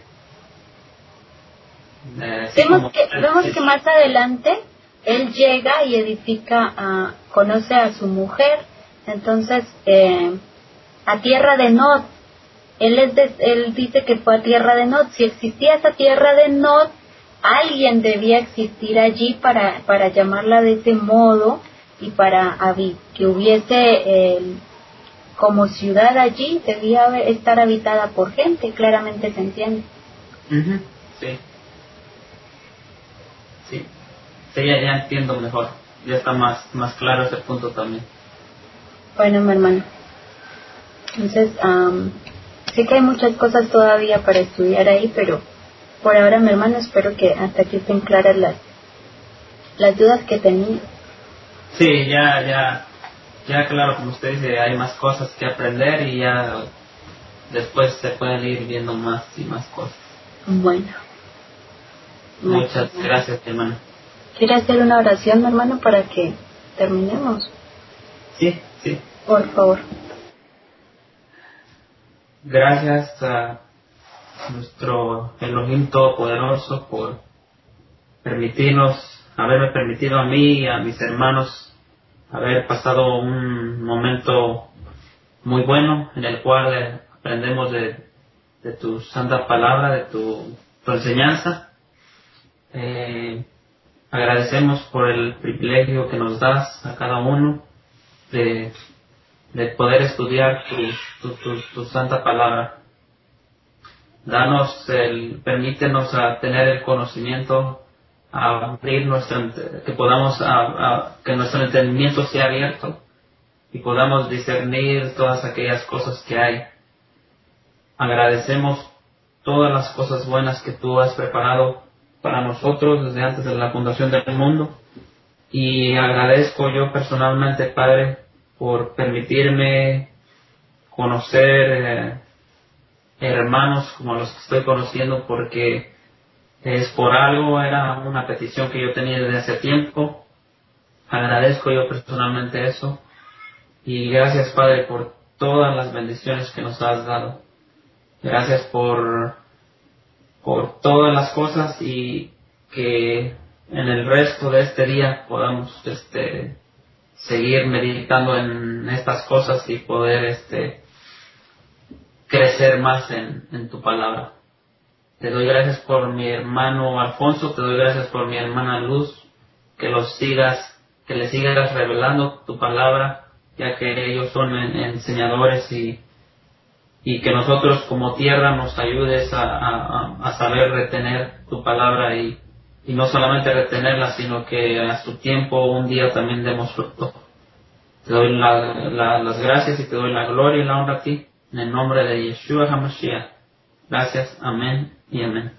Eh, vemos, que, vemos que más adelante él llega y edifica, a, conoce a su mujer, entonces eh, a tierra de Nod. Él, es él dice que fue a tierra de Nod. Si existía esa tierra de Nod, alguien debía existir allí para, para llamarla de ese modo y para que hubiese eh, como ciudad allí debía estar habitada por gente, claramente se entiende. Sí. Sí. Sí, ya, entiendo mejor. Ya está más, más claro ese punto también. Bueno, mi hermano. Entonces, um, sí que hay muchas cosas todavía para estudiar ahí, pero por ahora, mi hermano, espero que hasta aquí estén claras las, las dudas que tenía. Sí, ya, ya, ya claro, como usted dice, hay más cosas que aprender y ya después se pueden ir viendo más y más cosas. Bueno. Muchas gracias, hermano. ¿Quiere hacer una oración, hermano, para que terminemos? Sí, sí. Por favor. Gracias a nuestro Elohim Todopoderoso por permitirnos, haberme permitido a mí y a mis hermanos haber pasado un momento muy bueno en el cual aprendemos de, tu santa palabra, de tu, enseñanza. Eh, agradecemos por el privilegio que nos das a cada uno de, poder estudiar tu, tu, santa palabra. Danos el, permítenos a tener el conocimiento a abrir nuestro, que podamos, a, que nuestro entendimiento sea abierto y podamos discernir todas aquellas cosas que hay. Agradecemos todas las cosas buenas que tú has preparado para nosotros desde antes de la fundación del mundo y agradezco yo personalmente, Padre, por permitirme conocer eh, hermanos como los que estoy conociendo porque es por algo, era una petición que yo tenía desde hace tiempo. Agradezco yo personalmente eso. Y gracias Padre por todas las bendiciones que nos has dado. Gracias por, por todas las cosas y que en el resto de este día podamos este, seguir meditando en estas cosas y poder este, crecer más en, en tu palabra. Te doy gracias por mi hermano Alfonso, te doy gracias por mi hermana Luz, que los sigas, que le sigas revelando tu palabra, ya que ellos son enseñadores y, y que nosotros como tierra nos ayudes a, saber retener tu palabra y, y, no solamente retenerla, sino que a su tiempo un día también demos fruto. Te doy las gracias y te doy la gloria y la honra a ti, en el nombre de Yeshua HaMashiach. Gracias, amén y amén.